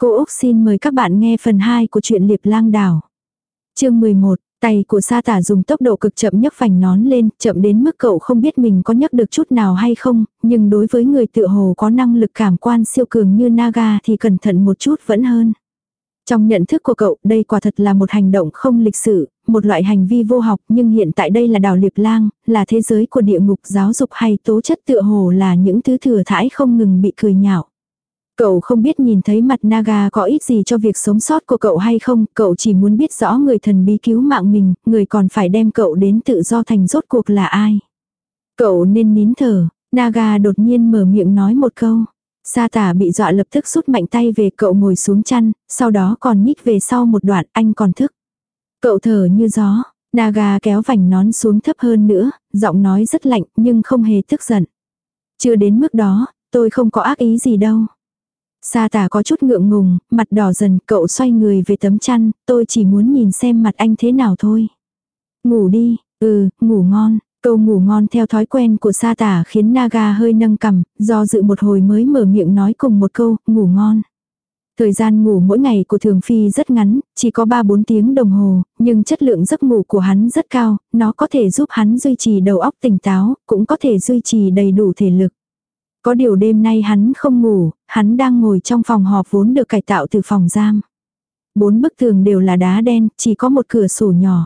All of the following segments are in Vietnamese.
Cô Úc xin mời các bạn nghe phần 2 của truyện Liệp Lang Đảo. Chương 11, tay của sa tả dùng tốc độ cực chậm nhấc phành nón lên, chậm đến mức cậu không biết mình có nhấc được chút nào hay không, nhưng đối với người tự hồ có năng lực cảm quan siêu cường như Naga thì cẩn thận một chút vẫn hơn. Trong nhận thức của cậu, đây quả thật là một hành động không lịch sự, một loại hành vi vô học nhưng hiện tại đây là đảo liệp lang, là thế giới của địa ngục giáo dục hay tố chất tựa hồ là những thứ thừa thãi không ngừng bị cười nhạo. Cậu không biết nhìn thấy mặt Naga có ích gì cho việc sống sót của cậu hay không, cậu chỉ muốn biết rõ người thần bí cứu mạng mình, người còn phải đem cậu đến tự do thành rốt cuộc là ai. Cậu nên nín thở, Naga đột nhiên mở miệng nói một câu. Sa tả bị dọa lập tức rút mạnh tay về cậu ngồi xuống chăn, sau đó còn nhích về sau một đoạn anh còn thức. Cậu thở như gió, Naga kéo vành nón xuống thấp hơn nữa, giọng nói rất lạnh nhưng không hề tức giận. Chưa đến mức đó, tôi không có ác ý gì đâu. Sa tà có chút ngượng ngùng, mặt đỏ dần, cậu xoay người về tấm chăn, tôi chỉ muốn nhìn xem mặt anh thế nào thôi. Ngủ đi, ừ, ngủ ngon. Câu ngủ ngon theo thói quen của sa tả khiến Naga hơi nâng cằm, do dự một hồi mới mở miệng nói cùng một câu, ngủ ngon. Thời gian ngủ mỗi ngày của Thường Phi rất ngắn, chỉ có 3-4 tiếng đồng hồ, nhưng chất lượng giấc ngủ của hắn rất cao, nó có thể giúp hắn duy trì đầu óc tỉnh táo, cũng có thể duy trì đầy đủ thể lực. Có điều đêm nay hắn không ngủ, hắn đang ngồi trong phòng họp vốn được cải tạo từ phòng giam. Bốn bức tường đều là đá đen, chỉ có một cửa sổ nhỏ.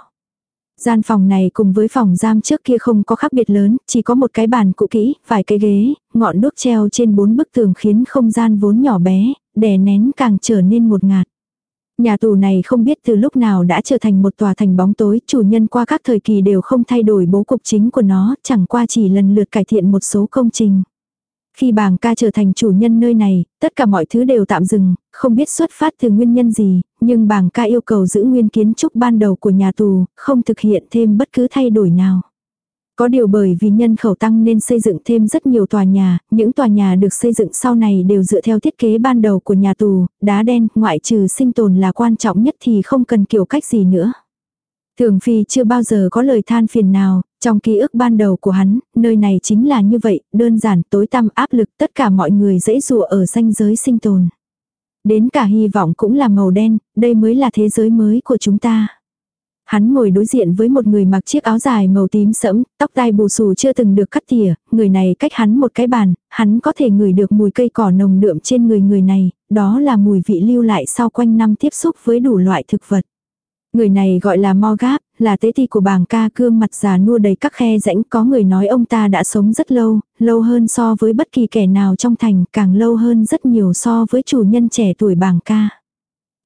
Gian phòng này cùng với phòng giam trước kia không có khác biệt lớn, chỉ có một cái bàn cũ kỹ, vài cái ghế, ngọn đuốc treo trên bốn bức tường khiến không gian vốn nhỏ bé, đè nén càng trở nên một ngạt. Nhà tù này không biết từ lúc nào đã trở thành một tòa thành bóng tối, chủ nhân qua các thời kỳ đều không thay đổi bố cục chính của nó, chẳng qua chỉ lần lượt cải thiện một số công trình. Khi bàng ca trở thành chủ nhân nơi này, tất cả mọi thứ đều tạm dừng, không biết xuất phát từ nguyên nhân gì, nhưng bàng ca yêu cầu giữ nguyên kiến trúc ban đầu của nhà tù, không thực hiện thêm bất cứ thay đổi nào. Có điều bởi vì nhân khẩu tăng nên xây dựng thêm rất nhiều tòa nhà, những tòa nhà được xây dựng sau này đều dựa theo thiết kế ban đầu của nhà tù, đá đen, ngoại trừ sinh tồn là quan trọng nhất thì không cần kiểu cách gì nữa. Thường Phi chưa bao giờ có lời than phiền nào, trong ký ức ban đầu của hắn, nơi này chính là như vậy, đơn giản, tối tăm áp lực, tất cả mọi người dễ dụa ở ranh giới sinh tồn. Đến cả hy vọng cũng là màu đen, đây mới là thế giới mới của chúng ta. Hắn ngồi đối diện với một người mặc chiếc áo dài màu tím sẫm, tóc tai bù xù chưa từng được cắt tỉa, người này cách hắn một cái bàn, hắn có thể ngửi được mùi cây cỏ nồng đượm trên người người này, đó là mùi vị lưu lại sau quanh năm tiếp xúc với đủ loại thực vật. Người này gọi là Morgap, là tế ti của bảng ca cương mặt già nua đầy các khe rãnh có người nói ông ta đã sống rất lâu, lâu hơn so với bất kỳ kẻ nào trong thành, càng lâu hơn rất nhiều so với chủ nhân trẻ tuổi bảng ca.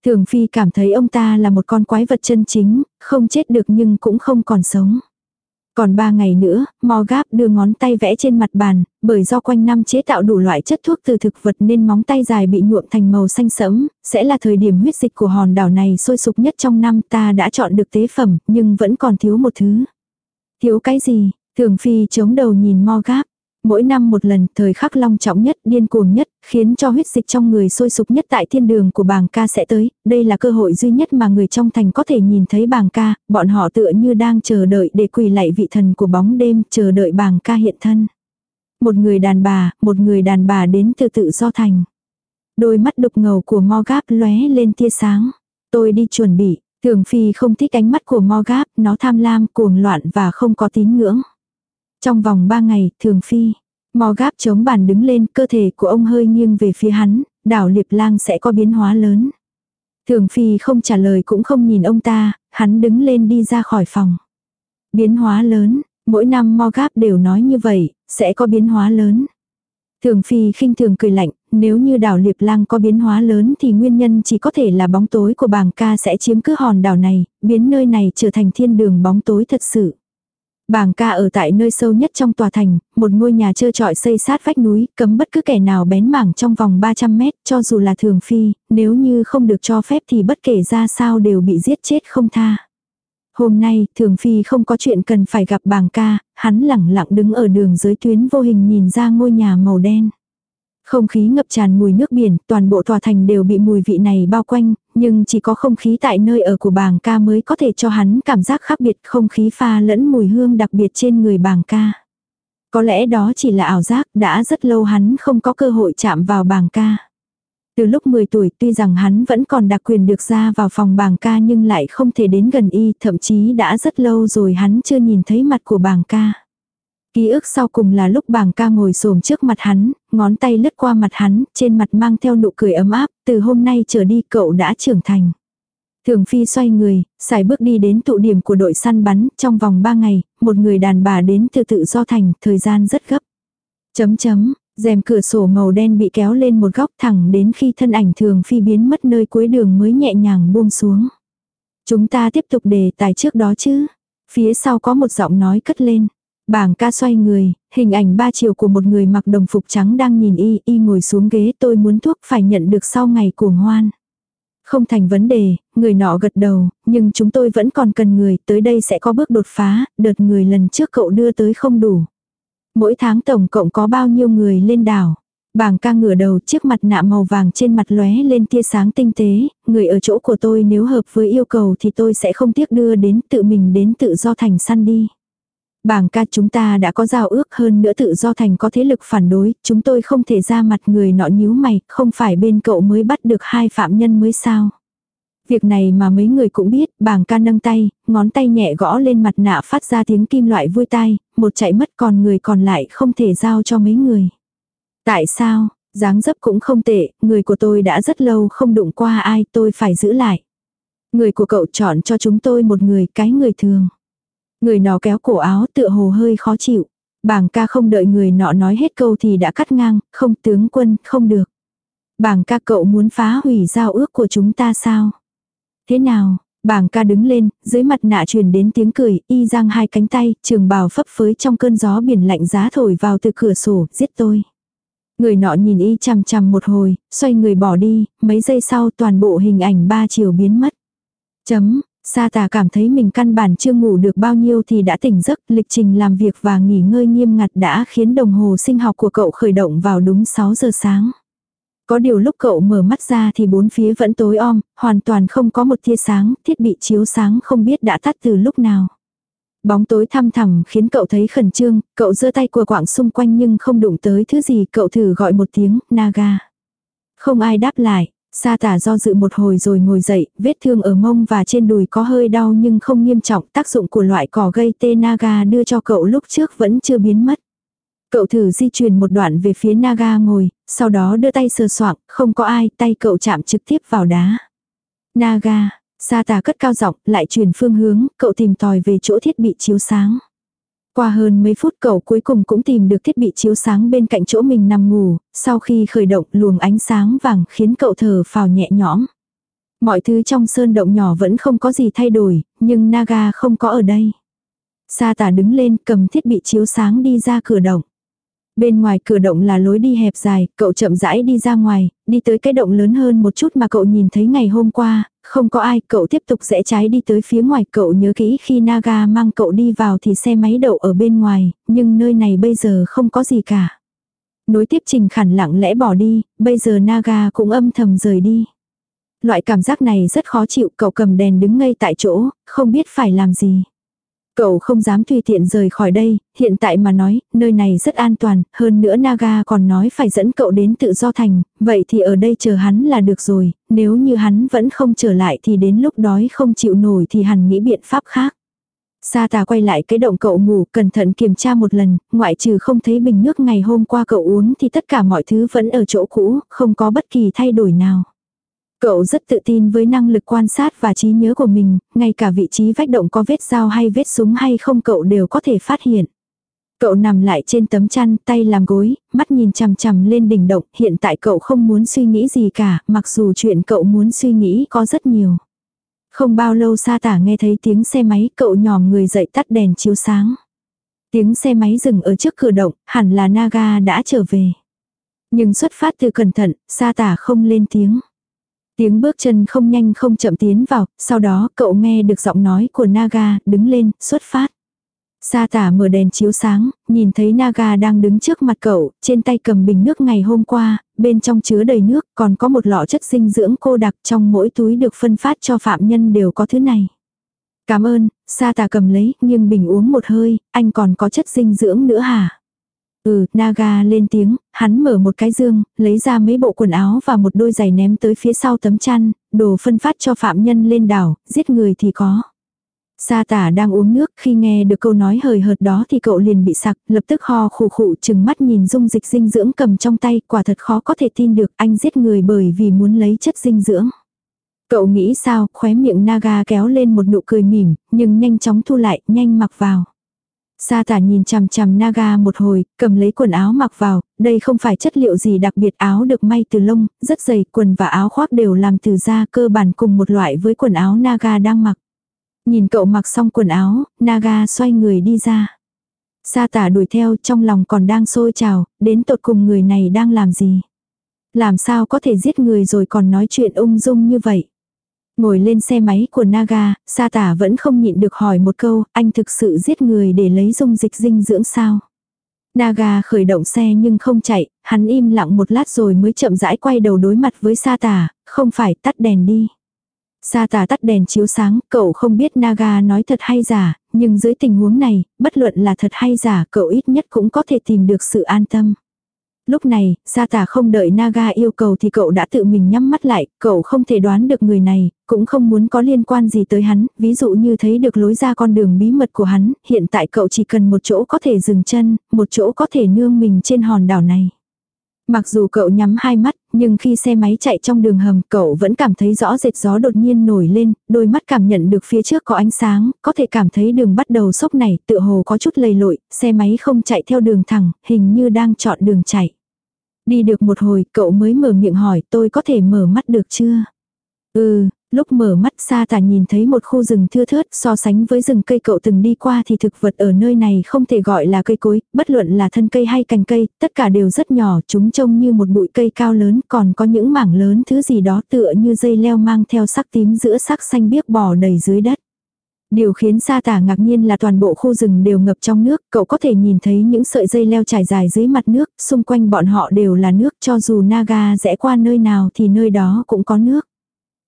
Thường Phi cảm thấy ông ta là một con quái vật chân chính, không chết được nhưng cũng không còn sống. Còn ba ngày nữa, Morgap đưa ngón tay vẽ trên mặt bàn, bởi do quanh năm chế tạo đủ loại chất thuốc từ thực vật nên móng tay dài bị nhuộm thành màu xanh sẫm, sẽ là thời điểm huyết dịch của hòn đảo này sôi sục nhất trong năm ta đã chọn được tế phẩm, nhưng vẫn còn thiếu một thứ. Thiếu cái gì? Thường Phi chống đầu nhìn Morgap. Mỗi năm một lần, thời khắc long trọng nhất, điên cuồng nhất, khiến cho huyết dịch trong người sôi sục nhất tại thiên đường của bàng ca sẽ tới. Đây là cơ hội duy nhất mà người trong thành có thể nhìn thấy bàng ca, bọn họ tựa như đang chờ đợi để quỳ lạy vị thần của bóng đêm, chờ đợi bàng ca hiện thân. Một người đàn bà, một người đàn bà đến từ tự do thành. Đôi mắt đục ngầu của Morgap lóe lên tia sáng. Tôi đi chuẩn bị, thường phi không thích ánh mắt của Morgap, nó tham lam, cuồng loạn và không có tín ngưỡng. Trong vòng 3 ngày, thường phi, mò gáp chống bàn đứng lên, cơ thể của ông hơi nghiêng về phía hắn, đảo liệp lang sẽ có biến hóa lớn. Thường phi không trả lời cũng không nhìn ông ta, hắn đứng lên đi ra khỏi phòng. Biến hóa lớn, mỗi năm mo gáp đều nói như vậy, sẽ có biến hóa lớn. Thường phi khinh thường cười lạnh, nếu như đảo Liệp Lang có biến hóa lớn thì nguyên nhân chỉ có thể là bóng tối của bàng ca sẽ chiếm cứ hòn đảo này, biến nơi này trở thành thiên đường bóng tối thật sự. Bàng ca ở tại nơi sâu nhất trong tòa thành, một ngôi nhà trơ trọi xây sát vách núi, cấm bất cứ kẻ nào bén mảng trong vòng 300 mét, cho dù là thường phi, nếu như không được cho phép thì bất kể ra sao đều bị giết chết không tha. Hôm nay, thường phi không có chuyện cần phải gặp bàng ca, hắn lẳng lặng đứng ở đường dưới tuyến vô hình nhìn ra ngôi nhà màu đen. Không khí ngập tràn mùi nước biển, toàn bộ tòa thành đều bị mùi vị này bao quanh, nhưng chỉ có không khí tại nơi ở của bàng ca mới có thể cho hắn cảm giác khác biệt không khí pha lẫn mùi hương đặc biệt trên người bàng ca. Có lẽ đó chỉ là ảo giác, đã rất lâu hắn không có cơ hội chạm vào bàng ca. Từ lúc 10 tuổi tuy rằng hắn vẫn còn đặc quyền được ra vào phòng bàng ca nhưng lại không thể đến gần y, thậm chí đã rất lâu rồi hắn chưa nhìn thấy mặt của bàng ca. Ký ức sau cùng là lúc bàng ca ngồi xổm trước mặt hắn, ngón tay lướt qua mặt hắn, trên mặt mang theo nụ cười ấm áp, từ hôm nay trở đi cậu đã trưởng thành. Thường Phi xoay người, xài bước đi đến tụ điểm của đội săn bắn, trong vòng 3 ngày, một người đàn bà đến từ tự do thành, thời gian rất gấp. Chấm chấm, rèm cửa sổ màu đen bị kéo lên một góc thẳng đến khi thân ảnh Thường Phi biến mất nơi cuối đường mới nhẹ nhàng buông xuống. Chúng ta tiếp tục đề tài trước đó chứ. Phía sau có một giọng nói cất lên. Bảng ca xoay người, hình ảnh ba chiều của một người mặc đồng phục trắng đang nhìn y, y ngồi xuống ghế tôi muốn thuốc phải nhận được sau ngày cuồng hoan. Không thành vấn đề, người nọ gật đầu, nhưng chúng tôi vẫn còn cần người, tới đây sẽ có bước đột phá, đợt người lần trước cậu đưa tới không đủ. Mỗi tháng tổng cộng có bao nhiêu người lên đảo. Bàng ca ngửa đầu chiếc mặt nạ màu vàng trên mặt lóe lên tia sáng tinh tế, người ở chỗ của tôi nếu hợp với yêu cầu thì tôi sẽ không tiếc đưa đến tự mình đến tự do thành săn đi. Bàng ca chúng ta đã có giao ước hơn nữa tự do thành có thế lực phản đối, chúng tôi không thể ra mặt người nọ nhíu mày, không phải bên cậu mới bắt được hai phạm nhân mới sao. Việc này mà mấy người cũng biết, bàng ca nâng tay, ngón tay nhẹ gõ lên mặt nạ phát ra tiếng kim loại vui tai, một chạy mất còn người còn lại không thể giao cho mấy người. Tại sao, dáng dấp cũng không tệ, người của tôi đã rất lâu không đụng qua ai tôi phải giữ lại. Người của cậu chọn cho chúng tôi một người cái người thường. Người nọ kéo cổ áo tựa hồ hơi khó chịu. Bàng ca không đợi người nọ nói hết câu thì đã cắt ngang, không tướng quân, không được. Bàng ca cậu muốn phá hủy giao ước của chúng ta sao? Thế nào? Bàng ca đứng lên, dưới mặt nạ truyền đến tiếng cười, y giang hai cánh tay, trường bào phấp phới trong cơn gió biển lạnh giá thổi vào từ cửa sổ, giết tôi. Người nọ nhìn y chằm chằm một hồi, xoay người bỏ đi, mấy giây sau toàn bộ hình ảnh ba chiều biến mất. Chấm, Sa tà cảm thấy mình căn bản chưa ngủ được bao nhiêu thì đã tỉnh giấc, lịch trình làm việc và nghỉ ngơi nghiêm ngặt đã khiến đồng hồ sinh học của cậu khởi động vào đúng 6 giờ sáng. Có điều lúc cậu mở mắt ra thì bốn phía vẫn tối om, hoàn toàn không có một tia sáng, thiết bị chiếu sáng không biết đã tắt từ lúc nào. Bóng tối thăm thẳm khiến cậu thấy khẩn trương, cậu giơ tay của quảng xung quanh nhưng không đụng tới thứ gì, cậu thử gọi một tiếng, naga. Không ai đáp lại, Sa tả do dự một hồi rồi ngồi dậy, vết thương ở mông và trên đùi có hơi đau nhưng không nghiêm trọng, tác dụng của loại cỏ gây tê naga đưa cho cậu lúc trước vẫn chưa biến mất. Cậu thử di chuyển một đoạn về phía naga ngồi, sau đó đưa tay sờ soạng, không có ai, tay cậu chạm trực tiếp vào đá. Naga, sa tà cất cao giọng, lại chuyển phương hướng, cậu tìm tòi về chỗ thiết bị chiếu sáng. Qua hơn mấy phút cậu cuối cùng cũng tìm được thiết bị chiếu sáng bên cạnh chỗ mình nằm ngủ, sau khi khởi động luồng ánh sáng vàng khiến cậu thở phào nhẹ nhõm. Mọi thứ trong sơn động nhỏ vẫn không có gì thay đổi, nhưng Naga không có ở đây. Sa tả đứng lên cầm thiết bị chiếu sáng đi ra cửa động. Bên ngoài cửa động là lối đi hẹp dài, cậu chậm rãi đi ra ngoài, đi tới cái động lớn hơn một chút mà cậu nhìn thấy ngày hôm qua, không có ai, cậu tiếp tục rẽ trái đi tới phía ngoài, cậu nhớ kỹ khi Naga mang cậu đi vào thì xe máy đậu ở bên ngoài, nhưng nơi này bây giờ không có gì cả. Nối tiếp trình khản lặng lẽ bỏ đi, bây giờ Naga cũng âm thầm rời đi. Loại cảm giác này rất khó chịu, cậu cầm đèn đứng ngay tại chỗ, không biết phải làm gì. Cậu không dám tùy tiện rời khỏi đây, hiện tại mà nói, nơi này rất an toàn, hơn nữa Naga còn nói phải dẫn cậu đến tự do thành, vậy thì ở đây chờ hắn là được rồi, nếu như hắn vẫn không trở lại thì đến lúc đói không chịu nổi thì hẳn nghĩ biện pháp khác. Sa tà quay lại cái động cậu ngủ, cẩn thận kiểm tra một lần, ngoại trừ không thấy bình nước ngày hôm qua cậu uống thì tất cả mọi thứ vẫn ở chỗ cũ, không có bất kỳ thay đổi nào. Cậu rất tự tin với năng lực quan sát và trí nhớ của mình, ngay cả vị trí vách động có vết dao hay vết súng hay không cậu đều có thể phát hiện. Cậu nằm lại trên tấm chăn, tay làm gối, mắt nhìn chằm chằm lên đỉnh động, hiện tại cậu không muốn suy nghĩ gì cả, mặc dù chuyện cậu muốn suy nghĩ có rất nhiều. Không bao lâu xa tả nghe thấy tiếng xe máy, cậu nhòm người dậy tắt đèn chiếu sáng. Tiếng xe máy dừng ở trước cửa động, hẳn là Naga đã trở về. Nhưng xuất phát từ cẩn thận, sa tả không lên tiếng. Tiếng bước chân không nhanh không chậm tiến vào, sau đó cậu nghe được giọng nói của Naga, đứng lên, xuất phát. Sa tả mở đèn chiếu sáng, nhìn thấy Naga đang đứng trước mặt cậu, trên tay cầm bình nước ngày hôm qua, bên trong chứa đầy nước, còn có một lọ chất dinh dưỡng cô đặc trong mỗi túi được phân phát cho phạm nhân đều có thứ này. Cảm ơn, sa tả cầm lấy, nghiêng bình uống một hơi, anh còn có chất dinh dưỡng nữa hả? Ừ, Naga lên tiếng, hắn mở một cái dương, lấy ra mấy bộ quần áo và một đôi giày ném tới phía sau tấm chăn, đồ phân phát cho phạm nhân lên đảo, giết người thì có. Sa tả đang uống nước, khi nghe được câu nói hời hợt đó thì cậu liền bị sặc, lập tức ho khủ khụ chừng mắt nhìn dung dịch dinh dưỡng cầm trong tay, quả thật khó có thể tin được anh giết người bởi vì muốn lấy chất dinh dưỡng. Cậu nghĩ sao, khóe miệng Naga kéo lên một nụ cười mỉm, nhưng nhanh chóng thu lại, nhanh mặc vào. Sa tả nhìn chằm chằm Naga một hồi, cầm lấy quần áo mặc vào, đây không phải chất liệu gì đặc biệt áo được may từ lông, rất dày, quần và áo khoác đều làm từ da cơ bản cùng một loại với quần áo Naga đang mặc. Nhìn cậu mặc xong quần áo, Naga xoay người đi ra. Sa tả đuổi theo trong lòng còn đang sôi trào, đến tột cùng người này đang làm gì. Làm sao có thể giết người rồi còn nói chuyện ung dung như vậy. Ngồi lên xe máy của Naga, sa tả vẫn không nhịn được hỏi một câu, anh thực sự giết người để lấy dung dịch dinh dưỡng sao? Naga khởi động xe nhưng không chạy, hắn im lặng một lát rồi mới chậm rãi quay đầu đối mặt với sa tả, không phải tắt đèn đi. Sa Tả tắt đèn chiếu sáng, cậu không biết Naga nói thật hay giả, nhưng dưới tình huống này, bất luận là thật hay giả, cậu ít nhất cũng có thể tìm được sự an tâm. Lúc này, Sa tà không đợi Naga yêu cầu thì cậu đã tự mình nhắm mắt lại, cậu không thể đoán được người này, cũng không muốn có liên quan gì tới hắn, ví dụ như thấy được lối ra con đường bí mật của hắn, hiện tại cậu chỉ cần một chỗ có thể dừng chân, một chỗ có thể nương mình trên hòn đảo này. Mặc dù cậu nhắm hai mắt, nhưng khi xe máy chạy trong đường hầm, cậu vẫn cảm thấy rõ rệt gió đột nhiên nổi lên, đôi mắt cảm nhận được phía trước có ánh sáng, có thể cảm thấy đường bắt đầu sốc này, tựa hồ có chút lầy lội, xe máy không chạy theo đường thẳng, hình như đang chọn đường chạy. Đi được một hồi, cậu mới mở miệng hỏi tôi có thể mở mắt được chưa? Ừ, Lúc mở mắt xa tả nhìn thấy một khu rừng thưa thớt so sánh với rừng cây cậu từng đi qua thì thực vật ở nơi này không thể gọi là cây cối, bất luận là thân cây hay cành cây, tất cả đều rất nhỏ, chúng trông như một bụi cây cao lớn, còn có những mảng lớn thứ gì đó tựa như dây leo mang theo sắc tím giữa sắc xanh biếc bò đầy dưới đất. Điều khiến sa tả ngạc nhiên là toàn bộ khu rừng đều ngập trong nước, cậu có thể nhìn thấy những sợi dây leo trải dài dưới mặt nước, xung quanh bọn họ đều là nước cho dù Naga rẽ qua nơi nào thì nơi đó cũng có nước.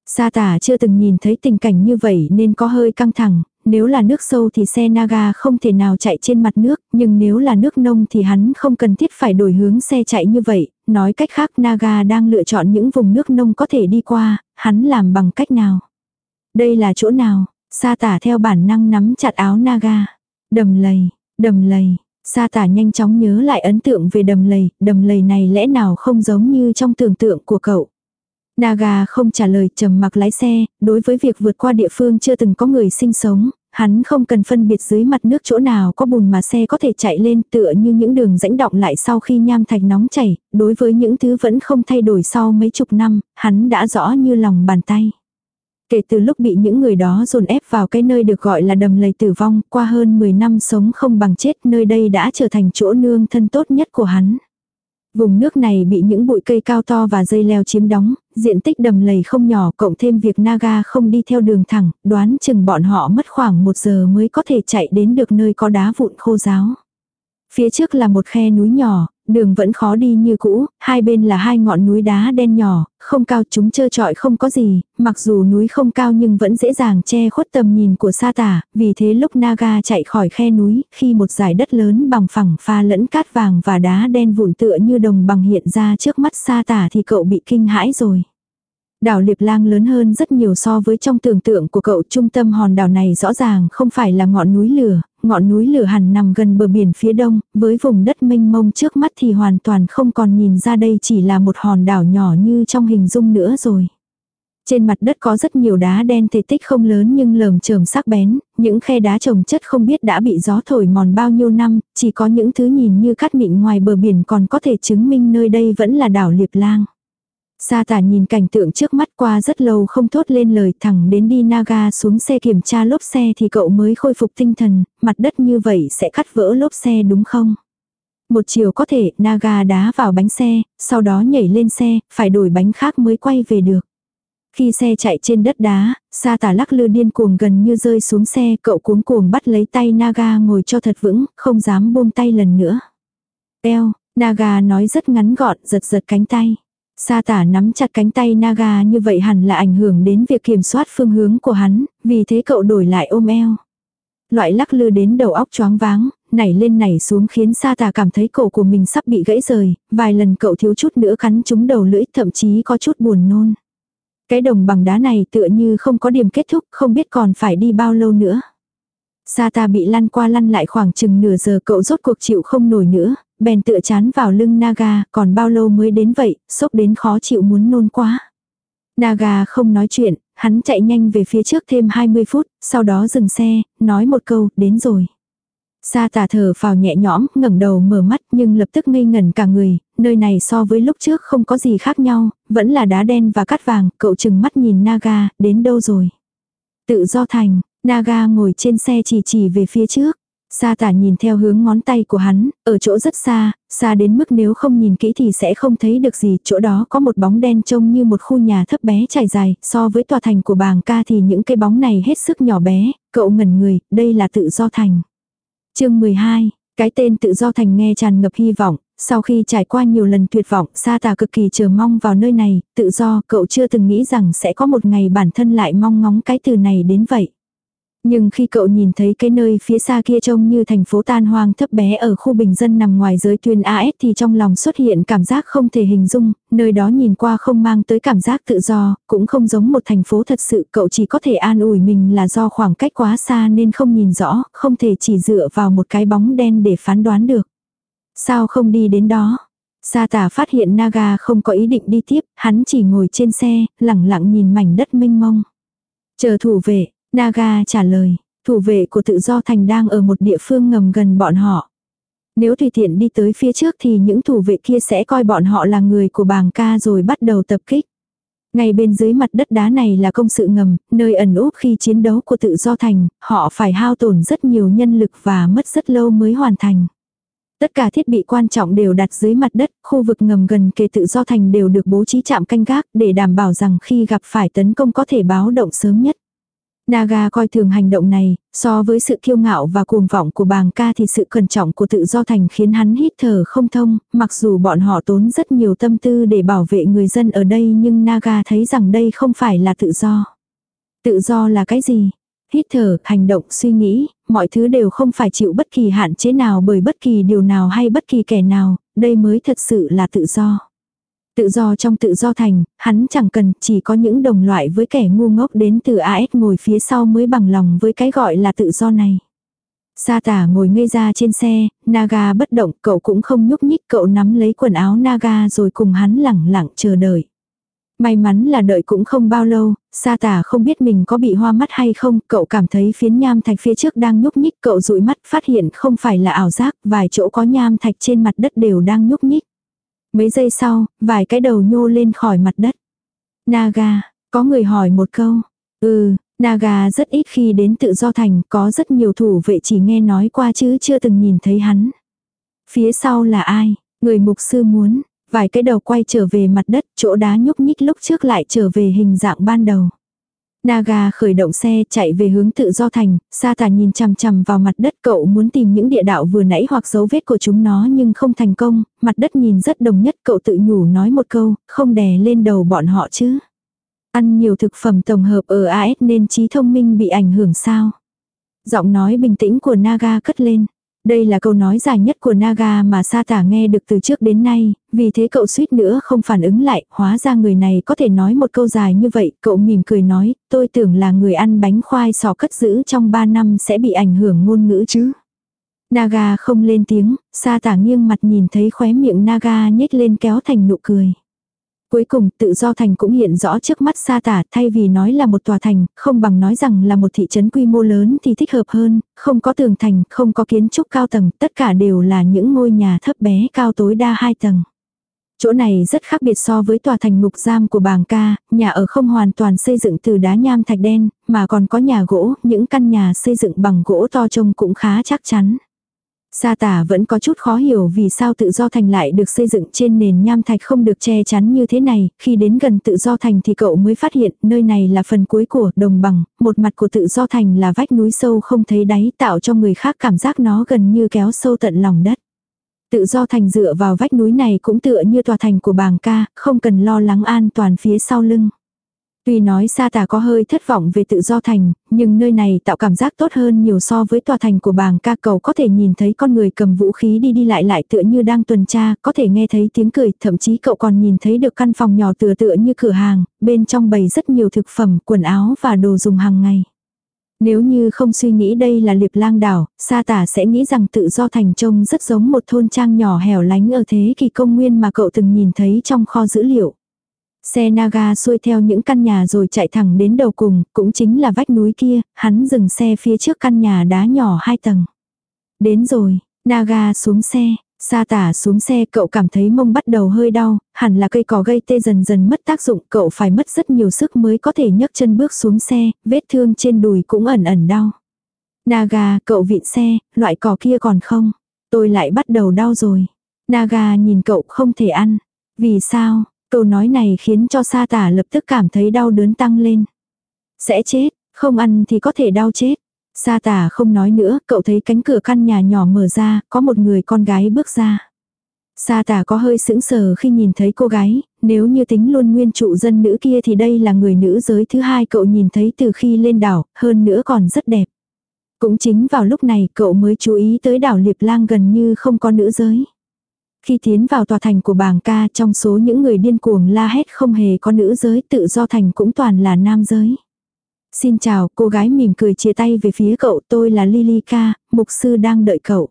Sa tả chưa từng nhìn thấy tình cảnh như vậy nên có hơi căng thẳng, nếu là nước sâu thì xe Naga không thể nào chạy trên mặt nước, nhưng nếu là nước nông thì hắn không cần thiết phải đổi hướng xe chạy như vậy, nói cách khác Naga đang lựa chọn những vùng nước nông có thể đi qua, hắn làm bằng cách nào. Đây là chỗ nào, sa tả theo bản năng nắm chặt áo Naga. Đầm lầy, đầm lầy, sa tả nhanh chóng nhớ lại ấn tượng về đầm lầy, đầm lầy này lẽ nào không giống như trong tưởng tượng của cậu. Naga không trả lời trầm mặc lái xe, đối với việc vượt qua địa phương chưa từng có người sinh sống, hắn không cần phân biệt dưới mặt nước chỗ nào có bùn mà xe có thể chạy lên tựa như những đường rãnh động lại sau khi nham thạch nóng chảy, đối với những thứ vẫn không thay đổi sau mấy chục năm, hắn đã rõ như lòng bàn tay. Kể từ lúc bị những người đó dồn ép vào cái nơi được gọi là đầm lầy tử vong, qua hơn 10 năm sống không bằng chết, nơi đây đã trở thành chỗ nương thân tốt nhất của hắn. Vùng nước này bị những bụi cây cao to và dây leo chiếm đóng, diện tích đầm lầy không nhỏ cộng thêm việc Naga không đi theo đường thẳng, đoán chừng bọn họ mất khoảng một giờ mới có thể chạy đến được nơi có đá vụn khô giáo. Phía trước là một khe núi nhỏ, đường vẫn khó đi như cũ, hai bên là hai ngọn núi đá đen nhỏ, không cao chúng trơ trọi không có gì, mặc dù núi không cao nhưng vẫn dễ dàng che khuất tầm nhìn của sa tả, vì thế lúc Naga chạy khỏi khe núi, khi một dải đất lớn bằng phẳng pha lẫn cát vàng và đá đen vụn tựa như đồng bằng hiện ra trước mắt sa tả thì cậu bị kinh hãi rồi. Đảo Liệp Lang lớn hơn rất nhiều so với trong tưởng tượng của cậu trung tâm hòn đảo này rõ ràng không phải là ngọn núi lửa, ngọn núi lửa hẳn nằm gần bờ biển phía đông, với vùng đất mênh mông trước mắt thì hoàn toàn không còn nhìn ra đây chỉ là một hòn đảo nhỏ như trong hình dung nữa rồi. Trên mặt đất có rất nhiều đá đen thể tích không lớn nhưng lởm chởm sắc bén, những khe đá trồng chất không biết đã bị gió thổi mòn bao nhiêu năm, chỉ có những thứ nhìn như cát mịn ngoài bờ biển còn có thể chứng minh nơi đây vẫn là đảo Liệp Lang. Sa tả nhìn cảnh tượng trước mắt qua rất lâu không thốt lên lời thẳng đến đi Naga xuống xe kiểm tra lốp xe thì cậu mới khôi phục tinh thần, mặt đất như vậy sẽ cắt vỡ lốp xe đúng không? Một chiều có thể Naga đá vào bánh xe, sau đó nhảy lên xe, phải đổi bánh khác mới quay về được. Khi xe chạy trên đất đá, sa tả lắc lư điên cuồng gần như rơi xuống xe, cậu cuống cuồng bắt lấy tay Naga ngồi cho thật vững, không dám buông tay lần nữa. Eo, Naga nói rất ngắn gọn, giật giật cánh tay. Sa tả nắm chặt cánh tay Naga như vậy hẳn là ảnh hưởng đến việc kiểm soát phương hướng của hắn, vì thế cậu đổi lại ôm eo. Loại lắc lư đến đầu óc choáng váng, nảy lên nảy xuống khiến sa tà cảm thấy cổ của mình sắp bị gãy rời, vài lần cậu thiếu chút nữa cắn trúng đầu lưỡi thậm chí có chút buồn nôn. Cái đồng bằng đá này tựa như không có điểm kết thúc, không biết còn phải đi bao lâu nữa. Sa ta bị lăn qua lăn lại khoảng chừng nửa giờ cậu rốt cuộc chịu không nổi nữa, bèn tựa chán vào lưng Naga, còn bao lâu mới đến vậy, sốc đến khó chịu muốn nôn quá. Naga không nói chuyện, hắn chạy nhanh về phía trước thêm 20 phút, sau đó dừng xe, nói một câu, đến rồi. Sa tà thở phào nhẹ nhõm, ngẩng đầu mở mắt nhưng lập tức ngây ngẩn cả người, nơi này so với lúc trước không có gì khác nhau, vẫn là đá đen và cát vàng, cậu chừng mắt nhìn Naga, đến đâu rồi. Tự do thành, Naga ngồi trên xe chỉ chỉ về phía trước. Sa tả nhìn theo hướng ngón tay của hắn, ở chỗ rất xa, xa đến mức nếu không nhìn kỹ thì sẽ không thấy được gì, chỗ đó có một bóng đen trông như một khu nhà thấp bé trải dài, so với tòa thành của bàng ca thì những cái bóng này hết sức nhỏ bé, cậu ngẩn người, đây là tự do thành. chương 12, cái tên tự do thành nghe tràn ngập hy vọng, sau khi trải qua nhiều lần tuyệt vọng, Sa Tà cực kỳ chờ mong vào nơi này, tự do, cậu chưa từng nghĩ rằng sẽ có một ngày bản thân lại mong ngóng cái từ này đến vậy. Nhưng khi cậu nhìn thấy cái nơi phía xa kia trông như thành phố tan hoang thấp bé ở khu bình dân nằm ngoài giới tuyên AS thì trong lòng xuất hiện cảm giác không thể hình dung, nơi đó nhìn qua không mang tới cảm giác tự do, cũng không giống một thành phố thật sự cậu chỉ có thể an ủi mình là do khoảng cách quá xa nên không nhìn rõ, không thể chỉ dựa vào một cái bóng đen để phán đoán được. Sao không đi đến đó? Sa tả phát hiện Naga không có ý định đi tiếp, hắn chỉ ngồi trên xe, lặng lặng nhìn mảnh đất mênh mông. Chờ thủ vệ, Naga trả lời, thủ vệ của tự do thành đang ở một địa phương ngầm gần bọn họ. Nếu tùy tiện đi tới phía trước thì những thủ vệ kia sẽ coi bọn họ là người của bàng ca rồi bắt đầu tập kích. Ngay bên dưới mặt đất đá này là công sự ngầm, nơi ẩn úp khi chiến đấu của tự do thành, họ phải hao tổn rất nhiều nhân lực và mất rất lâu mới hoàn thành. Tất cả thiết bị quan trọng đều đặt dưới mặt đất, khu vực ngầm gần kề tự do thành đều được bố trí chạm canh gác để đảm bảo rằng khi gặp phải tấn công có thể báo động sớm nhất. Naga coi thường hành động này, so với sự kiêu ngạo và cuồng vọng của bàng ca thì sự cẩn trọng của tự do thành khiến hắn hít thở không thông, mặc dù bọn họ tốn rất nhiều tâm tư để bảo vệ người dân ở đây nhưng Naga thấy rằng đây không phải là tự do. Tự do là cái gì? Hít thở, hành động, suy nghĩ, mọi thứ đều không phải chịu bất kỳ hạn chế nào bởi bất kỳ điều nào hay bất kỳ kẻ nào, đây mới thật sự là tự do. Tự do trong tự do thành, hắn chẳng cần chỉ có những đồng loại với kẻ ngu ngốc đến từ AS ngồi phía sau mới bằng lòng với cái gọi là tự do này. Sa tả ngồi ngây ra trên xe, Naga bất động, cậu cũng không nhúc nhích, cậu nắm lấy quần áo Naga rồi cùng hắn lẳng lặng chờ đợi. May mắn là đợi cũng không bao lâu, sa tả không biết mình có bị hoa mắt hay không, cậu cảm thấy phiến nham thạch phía trước đang nhúc nhích, cậu dụi mắt phát hiện không phải là ảo giác, vài chỗ có nham thạch trên mặt đất đều đang nhúc nhích. Mấy giây sau, vài cái đầu nhô lên khỏi mặt đất. Naga, có người hỏi một câu. Ừ, Naga rất ít khi đến tự do thành, có rất nhiều thủ vệ chỉ nghe nói qua chứ chưa từng nhìn thấy hắn. Phía sau là ai? Người mục sư muốn, vài cái đầu quay trở về mặt đất, chỗ đá nhúc nhích lúc trước lại trở về hình dạng ban đầu. Naga khởi động xe chạy về hướng tự do thành, sa tà nhìn chằm chằm vào mặt đất cậu muốn tìm những địa đạo vừa nãy hoặc dấu vết của chúng nó nhưng không thành công, mặt đất nhìn rất đồng nhất cậu tự nhủ nói một câu, không đè lên đầu bọn họ chứ. Ăn nhiều thực phẩm tổng hợp ở AS nên trí thông minh bị ảnh hưởng sao. Giọng nói bình tĩnh của Naga cất lên. Đây là câu nói dài nhất của Naga mà Sa Tả nghe được từ trước đến nay, vì thế cậu suýt nữa không phản ứng lại, hóa ra người này có thể nói một câu dài như vậy, cậu mỉm cười nói, tôi tưởng là người ăn bánh khoai sò cất giữ trong 3 năm sẽ bị ảnh hưởng ngôn ngữ chứ. Naga không lên tiếng, Sa Tả nghiêng mặt nhìn thấy khóe miệng Naga nhếch lên kéo thành nụ cười. Cuối cùng, tự do thành cũng hiện rõ trước mắt sa tả, thay vì nói là một tòa thành, không bằng nói rằng là một thị trấn quy mô lớn thì thích hợp hơn, không có tường thành, không có kiến trúc cao tầng, tất cả đều là những ngôi nhà thấp bé cao tối đa hai tầng. Chỗ này rất khác biệt so với tòa thành ngục giam của bàng ca, nhà ở không hoàn toàn xây dựng từ đá nham thạch đen, mà còn có nhà gỗ, những căn nhà xây dựng bằng gỗ to trông cũng khá chắc chắn. Sa tả vẫn có chút khó hiểu vì sao tự do thành lại được xây dựng trên nền nham thạch không được che chắn như thế này, khi đến gần tự do thành thì cậu mới phát hiện nơi này là phần cuối của đồng bằng, một mặt của tự do thành là vách núi sâu không thấy đáy tạo cho người khác cảm giác nó gần như kéo sâu tận lòng đất. Tự do thành dựa vào vách núi này cũng tựa như tòa thành của bàng ca, không cần lo lắng an toàn phía sau lưng. Tuy nói Sa Tà có hơi thất vọng về tự do thành, nhưng nơi này tạo cảm giác tốt hơn nhiều so với tòa thành của bàng ca cầu có thể nhìn thấy con người cầm vũ khí đi đi lại lại tựa như đang tuần tra, có thể nghe thấy tiếng cười, thậm chí cậu còn nhìn thấy được căn phòng nhỏ tựa tựa như cửa hàng, bên trong bày rất nhiều thực phẩm, quần áo và đồ dùng hàng ngày. Nếu như không suy nghĩ đây là liệp lang đảo, sa tả sẽ nghĩ rằng tự do thành trông rất giống một thôn trang nhỏ hẻo lánh ở thế kỷ công nguyên mà cậu từng nhìn thấy trong kho dữ liệu. Xe Naga xuôi theo những căn nhà rồi chạy thẳng đến đầu cùng, cũng chính là vách núi kia, hắn dừng xe phía trước căn nhà đá nhỏ hai tầng. Đến rồi, Naga xuống xe, Sa tả xuống xe cậu cảm thấy mông bắt đầu hơi đau, hẳn là cây cỏ gây tê dần dần mất tác dụng, cậu phải mất rất nhiều sức mới có thể nhấc chân bước xuống xe, vết thương trên đùi cũng ẩn ẩn đau. Naga, cậu vịn xe, loại cỏ kia còn không? Tôi lại bắt đầu đau rồi. Naga nhìn cậu không thể ăn. Vì sao? Câu nói này khiến cho sa tả lập tức cảm thấy đau đớn tăng lên. Sẽ chết, không ăn thì có thể đau chết. Sa tả không nói nữa, cậu thấy cánh cửa căn nhà nhỏ mở ra, có một người con gái bước ra. Sa tả có hơi sững sờ khi nhìn thấy cô gái, nếu như tính luôn nguyên trụ dân nữ kia thì đây là người nữ giới thứ hai cậu nhìn thấy từ khi lên đảo, hơn nữa còn rất đẹp. Cũng chính vào lúc này cậu mới chú ý tới đảo Liệp Lang gần như không có nữ giới. Khi tiến vào tòa thành của bàng ca trong số những người điên cuồng la hét không hề có nữ giới tự do thành cũng toàn là nam giới. Xin chào, cô gái mỉm cười chia tay về phía cậu, tôi là Lilika, mục sư đang đợi cậu.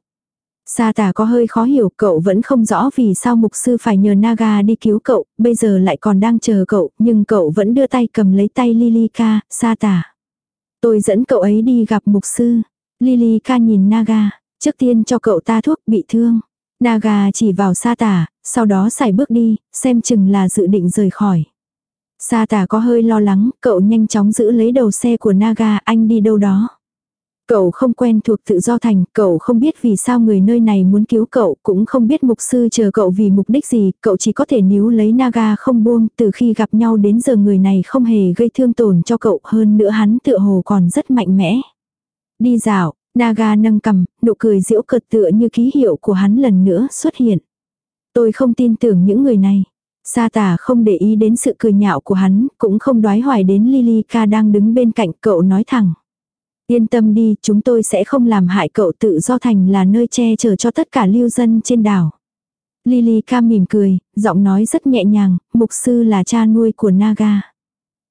Sa tả có hơi khó hiểu, cậu vẫn không rõ vì sao mục sư phải nhờ Naga đi cứu cậu, bây giờ lại còn đang chờ cậu, nhưng cậu vẫn đưa tay cầm lấy tay Lilika, sa tả. Tôi dẫn cậu ấy đi gặp mục sư. Lilika nhìn Naga, trước tiên cho cậu ta thuốc bị thương. Naga chỉ vào sa tả, sau đó xài bước đi, xem chừng là dự định rời khỏi. Sa tả có hơi lo lắng, cậu nhanh chóng giữ lấy đầu xe của Naga, anh đi đâu đó. Cậu không quen thuộc tự do thành, cậu không biết vì sao người nơi này muốn cứu cậu, cũng không biết mục sư chờ cậu vì mục đích gì, cậu chỉ có thể níu lấy Naga không buông, từ khi gặp nhau đến giờ người này không hề gây thương tổn cho cậu, hơn nữa hắn tựa hồ còn rất mạnh mẽ. Đi dạo, Naga nâng cầm, nụ cười diễu cợt tựa như ký hiệu của hắn lần nữa xuất hiện. Tôi không tin tưởng những người này. Sa tả không để ý đến sự cười nhạo của hắn, cũng không đoái hoài đến Lilika đang đứng bên cạnh cậu nói thẳng. Yên tâm đi, chúng tôi sẽ không làm hại cậu tự do thành là nơi che chở cho tất cả lưu dân trên đảo. Lilika mỉm cười, giọng nói rất nhẹ nhàng, mục sư là cha nuôi của Naga.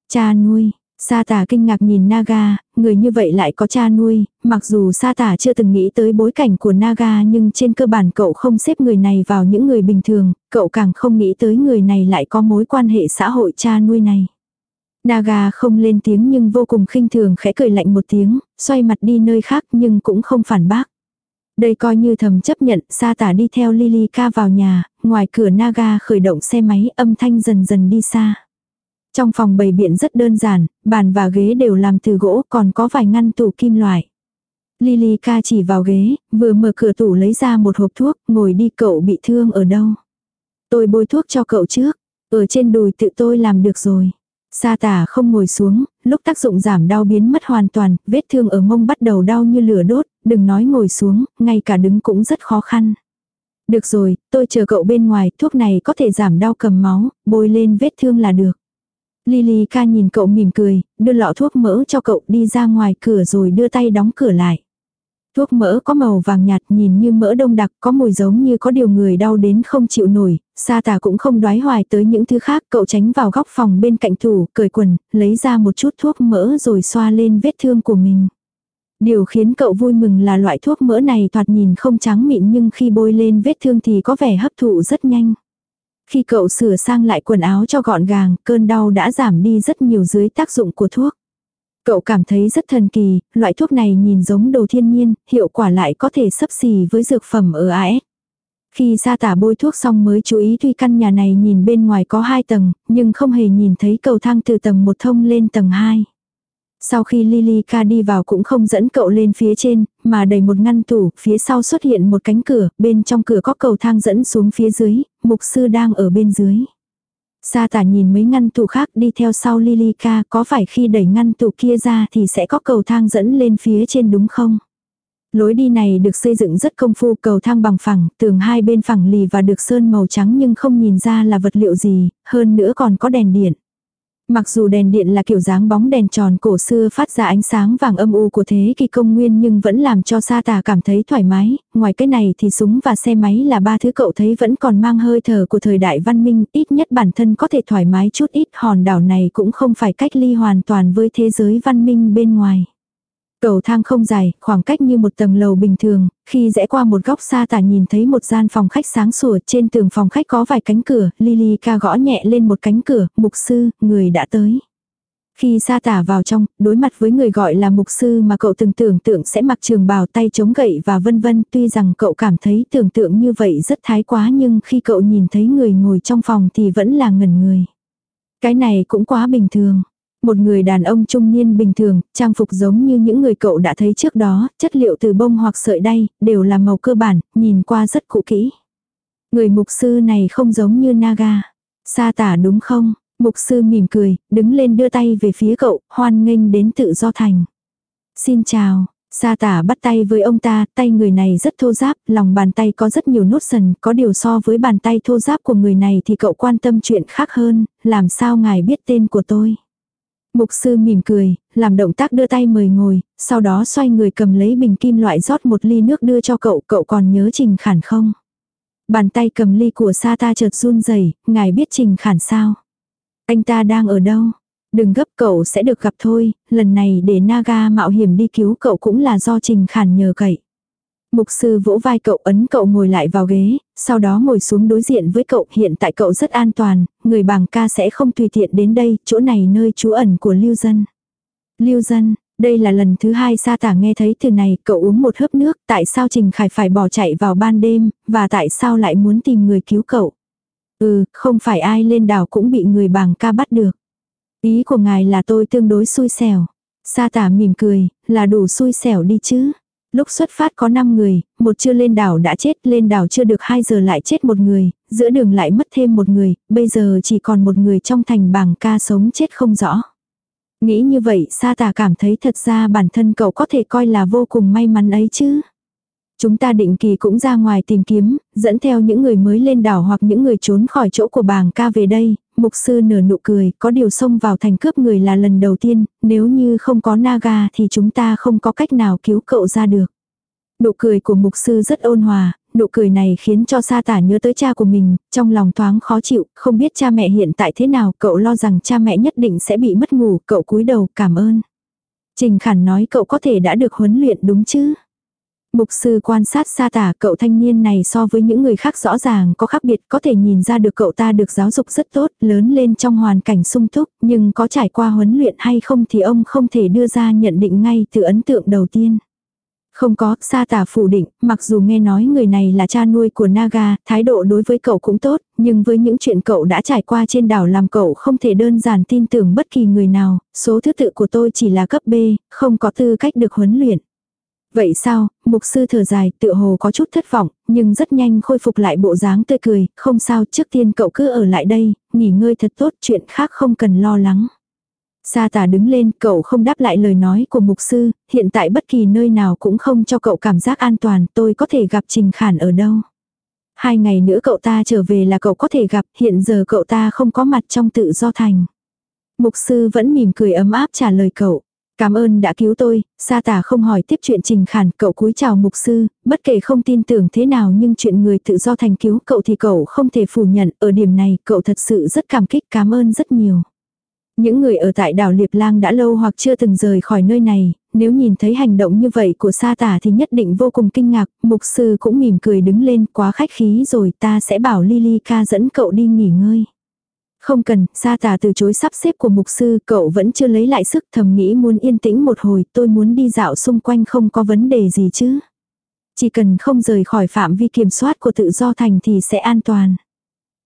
Cha nuôi, Sa tả kinh ngạc nhìn Naga, người như vậy lại có cha nuôi, mặc dù sa tả chưa từng nghĩ tới bối cảnh của Naga nhưng trên cơ bản cậu không xếp người này vào những người bình thường, cậu càng không nghĩ tới người này lại có mối quan hệ xã hội cha nuôi này. Naga không lên tiếng nhưng vô cùng khinh thường khẽ cười lạnh một tiếng, xoay mặt đi nơi khác nhưng cũng không phản bác. Đây coi như thầm chấp nhận, sa tả đi theo Lilika vào nhà, ngoài cửa Naga khởi động xe máy âm thanh dần dần đi xa. Trong phòng bày biện rất đơn giản, bàn và ghế đều làm từ gỗ còn có vài ngăn tủ kim loại. Lily ca chỉ vào ghế, vừa mở cửa tủ lấy ra một hộp thuốc, ngồi đi cậu bị thương ở đâu. Tôi bôi thuốc cho cậu trước, ở trên đùi tự tôi làm được rồi. Sa tả không ngồi xuống, lúc tác dụng giảm đau biến mất hoàn toàn, vết thương ở mông bắt đầu đau như lửa đốt, đừng nói ngồi xuống, ngay cả đứng cũng rất khó khăn. Được rồi, tôi chờ cậu bên ngoài, thuốc này có thể giảm đau cầm máu, bôi lên vết thương là được. Lily ca nhìn cậu mỉm cười, đưa lọ thuốc mỡ cho cậu đi ra ngoài cửa rồi đưa tay đóng cửa lại. Thuốc mỡ có màu vàng nhạt nhìn như mỡ đông đặc có mùi giống như có điều người đau đến không chịu nổi, sa tà cũng không đoái hoài tới những thứ khác cậu tránh vào góc phòng bên cạnh tủ, cởi quần, lấy ra một chút thuốc mỡ rồi xoa lên vết thương của mình. Điều khiến cậu vui mừng là loại thuốc mỡ này thoạt nhìn không trắng mịn nhưng khi bôi lên vết thương thì có vẻ hấp thụ rất nhanh. Khi cậu sửa sang lại quần áo cho gọn gàng, cơn đau đã giảm đi rất nhiều dưới tác dụng của thuốc. Cậu cảm thấy rất thần kỳ, loại thuốc này nhìn giống đồ thiên nhiên, hiệu quả lại có thể sấp xỉ với dược phẩm ở AS. Khi ra tả bôi thuốc xong mới chú ý tuy căn nhà này nhìn bên ngoài có hai tầng, nhưng không hề nhìn thấy cầu thang từ tầng 1 thông lên tầng 2. Sau khi Lilika đi vào cũng không dẫn cậu lên phía trên, mà đẩy một ngăn tủ, phía sau xuất hiện một cánh cửa, bên trong cửa có cầu thang dẫn xuống phía dưới, mục sư đang ở bên dưới. Sa tả nhìn mấy ngăn tủ khác đi theo sau Lilika có phải khi đẩy ngăn tủ kia ra thì sẽ có cầu thang dẫn lên phía trên đúng không? Lối đi này được xây dựng rất công phu cầu thang bằng phẳng, tường hai bên phẳng lì và được sơn màu trắng nhưng không nhìn ra là vật liệu gì, hơn nữa còn có đèn điện. Mặc dù đèn điện là kiểu dáng bóng đèn tròn cổ xưa phát ra ánh sáng vàng âm u của thế kỷ công nguyên nhưng vẫn làm cho sa tà cảm thấy thoải mái, ngoài cái này thì súng và xe máy là ba thứ cậu thấy vẫn còn mang hơi thở của thời đại văn minh, ít nhất bản thân có thể thoải mái chút ít hòn đảo này cũng không phải cách ly hoàn toàn với thế giới văn minh bên ngoài. Cầu thang không dài, khoảng cách như một tầng lầu bình thường, khi rẽ qua một góc xa tả nhìn thấy một gian phòng khách sáng sủa trên tường phòng khách có vài cánh cửa, Lily ca gõ nhẹ lên một cánh cửa, mục sư, người đã tới. Khi sa tả vào trong, đối mặt với người gọi là mục sư mà cậu từng tưởng tượng sẽ mặc trường bào tay chống gậy và vân vân, tuy rằng cậu cảm thấy tưởng tượng như vậy rất thái quá nhưng khi cậu nhìn thấy người ngồi trong phòng thì vẫn là ngẩn người. Cái này cũng quá bình thường. Một người đàn ông trung niên bình thường, trang phục giống như những người cậu đã thấy trước đó, chất liệu từ bông hoặc sợi đay, đều là màu cơ bản, nhìn qua rất cũ kỹ. Người mục sư này không giống như Naga. Sa tả đúng không? Mục sư mỉm cười, đứng lên đưa tay về phía cậu, hoan nghênh đến tự do thành. Xin chào, Sa tả bắt tay với ông ta, tay người này rất thô giáp, lòng bàn tay có rất nhiều nốt sần, có điều so với bàn tay thô giáp của người này thì cậu quan tâm chuyện khác hơn, làm sao ngài biết tên của tôi. Mục sư mỉm cười, làm động tác đưa tay mời ngồi, sau đó xoay người cầm lấy bình kim loại rót một ly nước đưa cho cậu, cậu còn nhớ Trình Khản không? Bàn tay cầm ly của sa ta chợt run rẩy, ngài biết Trình Khản sao? Anh ta đang ở đâu? Đừng gấp cậu sẽ được gặp thôi, lần này để Naga mạo hiểm đi cứu cậu cũng là do Trình Khản nhờ cậy. Mục sư vỗ vai cậu ấn cậu ngồi lại vào ghế, sau đó ngồi xuống đối diện với cậu. Hiện tại cậu rất an toàn, người bảng ca sẽ không tùy tiện đến đây, chỗ này nơi trú ẩn của lưu dân. Lưu dân, đây là lần thứ hai sa tả nghe thấy từ này, cậu uống một hớp nước, tại sao Trình Khải phải bỏ chạy vào ban đêm, và tại sao lại muốn tìm người cứu cậu. Ừ, không phải ai lên đảo cũng bị người bảng ca bắt được. Ý của ngài là tôi tương đối xui xẻo. Sa tả mỉm cười, là đủ xui xẻo đi chứ. Lúc xuất phát có 5 người, một chưa lên đảo đã chết, lên đảo chưa được 2 giờ lại chết một người, giữa đường lại mất thêm một người, bây giờ chỉ còn một người trong thành bảng ca sống chết không rõ. Nghĩ như vậy sa tà cảm thấy thật ra bản thân cậu có thể coi là vô cùng may mắn ấy chứ. Chúng ta định kỳ cũng ra ngoài tìm kiếm, dẫn theo những người mới lên đảo hoặc những người trốn khỏi chỗ của bàng ca về đây, mục sư nở nụ cười, có điều xông vào thành cướp người là lần đầu tiên, nếu như không có Naga thì chúng ta không có cách nào cứu cậu ra được. Nụ cười của mục sư rất ôn hòa, nụ cười này khiến cho sa tả nhớ tới cha của mình, trong lòng thoáng khó chịu, không biết cha mẹ hiện tại thế nào, cậu lo rằng cha mẹ nhất định sẽ bị mất ngủ, cậu cúi đầu cảm ơn. Trình Khản nói cậu có thể đã được huấn luyện đúng chứ? Mục sư quan sát xa tả cậu thanh niên này so với những người khác rõ ràng có khác biệt có thể nhìn ra được cậu ta được giáo dục rất tốt, lớn lên trong hoàn cảnh sung túc, nhưng có trải qua huấn luyện hay không thì ông không thể đưa ra nhận định ngay từ ấn tượng đầu tiên. Không có, sa tả phủ định, mặc dù nghe nói người này là cha nuôi của Naga, thái độ đối với cậu cũng tốt, nhưng với những chuyện cậu đã trải qua trên đảo làm cậu không thể đơn giản tin tưởng bất kỳ người nào, số thứ tự của tôi chỉ là cấp B, không có tư cách được huấn luyện. Vậy sao, mục sư thở dài, tựa hồ có chút thất vọng, nhưng rất nhanh khôi phục lại bộ dáng tươi cười, không sao, trước tiên cậu cứ ở lại đây, nghỉ ngơi thật tốt, chuyện khác không cần lo lắng. Sa tà đứng lên, cậu không đáp lại lời nói của mục sư, hiện tại bất kỳ nơi nào cũng không cho cậu cảm giác an toàn, tôi có thể gặp Trình Khản ở đâu. Hai ngày nữa cậu ta trở về là cậu có thể gặp, hiện giờ cậu ta không có mặt trong tự do thành. Mục sư vẫn mỉm cười ấm áp trả lời cậu. Cảm ơn đã cứu tôi, sa tả không hỏi tiếp chuyện trình khản, cậu cúi chào mục sư, bất kể không tin tưởng thế nào nhưng chuyện người tự do thành cứu cậu thì cậu không thể phủ nhận, ở điểm này cậu thật sự rất cảm kích cảm ơn rất nhiều. Những người ở tại đảo Liệp Lang đã lâu hoặc chưa từng rời khỏi nơi này, nếu nhìn thấy hành động như vậy của sa tả thì nhất định vô cùng kinh ngạc, mục sư cũng mỉm cười đứng lên quá khách khí rồi ta sẽ bảo Lily ca dẫn cậu đi nghỉ ngơi. Không cần, sa tà từ chối sắp xếp của mục sư, cậu vẫn chưa lấy lại sức thầm nghĩ muốn yên tĩnh một hồi, tôi muốn đi dạo xung quanh không có vấn đề gì chứ. Chỉ cần không rời khỏi phạm vi kiểm soát của tự do thành thì sẽ an toàn.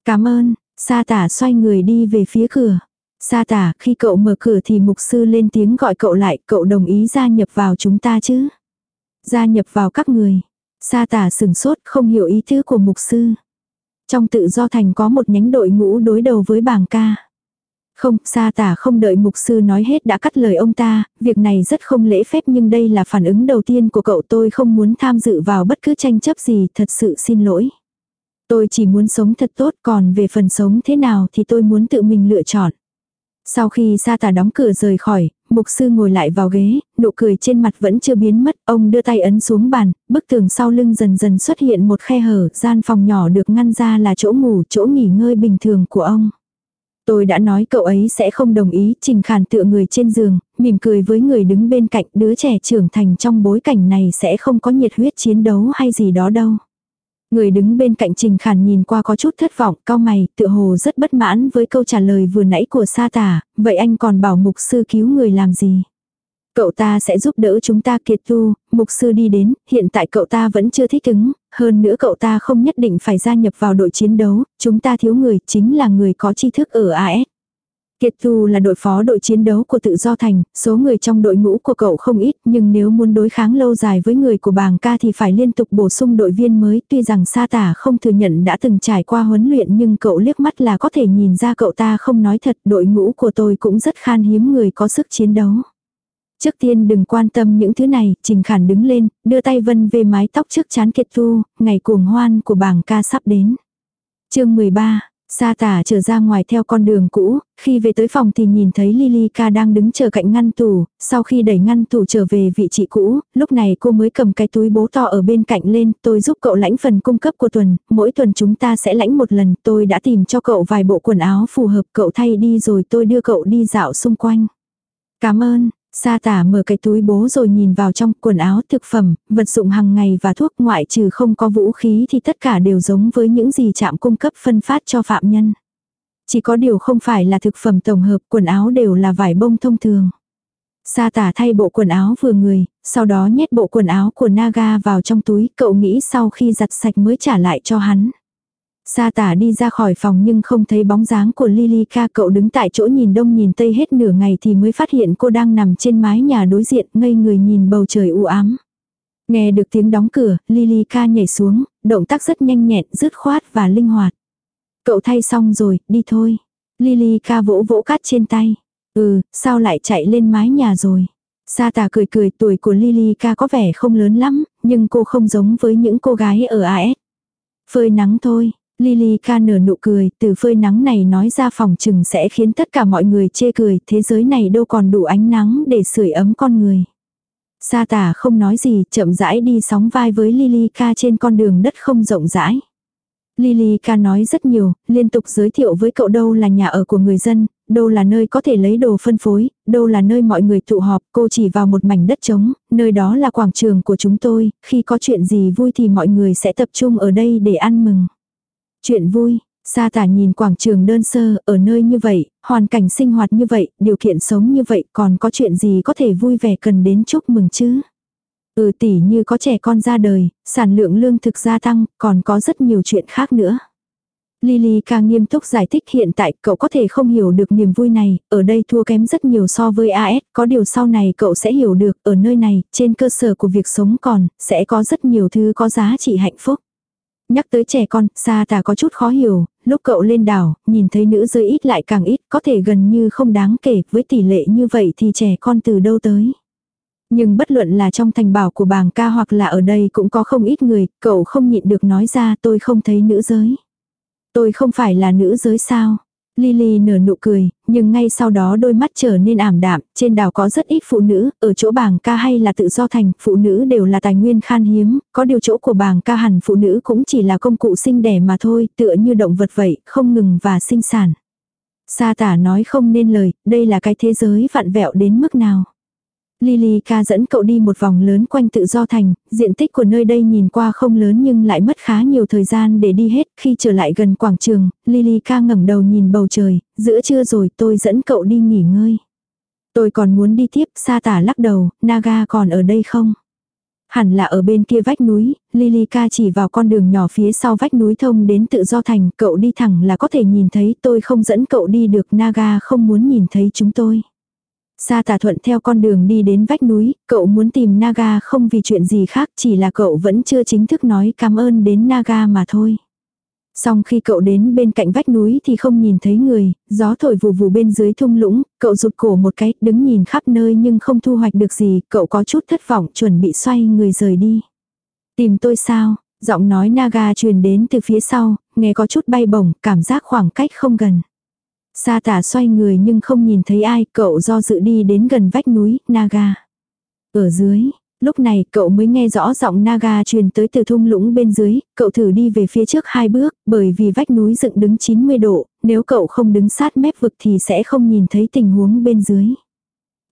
Cảm ơn, sa tả xoay người đi về phía cửa. Sa tả, khi cậu mở cửa thì mục sư lên tiếng gọi cậu lại, cậu đồng ý gia nhập vào chúng ta chứ? Gia nhập vào các người. Sa tả sừng sốt, không hiểu ý tứ của mục sư. Trong tự do thành có một nhánh đội ngũ đối đầu với bảng ca. Không, sa tả không đợi mục sư nói hết đã cắt lời ông ta, việc này rất không lễ phép nhưng đây là phản ứng đầu tiên của cậu tôi không muốn tham dự vào bất cứ tranh chấp gì, thật sự xin lỗi. Tôi chỉ muốn sống thật tốt còn về phần sống thế nào thì tôi muốn tự mình lựa chọn. Sau khi sa tà đóng cửa rời khỏi, mục sư ngồi lại vào ghế, nụ cười trên mặt vẫn chưa biến mất, ông đưa tay ấn xuống bàn, bức tường sau lưng dần dần xuất hiện một khe hở, gian phòng nhỏ được ngăn ra là chỗ ngủ, chỗ nghỉ ngơi bình thường của ông. Tôi đã nói cậu ấy sẽ không đồng ý, Trình Khản tựa người trên giường, mỉm cười với người đứng bên cạnh đứa trẻ trưởng thành trong bối cảnh này sẽ không có nhiệt huyết chiến đấu hay gì đó đâu. Người đứng bên cạnh Trình Khản nhìn qua có chút thất vọng, cao mày, tựa hồ rất bất mãn với câu trả lời vừa nãy của sa tả, vậy anh còn bảo mục sư cứu người làm gì? Cậu ta sẽ giúp đỡ chúng ta kiệt tu, mục sư đi đến, hiện tại cậu ta vẫn chưa thích ứng, hơn nữa cậu ta không nhất định phải gia nhập vào đội chiến đấu, chúng ta thiếu người chính là người có tri thức ở AS. Kiệt Tu là đội phó đội chiến đấu của tự do thành, số người trong đội ngũ của cậu không ít, nhưng nếu muốn đối kháng lâu dài với người của bàng ca thì phải liên tục bổ sung đội viên mới. Tuy rằng sa tả không thừa nhận đã từng trải qua huấn luyện nhưng cậu liếc mắt là có thể nhìn ra cậu ta không nói thật. Đội ngũ của tôi cũng rất khan hiếm người có sức chiến đấu. Trước tiên đừng quan tâm những thứ này, Trình Khản đứng lên, đưa tay vân về mái tóc trước chán Kiệt Thu, ngày cuồng hoan của bảng ca sắp đến. chương 13, Sa tả trở ra ngoài theo con đường cũ, khi về tới phòng thì nhìn thấy Lily ca đang đứng chờ cạnh ngăn tủ, sau khi đẩy ngăn tủ trở về vị trí cũ, lúc này cô mới cầm cái túi bố to ở bên cạnh lên, tôi giúp cậu lãnh phần cung cấp của tuần, mỗi tuần chúng ta sẽ lãnh một lần, tôi đã tìm cho cậu vài bộ quần áo phù hợp cậu thay đi rồi tôi đưa cậu đi dạo xung quanh. Cảm ơn, Sa tả mở cái túi bố rồi nhìn vào trong quần áo thực phẩm, vật dụng hàng ngày và thuốc ngoại trừ không có vũ khí thì tất cả đều giống với những gì trạm cung cấp phân phát cho phạm nhân. Chỉ có điều không phải là thực phẩm tổng hợp quần áo đều là vải bông thông thường. Sa tả thay bộ quần áo vừa người, sau đó nhét bộ quần áo của Naga vào trong túi, cậu nghĩ sau khi giặt sạch mới trả lại cho hắn. Sa tả đi ra khỏi phòng nhưng không thấy bóng dáng của Lilica cậu đứng tại chỗ nhìn đông nhìn tây hết nửa ngày thì mới phát hiện cô đang nằm trên mái nhà đối diện ngây người nhìn bầu trời u ám. Nghe được tiếng đóng cửa, Lilica nhảy xuống, động tác rất nhanh nhẹn, dứt khoát và linh hoạt. Cậu thay xong rồi, đi thôi. Lilica vỗ vỗ cát trên tay. Ừ, sao lại chạy lên mái nhà rồi? Sa tà cười cười tuổi của Lilica có vẻ không lớn lắm, nhưng cô không giống với những cô gái ở AS. Phơi nắng thôi, Lily ca nở nụ cười, từ phơi nắng này nói ra phòng chừng sẽ khiến tất cả mọi người chê cười, thế giới này đâu còn đủ ánh nắng để sưởi ấm con người. Sa tả không nói gì, chậm rãi đi sóng vai với Lily ca trên con đường đất không rộng rãi. Lily ca nói rất nhiều, liên tục giới thiệu với cậu đâu là nhà ở của người dân, đâu là nơi có thể lấy đồ phân phối, đâu là nơi mọi người tụ họp, cô chỉ vào một mảnh đất trống, nơi đó là quảng trường của chúng tôi, khi có chuyện gì vui thì mọi người sẽ tập trung ở đây để ăn mừng. Chuyện vui, Sa tả nhìn quảng trường đơn sơ, ở nơi như vậy, hoàn cảnh sinh hoạt như vậy, điều kiện sống như vậy, còn có chuyện gì có thể vui vẻ cần đến chúc mừng chứ? Ừ tỉ như có trẻ con ra đời, sản lượng lương thực gia tăng, còn có rất nhiều chuyện khác nữa. Lily càng nghiêm túc giải thích hiện tại cậu có thể không hiểu được niềm vui này, ở đây thua kém rất nhiều so với AS, có điều sau này cậu sẽ hiểu được, ở nơi này, trên cơ sở của việc sống còn, sẽ có rất nhiều thứ có giá trị hạnh phúc. Nhắc tới trẻ con, Sa tà có chút khó hiểu, lúc cậu lên đảo, nhìn thấy nữ giới ít lại càng ít, có thể gần như không đáng kể, với tỷ lệ như vậy thì trẻ con từ đâu tới. Nhưng bất luận là trong thành bảo của bàng ca hoặc là ở đây cũng có không ít người, cậu không nhịn được nói ra tôi không thấy nữ giới. Tôi không phải là nữ giới sao? Lily nở nụ cười, nhưng ngay sau đó đôi mắt trở nên ảm đạm, trên đảo có rất ít phụ nữ, ở chỗ bảng ca hay là tự do thành, phụ nữ đều là tài nguyên khan hiếm, có điều chỗ của bảng ca hẳn phụ nữ cũng chỉ là công cụ sinh đẻ mà thôi, tựa như động vật vậy, không ngừng và sinh sản. Sa tả nói không nên lời, đây là cái thế giới vặn vẹo đến mức nào. Lily ca dẫn cậu đi một vòng lớn quanh tự do thành, diện tích của nơi đây nhìn qua không lớn nhưng lại mất khá nhiều thời gian để đi hết. Khi trở lại gần quảng trường, Lily ca ngẩng đầu nhìn bầu trời, giữa trưa rồi tôi dẫn cậu đi nghỉ ngơi. Tôi còn muốn đi tiếp, sa tả lắc đầu, Naga còn ở đây không? Hẳn là ở bên kia vách núi, Lilica chỉ vào con đường nhỏ phía sau vách núi thông đến tự do thành, cậu đi thẳng là có thể nhìn thấy tôi không dẫn cậu đi được Naga không muốn nhìn thấy chúng tôi. Sa tà thuận theo con đường đi đến vách núi, cậu muốn tìm Naga không vì chuyện gì khác chỉ là cậu vẫn chưa chính thức nói cảm ơn đến Naga mà thôi. Xong khi cậu đến bên cạnh vách núi thì không nhìn thấy người, gió thổi vù vù bên dưới thung lũng, cậu rụt cổ một cái, đứng nhìn khắp nơi nhưng không thu hoạch được gì, cậu có chút thất vọng chuẩn bị xoay người rời đi. Tìm tôi sao? Giọng nói Naga truyền đến từ phía sau, nghe có chút bay bổng, cảm giác khoảng cách không gần. Sa tả xoay người nhưng không nhìn thấy ai, cậu do dự đi đến gần vách núi, Naga. Ở dưới, lúc này cậu mới nghe rõ giọng Naga truyền tới từ thung lũng bên dưới, cậu thử đi về phía trước hai bước, bởi vì vách núi dựng đứng 90 độ, nếu cậu không đứng sát mép vực thì sẽ không nhìn thấy tình huống bên dưới.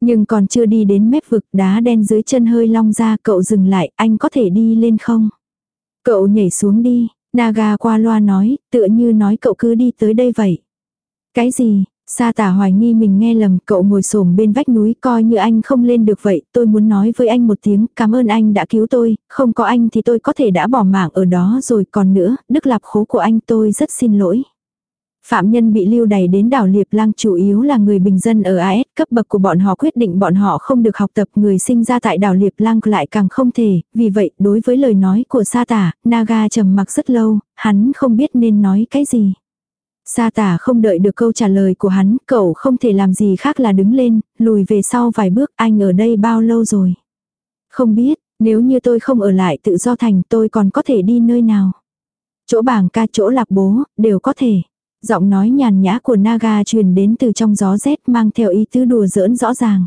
Nhưng còn chưa đi đến mép vực đá đen dưới chân hơi long ra cậu dừng lại, anh có thể đi lên không? Cậu nhảy xuống đi, Naga qua loa nói, tựa như nói cậu cứ đi tới đây vậy. Cái gì? Sa tả hoài nghi mình nghe lầm, cậu ngồi xổm bên vách núi coi như anh không lên được vậy, tôi muốn nói với anh một tiếng, cảm ơn anh đã cứu tôi, không có anh thì tôi có thể đã bỏ mạng ở đó rồi, còn nữa, đức lạp khố của anh tôi rất xin lỗi. Phạm nhân bị lưu đày đến đảo Liệp Lang chủ yếu là người bình dân ở AS, cấp bậc của bọn họ quyết định bọn họ không được học tập người sinh ra tại đảo Liệp Lang lại càng không thể, vì vậy đối với lời nói của sa tả, Naga trầm mặc rất lâu, hắn không biết nên nói cái gì. Sa tả không đợi được câu trả lời của hắn, cậu không thể làm gì khác là đứng lên, lùi về sau vài bước, anh ở đây bao lâu rồi? Không biết, nếu như tôi không ở lại tự do thành tôi còn có thể đi nơi nào? Chỗ bảng ca chỗ lạc bố, đều có thể. Giọng nói nhàn nhã của Naga truyền đến từ trong gió rét mang theo ý tứ đùa giỡn rõ ràng.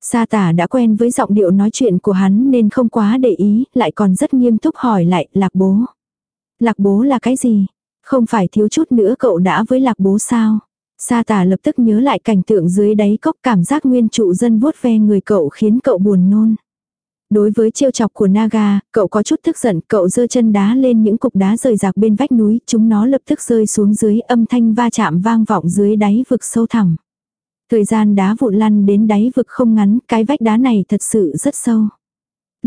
Sa tả đã quen với giọng điệu nói chuyện của hắn nên không quá để ý, lại còn rất nghiêm túc hỏi lại, lạc bố. Lạc bố là cái gì? Không phải thiếu chút nữa cậu đã với lạc bố sao? Sa tả lập tức nhớ lại cảnh tượng dưới đáy cốc cảm giác nguyên trụ dân vuốt ve người cậu khiến cậu buồn nôn. Đối với trêu chọc của Naga, cậu có chút tức giận, cậu giơ chân đá lên những cục đá rời rạc bên vách núi, chúng nó lập tức rơi xuống dưới âm thanh va chạm vang vọng dưới đáy vực sâu thẳm. Thời gian đá vụn lăn đến đáy vực không ngắn, cái vách đá này thật sự rất sâu.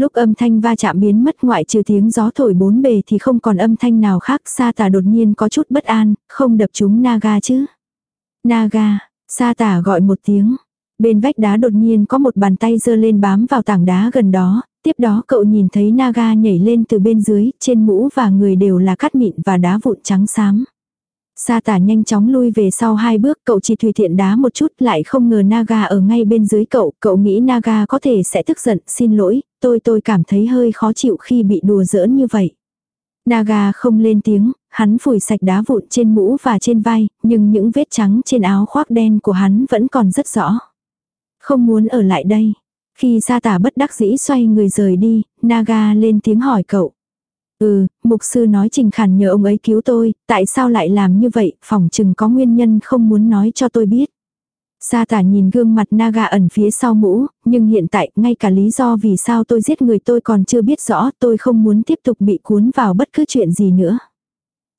Lúc âm thanh va chạm biến mất ngoại trừ tiếng gió thổi bốn bề thì không còn âm thanh nào khác, sa tả đột nhiên có chút bất an, không đập chúng Naga chứ. Naga, sa tả gọi một tiếng, Bên vách đá đột nhiên có một bàn tay giơ lên bám vào tảng đá gần đó, tiếp đó cậu nhìn thấy Naga nhảy lên từ bên dưới, trên mũ và người đều là cát mịn và đá vụn trắng xám. Sa tả nhanh chóng lui về sau hai bước, cậu chỉ tùy thiện đá một chút lại không ngờ Naga ở ngay bên dưới cậu, cậu nghĩ Naga có thể sẽ tức giận, xin lỗi, tôi tôi cảm thấy hơi khó chịu khi bị đùa giỡn như vậy. Naga không lên tiếng, hắn phủi sạch đá vụn trên mũ và trên vai, nhưng những vết trắng trên áo khoác đen của hắn vẫn còn rất rõ. Không muốn ở lại đây. Khi sa tả bất đắc dĩ xoay người rời đi, Naga lên tiếng hỏi cậu. Ừ, mục sư nói Trình Khản nhờ ông ấy cứu tôi, tại sao lại làm như vậy, phỏng chừng có nguyên nhân không muốn nói cho tôi biết. Sa tả nhìn gương mặt Naga ẩn phía sau mũ, nhưng hiện tại ngay cả lý do vì sao tôi giết người tôi còn chưa biết rõ, tôi không muốn tiếp tục bị cuốn vào bất cứ chuyện gì nữa.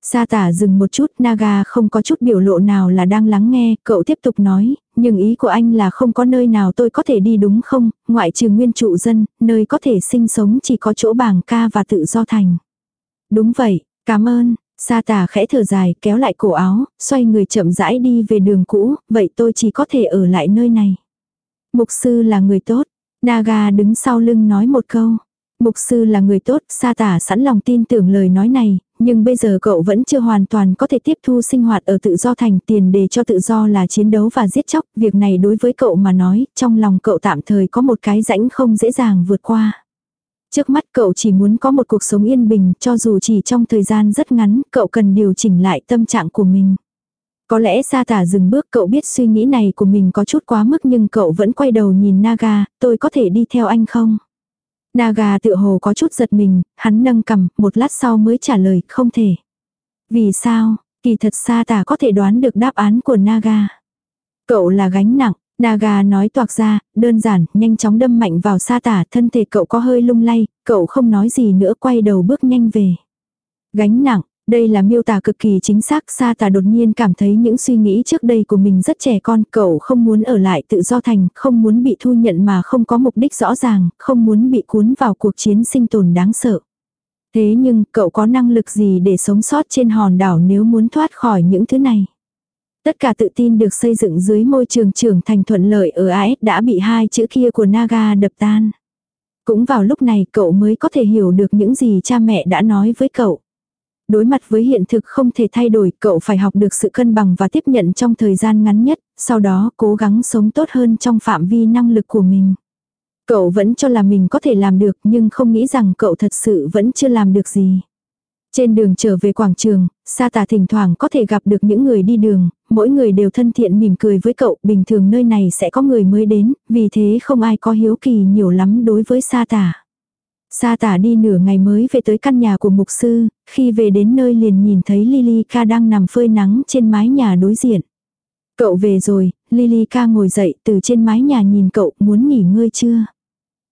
Sa tả dừng một chút, Naga không có chút biểu lộ nào là đang lắng nghe, cậu tiếp tục nói, nhưng ý của anh là không có nơi nào tôi có thể đi đúng không, ngoại trừ nguyên trụ dân, nơi có thể sinh sống chỉ có chỗ bảng ca và tự do thành. Đúng vậy, cảm ơn, sa tà khẽ thở dài, kéo lại cổ áo, xoay người chậm rãi đi về đường cũ, vậy tôi chỉ có thể ở lại nơi này. Mục sư là người tốt, Naga đứng sau lưng nói một câu. Mục sư là người tốt, sa tả sẵn lòng tin tưởng lời nói này, nhưng bây giờ cậu vẫn chưa hoàn toàn có thể tiếp thu sinh hoạt ở tự do thành tiền đề cho tự do là chiến đấu và giết chóc. Việc này đối với cậu mà nói, trong lòng cậu tạm thời có một cái rãnh không dễ dàng vượt qua. Trước mắt cậu chỉ muốn có một cuộc sống yên bình, cho dù chỉ trong thời gian rất ngắn, cậu cần điều chỉnh lại tâm trạng của mình. Có lẽ sa tả dừng bước cậu biết suy nghĩ này của mình có chút quá mức nhưng cậu vẫn quay đầu nhìn Naga, tôi có thể đi theo anh không? Naga tự hồ có chút giật mình, hắn nâng cầm, một lát sau mới trả lời, không thể. Vì sao, kỳ thật sa tả có thể đoán được đáp án của Naga. Cậu là gánh nặng, Naga nói toạc ra, đơn giản, nhanh chóng đâm mạnh vào sa tả, thân thể cậu có hơi lung lay, cậu không nói gì nữa quay đầu bước nhanh về. Gánh nặng, đây là miêu tả cực kỳ chính xác, Sa Tả đột nhiên cảm thấy những suy nghĩ trước đây của mình rất trẻ con, cậu không muốn ở lại tự do thành, không muốn bị thu nhận mà không có mục đích rõ ràng, không muốn bị cuốn vào cuộc chiến sinh tồn đáng sợ. Thế nhưng, cậu có năng lực gì để sống sót trên hòn đảo nếu muốn thoát khỏi những thứ này? Tất cả tự tin được xây dựng dưới môi trường trưởng thành thuận lợi ở AS đã bị hai chữ kia của Naga đập tan. Cũng vào lúc này cậu mới có thể hiểu được những gì cha mẹ đã nói với cậu. Đối mặt với hiện thực không thể thay đổi, cậu phải học được sự cân bằng và tiếp nhận trong thời gian ngắn nhất, sau đó cố gắng sống tốt hơn trong phạm vi năng lực của mình. Cậu vẫn cho là mình có thể làm được nhưng không nghĩ rằng cậu thật sự vẫn chưa làm được gì. Trên đường trở về quảng trường, Sa tà thỉnh thoảng có thể gặp được những người đi đường, mỗi người đều thân thiện mỉm cười với cậu, bình thường nơi này sẽ có người mới đến, vì thế không ai có hiếu kỳ nhiều lắm đối với sa tả. Sa tả đi nửa ngày mới về tới căn nhà của mục sư, khi về đến nơi liền nhìn thấy Lily ca đang nằm phơi nắng trên mái nhà đối diện. Cậu về rồi, Lily ca ngồi dậy từ trên mái nhà nhìn cậu muốn nghỉ ngơi chưa?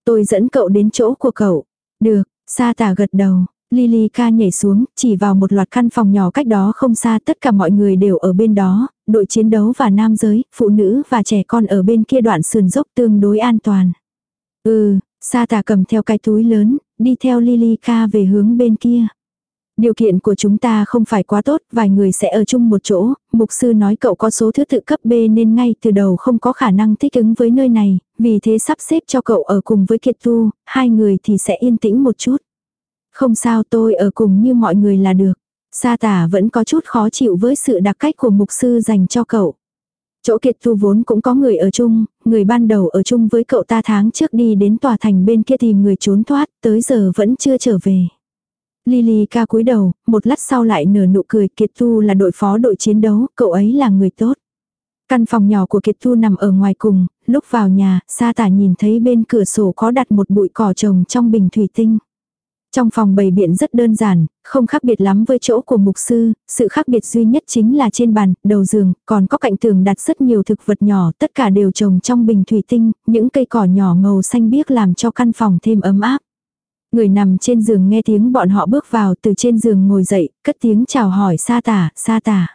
Tôi dẫn cậu đến chỗ của cậu. Được, sa tả gật đầu. Lily ca nhảy xuống, chỉ vào một loạt căn phòng nhỏ cách đó không xa tất cả mọi người đều ở bên đó, đội chiến đấu và nam giới, phụ nữ và trẻ con ở bên kia đoạn sườn dốc tương đối an toàn. Ừ, sa tà cầm theo cái túi lớn, đi theo Lily ca về hướng bên kia. Điều kiện của chúng ta không phải quá tốt, vài người sẽ ở chung một chỗ, mục sư nói cậu có số thứ tự cấp B nên ngay từ đầu không có khả năng thích ứng với nơi này, vì thế sắp xếp cho cậu ở cùng với Kiệt Tu, hai người thì sẽ yên tĩnh một chút. Không sao tôi ở cùng như mọi người là được. Sa tả vẫn có chút khó chịu với sự đặc cách của mục sư dành cho cậu. Chỗ kiệt tu vốn cũng có người ở chung, người ban đầu ở chung với cậu ta tháng trước đi đến tòa thành bên kia tìm người trốn thoát, tới giờ vẫn chưa trở về. Lily ca cúi đầu, một lát sau lại nở nụ cười Kiệt Tu là đội phó đội chiến đấu, cậu ấy là người tốt. Căn phòng nhỏ của Kiệt Tu nằm ở ngoài cùng, lúc vào nhà, Sa tả nhìn thấy bên cửa sổ có đặt một bụi cỏ trồng trong bình thủy tinh. Trong phòng bày biện rất đơn giản, không khác biệt lắm với chỗ của mục sư, sự khác biệt duy nhất chính là trên bàn, đầu giường, còn có cạnh tường đặt rất nhiều thực vật nhỏ, tất cả đều trồng trong bình thủy tinh, những cây cỏ nhỏ màu xanh biếc làm cho căn phòng thêm ấm áp. Người nằm trên giường nghe tiếng bọn họ bước vào từ trên giường ngồi dậy, cất tiếng chào hỏi sa tả, sa tả.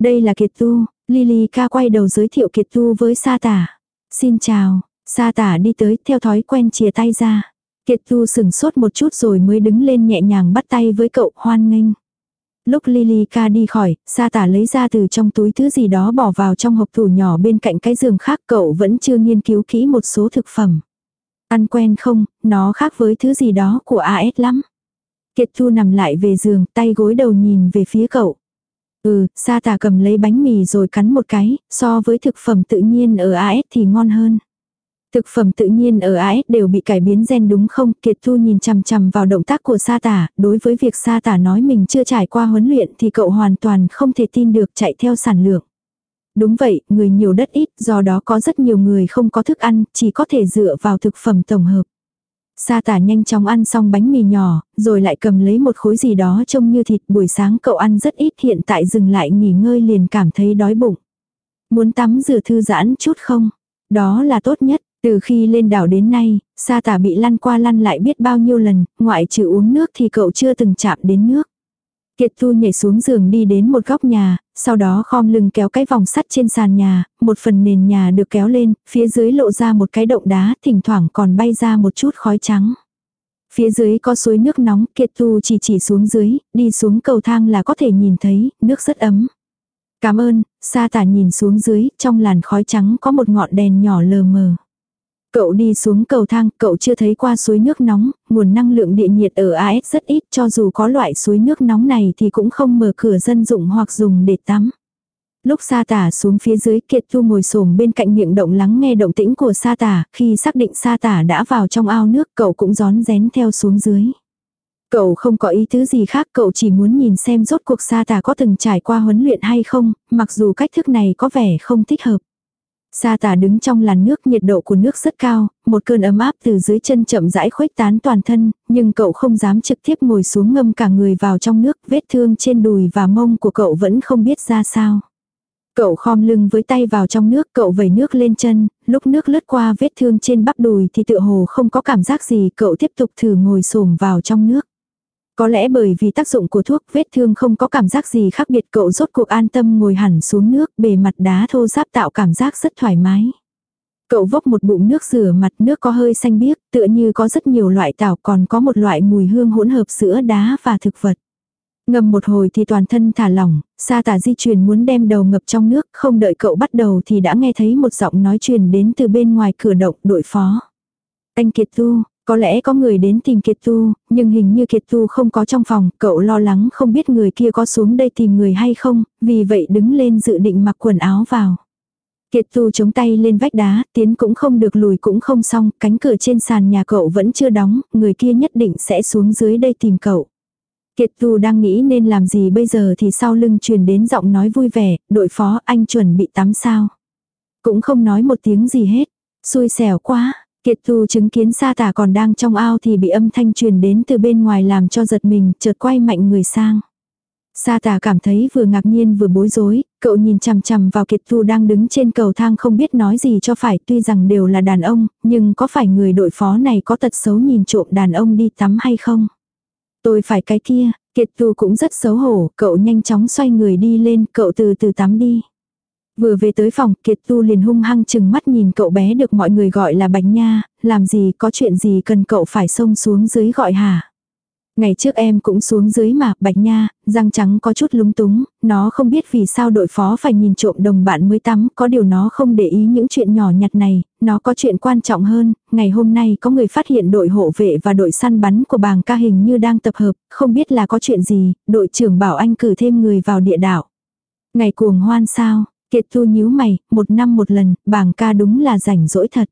Đây là Kiệt Tu, Lily ca quay đầu giới thiệu Kiệt Tu với sa tả. Xin chào, sa tả đi tới theo thói quen chia tay ra. Kiệt Thu sừng sốt một chút rồi mới đứng lên nhẹ nhàng bắt tay với cậu hoan nghênh. Lúc Lily ca đi khỏi, sa tả lấy ra từ trong túi thứ gì đó bỏ vào trong hộp tủ nhỏ bên cạnh cái giường khác cậu vẫn chưa nghiên cứu kỹ một số thực phẩm. Ăn quen không, nó khác với thứ gì đó của AS lắm. Kiệt Thu nằm lại về giường, tay gối đầu nhìn về phía cậu. Ừ, sa tà cầm lấy bánh mì rồi cắn một cái, so với thực phẩm tự nhiên ở AS thì ngon hơn. Thực phẩm tự nhiên ở AS đều bị cải biến gen đúng không? Kiệt Thu nhìn chằm chằm vào động tác của sa tả, đối với việc sa tả nói mình chưa trải qua huấn luyện thì cậu hoàn toàn không thể tin được chạy theo sản lượng. Đúng vậy, người nhiều đất ít, do đó có rất nhiều người không có thức ăn, chỉ có thể dựa vào thực phẩm tổng hợp. Sa tả nhanh chóng ăn xong bánh mì nhỏ, rồi lại cầm lấy một khối gì đó trông như thịt buổi sáng cậu ăn rất ít hiện tại dừng lại nghỉ ngơi liền cảm thấy đói bụng. Muốn tắm rửa thư giãn chút không? Đó là tốt nhất, từ khi lên đảo đến nay, sa tả bị lăn qua lăn lại biết bao nhiêu lần, ngoại trừ uống nước thì cậu chưa từng chạm đến nước. Kiệt Thu nhảy xuống giường đi đến một góc nhà, sau đó khom lưng kéo cái vòng sắt trên sàn nhà, một phần nền nhà được kéo lên, phía dưới lộ ra một cái động đá, thỉnh thoảng còn bay ra một chút khói trắng. Phía dưới có suối nước nóng, Kiệt Thu chỉ chỉ xuống dưới, đi xuống cầu thang là có thể nhìn thấy, nước rất ấm. Cảm ơn, sa tả nhìn xuống dưới, trong làn khói trắng có một ngọn đèn nhỏ lờ mờ. Cậu đi xuống cầu thang, cậu chưa thấy qua suối nước nóng, nguồn năng lượng địa nhiệt ở AS rất ít cho dù có loại suối nước nóng này thì cũng không mở cửa dân dụng hoặc dùng để tắm. Lúc sa tả xuống phía dưới kiệt thu ngồi xổm bên cạnh miệng động lắng nghe động tĩnh của sa tả, khi xác định sa tả đã vào trong ao nước cậu cũng gión rén theo xuống dưới. Cậu không có ý tứ gì khác, cậu chỉ muốn nhìn xem rốt cuộc sa tả có từng trải qua huấn luyện hay không, mặc dù cách thức này có vẻ không thích hợp. Sa tả đứng trong làn nước nhiệt độ của nước rất cao, một cơn ấm áp từ dưới chân chậm rãi khuếch tán toàn thân, nhưng cậu không dám trực tiếp ngồi xuống ngâm cả người vào trong nước, vết thương trên đùi và mông của cậu vẫn không biết ra sao. Cậu khom lưng với tay vào trong nước, cậu vẩy nước lên chân, lúc nước lướt qua vết thương trên bắp đùi thì tựa hồ không có cảm giác gì, cậu tiếp tục thử ngồi xổm vào trong nước. Có lẽ bởi vì tác dụng của thuốc vết thương không có cảm giác gì khác biệt cậu rốt cuộc an tâm ngồi hẳn xuống nước bề mặt đá thô ráp tạo cảm giác rất thoải mái. Cậu vốc một bụng nước rửa mặt nước có hơi xanh biếc tựa như có rất nhiều loại tảo còn có một loại mùi hương hỗn hợp sữa đá và thực vật. Ngầm một hồi thì toàn thân thả lỏng, sa tả di chuyển muốn đem đầu ngập trong nước, không đợi cậu bắt đầu thì đã nghe thấy một giọng nói truyền đến từ bên ngoài cửa động đội phó. Anh Kiệt Tu, có lẽ có người đến tìm Kiệt Tu, nhưng hình như Kiệt Tu không có trong phòng, cậu lo lắng không biết người kia có xuống đây tìm người hay không, vì vậy đứng lên dự định mặc quần áo vào. Kiệt Tu chống tay lên vách đá, tiến cũng không được lùi cũng không xong, cánh cửa trên sàn nhà cậu vẫn chưa đóng, người kia nhất định sẽ xuống dưới đây tìm cậu. Kiệt Tu đang nghĩ nên làm gì bây giờ thì sau lưng truyền đến giọng nói vui vẻ, đội phó anh chuẩn bị tắm sao. Cũng không nói một tiếng gì hết, xui xẻo quá, Kiệt Tu chứng kiến sa tả còn đang trong ao thì bị âm thanh truyền đến từ bên ngoài làm cho giật mình, chợt quay mạnh người sang. Sa tả cảm thấy vừa ngạc nhiên vừa bối rối, cậu nhìn chằm chằm vào Kiệt Tu đang đứng trên cầu thang không biết nói gì cho phải tuy rằng đều là đàn ông, nhưng có phải người đội phó này có tật xấu nhìn trộm đàn ông đi tắm hay không? Tôi phải cái kia, Kiệt Tu cũng rất xấu hổ, cậu nhanh chóng xoay người đi lên, cậu từ từ tắm đi. Vừa về tới phòng, Kiệt Tu liền hung hăng chừng mắt nhìn cậu bé được mọi người gọi là Bạch Nha, làm gì có chuyện gì cần cậu phải xông xuống dưới gọi hả? Ngày trước em cũng xuống dưới mà, Bạch Nha, răng trắng có chút lúng túng, nó không biết vì sao đội phó phải nhìn trộm đồng bạn mới tắm, có điều nó không để ý những chuyện nhỏ nhặt này, nó có chuyện quan trọng hơn, ngày hôm nay có người phát hiện đội hộ vệ và đội săn bắn của bàng ca hình như đang tập hợp, không biết là có chuyện gì, đội trưởng bảo anh cử thêm người vào địa đảo. Ngày cuồng hoan sao, Kiệt thu nhíu mày, một năm một lần, bảng ca đúng là rảnh rỗi thật.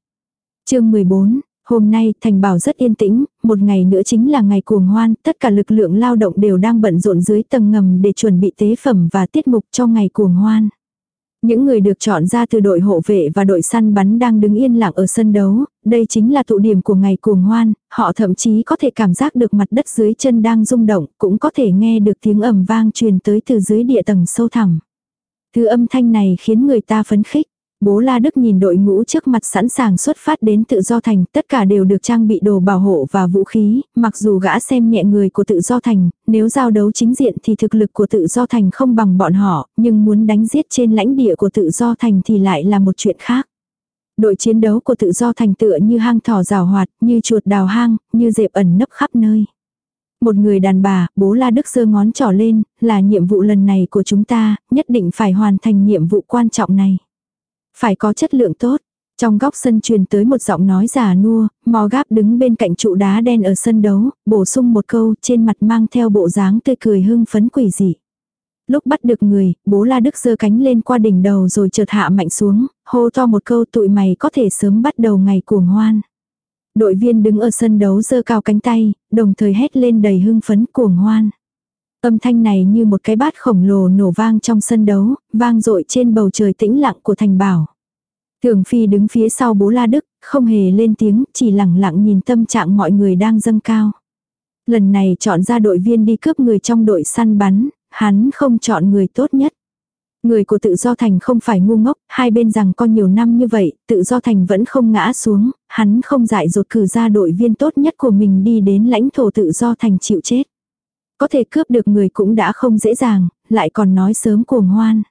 chương 14, hôm nay thành bảo rất yên tĩnh, một ngày nữa chính là ngày cuồng hoan, tất cả lực lượng lao động đều đang bận rộn dưới tầng ngầm để chuẩn bị tế phẩm và tiết mục cho ngày cuồng hoan. Những người được chọn ra từ đội hộ vệ và đội săn bắn đang đứng yên lặng ở sân đấu, đây chính là tụ điểm của ngày cuồng hoan, họ thậm chí có thể cảm giác được mặt đất dưới chân đang rung động, cũng có thể nghe được tiếng ầm vang truyền tới từ dưới địa tầng sâu thẳm. Thứ âm thanh này khiến người ta phấn khích. Bố La Đức nhìn đội ngũ trước mặt sẵn sàng xuất phát đến tự do thành, tất cả đều được trang bị đồ bảo hộ và vũ khí, mặc dù gã xem nhẹ người của tự do thành, nếu giao đấu chính diện thì thực lực của tự do thành không bằng bọn họ, nhưng muốn đánh giết trên lãnh địa của tự do thành thì lại là một chuyện khác. Đội chiến đấu của tự do thành tựa như hang thỏ rào hoạt, như chuột đào hang, như dẹp ẩn nấp khắp nơi. Một người đàn bà, bố La Đức giơ ngón trỏ lên, là nhiệm vụ lần này của chúng ta, nhất định phải hoàn thành nhiệm vụ quan trọng này. Phải có chất lượng tốt. Trong góc sân truyền tới một giọng nói giả nua, mò gáp đứng bên cạnh trụ đá đen ở sân đấu, bổ sung một câu trên mặt mang theo bộ dáng tươi cười hưng phấn quỷ dị. Lúc bắt được người, bố la đức giơ cánh lên qua đỉnh đầu rồi chợt hạ mạnh xuống, hô to một câu tụi mày có thể sớm bắt đầu ngày cuồng hoan. Đội viên đứng ở sân đấu giơ cao cánh tay, đồng thời hét lên đầy hưng phấn cuồng hoan. Âm thanh này như một cái bát khổng lồ nổ vang trong sân đấu, vang dội trên bầu trời tĩnh lặng của thành bảo. Thường Phi đứng phía sau bố La Đức, không hề lên tiếng, chỉ lặng lặng nhìn tâm trạng mọi người đang dâng cao. Lần này chọn ra đội viên đi cướp người trong đội săn bắn, hắn không chọn người tốt nhất. Người của tự do thành không phải ngu ngốc, hai bên rằng có nhiều năm như vậy, tự do thành vẫn không ngã xuống, hắn không dại dột cử ra đội viên tốt nhất của mình đi đến lãnh thổ tự do thành chịu chết. Có thể cướp được người cũng đã không dễ dàng, lại còn nói sớm cuồng hoan.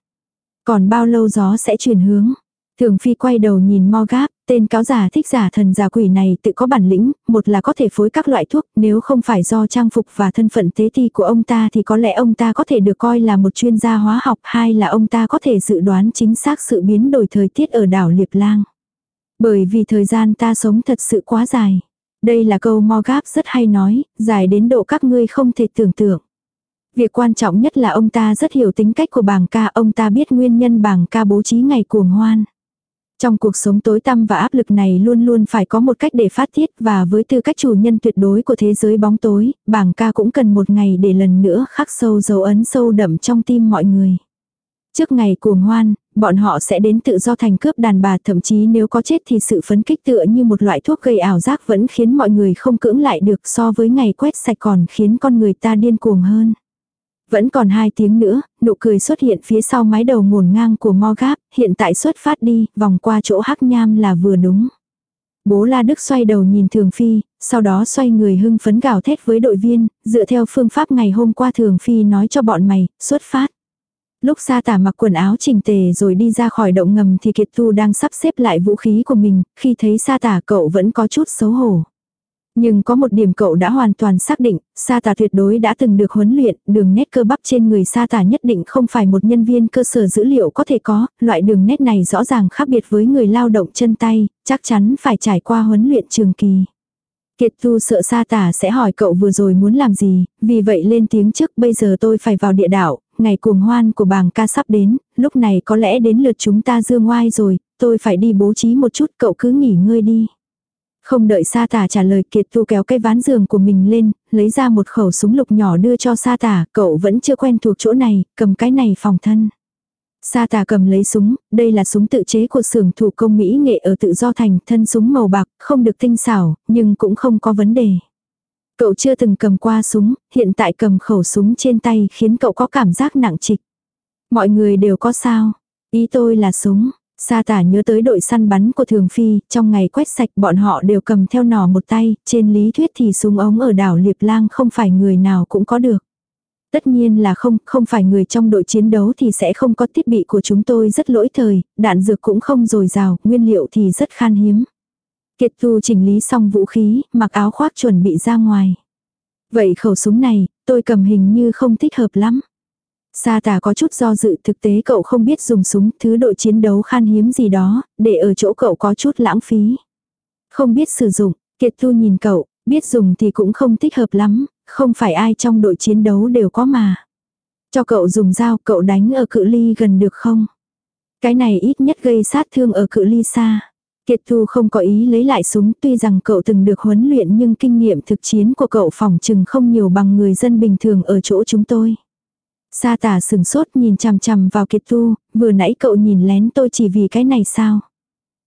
Còn bao lâu gió sẽ chuyển hướng. Thường Phi quay đầu nhìn Mo Gáp, tên cáo giả thích giả thần giả quỷ này tự có bản lĩnh, một là có thể phối các loại thuốc, nếu không phải do trang phục và thân phận tế thi của ông ta thì có lẽ ông ta có thể được coi là một chuyên gia hóa học, hai là ông ta có thể dự đoán chính xác sự biến đổi thời tiết ở đảo Liệp Lang. Bởi vì thời gian ta sống thật sự quá dài. Đây là câu Morgap rất hay nói, dài đến độ các ngươi không thể tưởng tượng. Việc quan trọng nhất là ông ta rất hiểu tính cách của bàng ca, ông ta biết nguyên nhân bàng ca bố trí ngày cuồng hoan. Trong cuộc sống tối tăm và áp lực này luôn luôn phải có một cách để phát tiết và với tư cách chủ nhân tuyệt đối của thế giới bóng tối, bảng ca cũng cần một ngày để lần nữa khắc sâu dấu ấn sâu đậm trong tim mọi người. Trước ngày cuồng hoan, bọn họ sẽ đến tự do thành cướp đàn bà thậm chí nếu có chết thì sự phấn kích tựa như một loại thuốc gây ảo giác vẫn khiến mọi người không cưỡng lại được so với ngày quét sạch còn khiến con người ta điên cuồng hơn. Vẫn còn hai tiếng nữa, nụ cười xuất hiện phía sau mái đầu ngổn ngang của Morgap, hiện tại xuất phát đi, vòng qua chỗ hắc nham là vừa đúng. Bố La Đức xoay đầu nhìn Thường Phi, sau đó xoay người hưng phấn gào thét với đội viên, dựa theo phương pháp ngày hôm qua Thường Phi nói cho bọn mày, xuất phát. Lúc sa tả mặc quần áo chỉnh tề rồi đi ra khỏi động ngầm thì Kiệt Thu đang sắp xếp lại vũ khí của mình, khi thấy sa tả cậu vẫn có chút xấu hổ. Nhưng có một điểm cậu đã hoàn toàn xác định, sa tả tuyệt đối đã từng được huấn luyện, đường nét cơ bắp trên người sa tả nhất định không phải một nhân viên cơ sở dữ liệu có thể có, loại đường nét này rõ ràng khác biệt với người lao động chân tay, chắc chắn phải trải qua huấn luyện trường kỳ. Kiệt Tu sợ sa tả sẽ hỏi cậu vừa rồi muốn làm gì, vì vậy lên tiếng trước bây giờ tôi phải vào địa đạo, ngày cuồng hoan của bàng ca sắp đến, lúc này có lẽ đến lượt chúng ta dương ngoai rồi, tôi phải đi bố trí một chút cậu cứ nghỉ ngơi đi. Không đợi sa tả trả lời kiệt tu kéo cái ván giường của mình lên, lấy ra một khẩu súng lục nhỏ đưa cho sa tả, cậu vẫn chưa quen thuộc chỗ này, cầm cái này phòng thân. Sa tà cầm lấy súng, đây là súng tự chế của xưởng thủ công Mỹ nghệ ở tự do thành, thân súng màu bạc, không được tinh xảo, nhưng cũng không có vấn đề. Cậu chưa từng cầm qua súng, hiện tại cầm khẩu súng trên tay khiến cậu có cảm giác nặng trịch. Mọi người đều có sao? Ý tôi là súng. Sa tả nhớ tới đội săn bắn của Thường Phi, trong ngày quét sạch bọn họ đều cầm theo nỏ một tay, trên lý thuyết thì súng ống ở đảo Liệp Lang không phải người nào cũng có được. Tất nhiên là không, không phải người trong đội chiến đấu thì sẽ không có thiết bị của chúng tôi rất lỗi thời, đạn dược cũng không dồi dào, nguyên liệu thì rất khan hiếm. Kiệt Tu chỉnh lý xong vũ khí, mặc áo khoác chuẩn bị ra ngoài. Vậy khẩu súng này, tôi cầm hình như không thích hợp lắm. Sa tà có chút do dự thực tế cậu không biết dùng súng, thứ đội chiến đấu khan hiếm gì đó, để ở chỗ cậu có chút lãng phí. Không biết sử dụng, Kiệt thu nhìn cậu, biết dùng thì cũng không thích hợp lắm, không phải ai trong đội chiến đấu đều có mà. Cho cậu dùng dao, cậu đánh ở cự ly gần được không? Cái này ít nhất gây sát thương ở cự ly xa. Kiệt Thu không có ý lấy lại súng tuy rằng cậu từng được huấn luyện nhưng kinh nghiệm thực chiến của cậu phòng chừng không nhiều bằng người dân bình thường ở chỗ chúng tôi. Sa tả sừng sốt nhìn chằm chằm vào Kiệt Tu, vừa nãy cậu nhìn lén tôi chỉ vì cái này sao?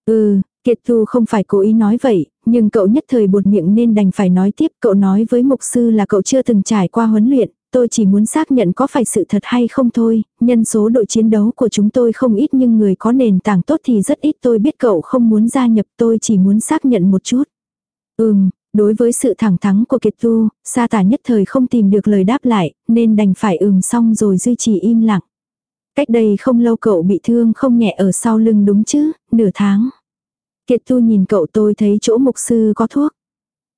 Ừ, Kiệt Tu không phải cố ý nói vậy, nhưng cậu nhất thời buột miệng nên đành phải nói tiếp. Cậu nói với mục sư là cậu chưa từng trải qua huấn luyện, tôi chỉ muốn xác nhận có phải sự thật hay không thôi. Nhân số đội chiến đấu của chúng tôi không ít nhưng người có nền tảng tốt thì rất ít. Tôi biết cậu không muốn gia nhập tôi chỉ muốn xác nhận một chút. Ừm, đối với sự thẳng thắng của Kiệt Tu, sa tả nhất thời không tìm được lời đáp lại, nên đành phải ừm xong rồi duy trì im lặng. Cách đây không lâu cậu bị thương không nhẹ ở sau lưng đúng chứ, nửa tháng. Kiệt tu nhìn cậu tôi thấy chỗ mục sư có thuốc.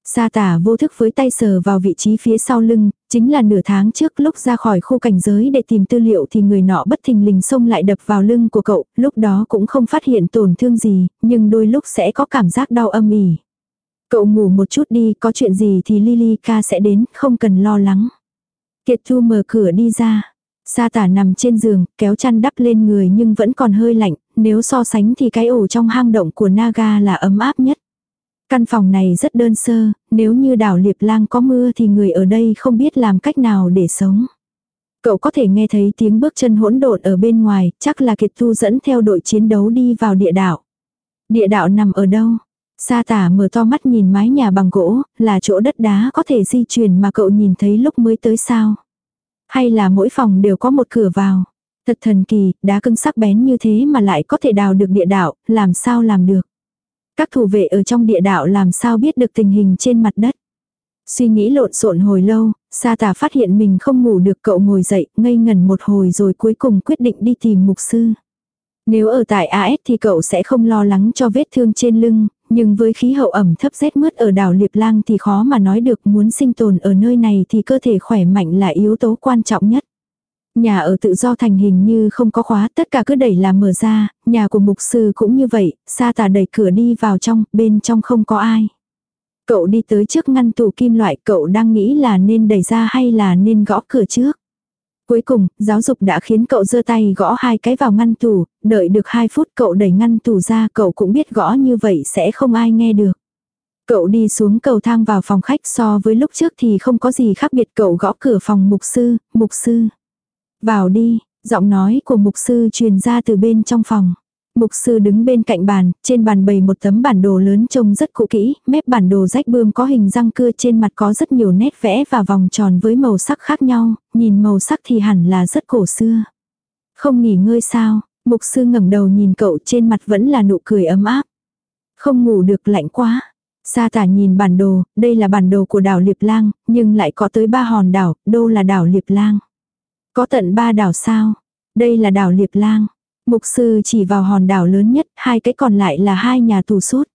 Sa tả vô thức với tay sờ vào vị trí phía sau lưng, chính là nửa tháng trước lúc ra khỏi khu cảnh giới để tìm tư liệu thì người nọ bất thình lình xông lại đập vào lưng của cậu, lúc đó cũng không phát hiện tổn thương gì, nhưng đôi lúc sẽ có cảm giác đau âm ỉ. Cậu ngủ một chút đi, có chuyện gì thì Lily ca sẽ đến, không cần lo lắng. Kiệt Thu mở cửa đi ra. Sa tả nằm trên giường, kéo chăn đắp lên người nhưng vẫn còn hơi lạnh, nếu so sánh thì cái ổ trong hang động của Naga là ấm áp nhất. Căn phòng này rất đơn sơ, nếu như đảo Liệp Lang có mưa thì người ở đây không biết làm cách nào để sống. Cậu có thể nghe thấy tiếng bước chân hỗn độn ở bên ngoài, chắc là Kiệt Thu dẫn theo đội chiến đấu đi vào địa đảo. Địa đạo nằm ở đâu? Sa tả mở to mắt nhìn mái nhà bằng gỗ, là chỗ đất đá có thể di chuyển mà cậu nhìn thấy lúc mới tới sao. Hay là mỗi phòng đều có một cửa vào. Thật thần kỳ, đá cưng sắc bén như thế mà lại có thể đào được địa đạo, làm sao làm được. Các thủ vệ ở trong địa đạo làm sao biết được tình hình trên mặt đất. Suy nghĩ lộn xộn hồi lâu, sa Tả phát hiện mình không ngủ được cậu ngồi dậy, ngây ngẩn một hồi rồi cuối cùng quyết định đi tìm mục sư. Nếu ở tại AS thì cậu sẽ không lo lắng cho vết thương trên lưng, nhưng với khí hậu ẩm thấp rét mướt ở đảo Liệp Lang thì khó mà nói được muốn sinh tồn ở nơi này thì cơ thể khỏe mạnh là yếu tố quan trọng nhất. Nhà ở tự do thành hình như không có khóa, tất cả cứ đẩy là mở ra, nhà của mục sư cũng như vậy, sa tà đẩy cửa đi vào trong, bên trong không có ai. Cậu đi tới trước ngăn tủ kim loại, cậu đang nghĩ là nên đẩy ra hay là nên gõ cửa trước. Cuối cùng, giáo dục đã khiến cậu giơ tay gõ hai cái vào ngăn tủ, đợi được hai phút cậu đẩy ngăn tủ ra cậu cũng biết gõ như vậy sẽ không ai nghe được. Cậu đi xuống cầu thang vào phòng khách so với lúc trước thì không có gì khác biệt cậu gõ cửa phòng mục sư, mục sư. Vào đi, giọng nói của mục sư truyền ra từ bên trong phòng. Mục sư đứng bên cạnh bàn, trên bàn bày một tấm bản đồ lớn trông rất cũ kỹ, mép bản đồ rách bươm có hình răng cưa trên mặt có rất nhiều nét vẽ và vòng tròn với màu sắc khác nhau, nhìn màu sắc thì hẳn là rất cổ xưa. Không nghỉ ngơi sao, mục sư ngẩng đầu nhìn cậu trên mặt vẫn là nụ cười ấm áp. Không ngủ được lạnh quá. Sa tả nhìn bản đồ, đây là bản đồ của đảo Liệp Lang, nhưng lại có tới ba hòn đảo, đâu là đảo Liệp Lang. Có tận ba đảo sao? Đây là đảo Liệp Lang. Mục sư chỉ vào hòn đảo lớn nhất, hai cái còn lại là hai nhà tù sút.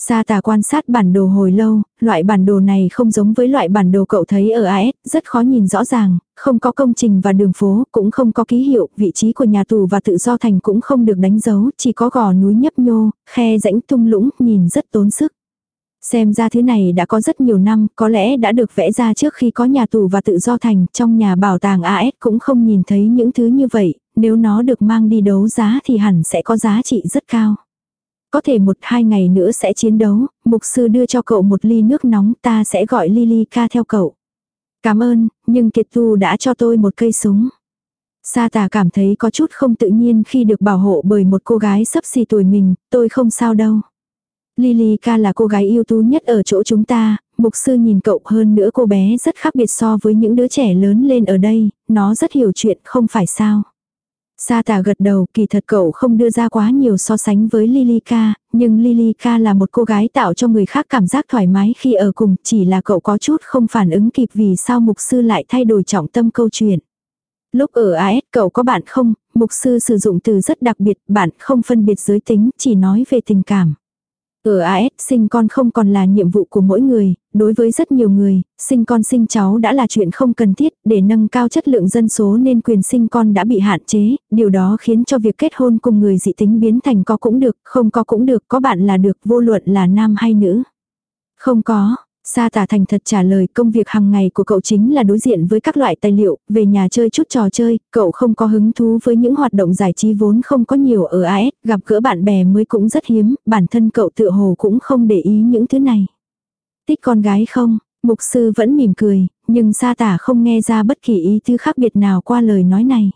Sa tà quan sát bản đồ hồi lâu, loại bản đồ này không giống với loại bản đồ cậu thấy ở AS, rất khó nhìn rõ ràng, không có công trình và đường phố, cũng không có ký hiệu, vị trí của nhà tù và tự do thành cũng không được đánh dấu, chỉ có gò núi nhấp nhô, khe rãnh tung lũng, nhìn rất tốn sức. Xem ra thế này đã có rất nhiều năm, có lẽ đã được vẽ ra trước khi có nhà tù và tự do thành, trong nhà bảo tàng AS cũng không nhìn thấy những thứ như vậy, nếu nó được mang đi đấu giá thì hẳn sẽ có giá trị rất cao. Có thể một hai ngày nữa sẽ chiến đấu, mục sư đưa cho cậu một ly nước nóng ta sẽ gọi Lily ca theo cậu. Cảm ơn, nhưng Kiệt Tu đã cho tôi một cây súng. Sa tà cảm thấy có chút không tự nhiên khi được bảo hộ bởi một cô gái sắp xì tuổi mình, tôi không sao đâu. Lily ca là cô gái ưu tú nhất ở chỗ chúng ta, mục sư nhìn cậu hơn nữa cô bé rất khác biệt so với những đứa trẻ lớn lên ở đây, nó rất hiểu chuyện không phải sao. Sa tà gật đầu, kỳ thật cậu không đưa ra quá nhiều so sánh với Lilika, nhưng Lilika là một cô gái tạo cho người khác cảm giác thoải mái khi ở cùng, chỉ là cậu có chút không phản ứng kịp vì sao mục sư lại thay đổi trọng tâm câu chuyện. Lúc ở AS cậu có bạn không, mục sư sử dụng từ rất đặc biệt, bạn không phân biệt giới tính, chỉ nói về tình cảm. Ở AS, sinh con không còn là nhiệm vụ của mỗi người, đối với rất nhiều người, sinh con sinh cháu đã là chuyện không cần thiết, để nâng cao chất lượng dân số nên quyền sinh con đã bị hạn chế, điều đó khiến cho việc kết hôn cùng người dị tính biến thành có cũng được, không có cũng được, có bạn là được, vô luận là nam hay nữ. Không có, Sa tả thành thật trả lời công việc hàng ngày của cậu chính là đối diện với các loại tài liệu, về nhà chơi chút trò chơi, cậu không có hứng thú với những hoạt động giải trí vốn không có nhiều ở AS, gặp gỡ bạn bè mới cũng rất hiếm, bản thân cậu tự hồ cũng không để ý những thứ này. Thích con gái không? Mục sư vẫn mỉm cười, nhưng sa tả không nghe ra bất kỳ ý tư khác biệt nào qua lời nói này.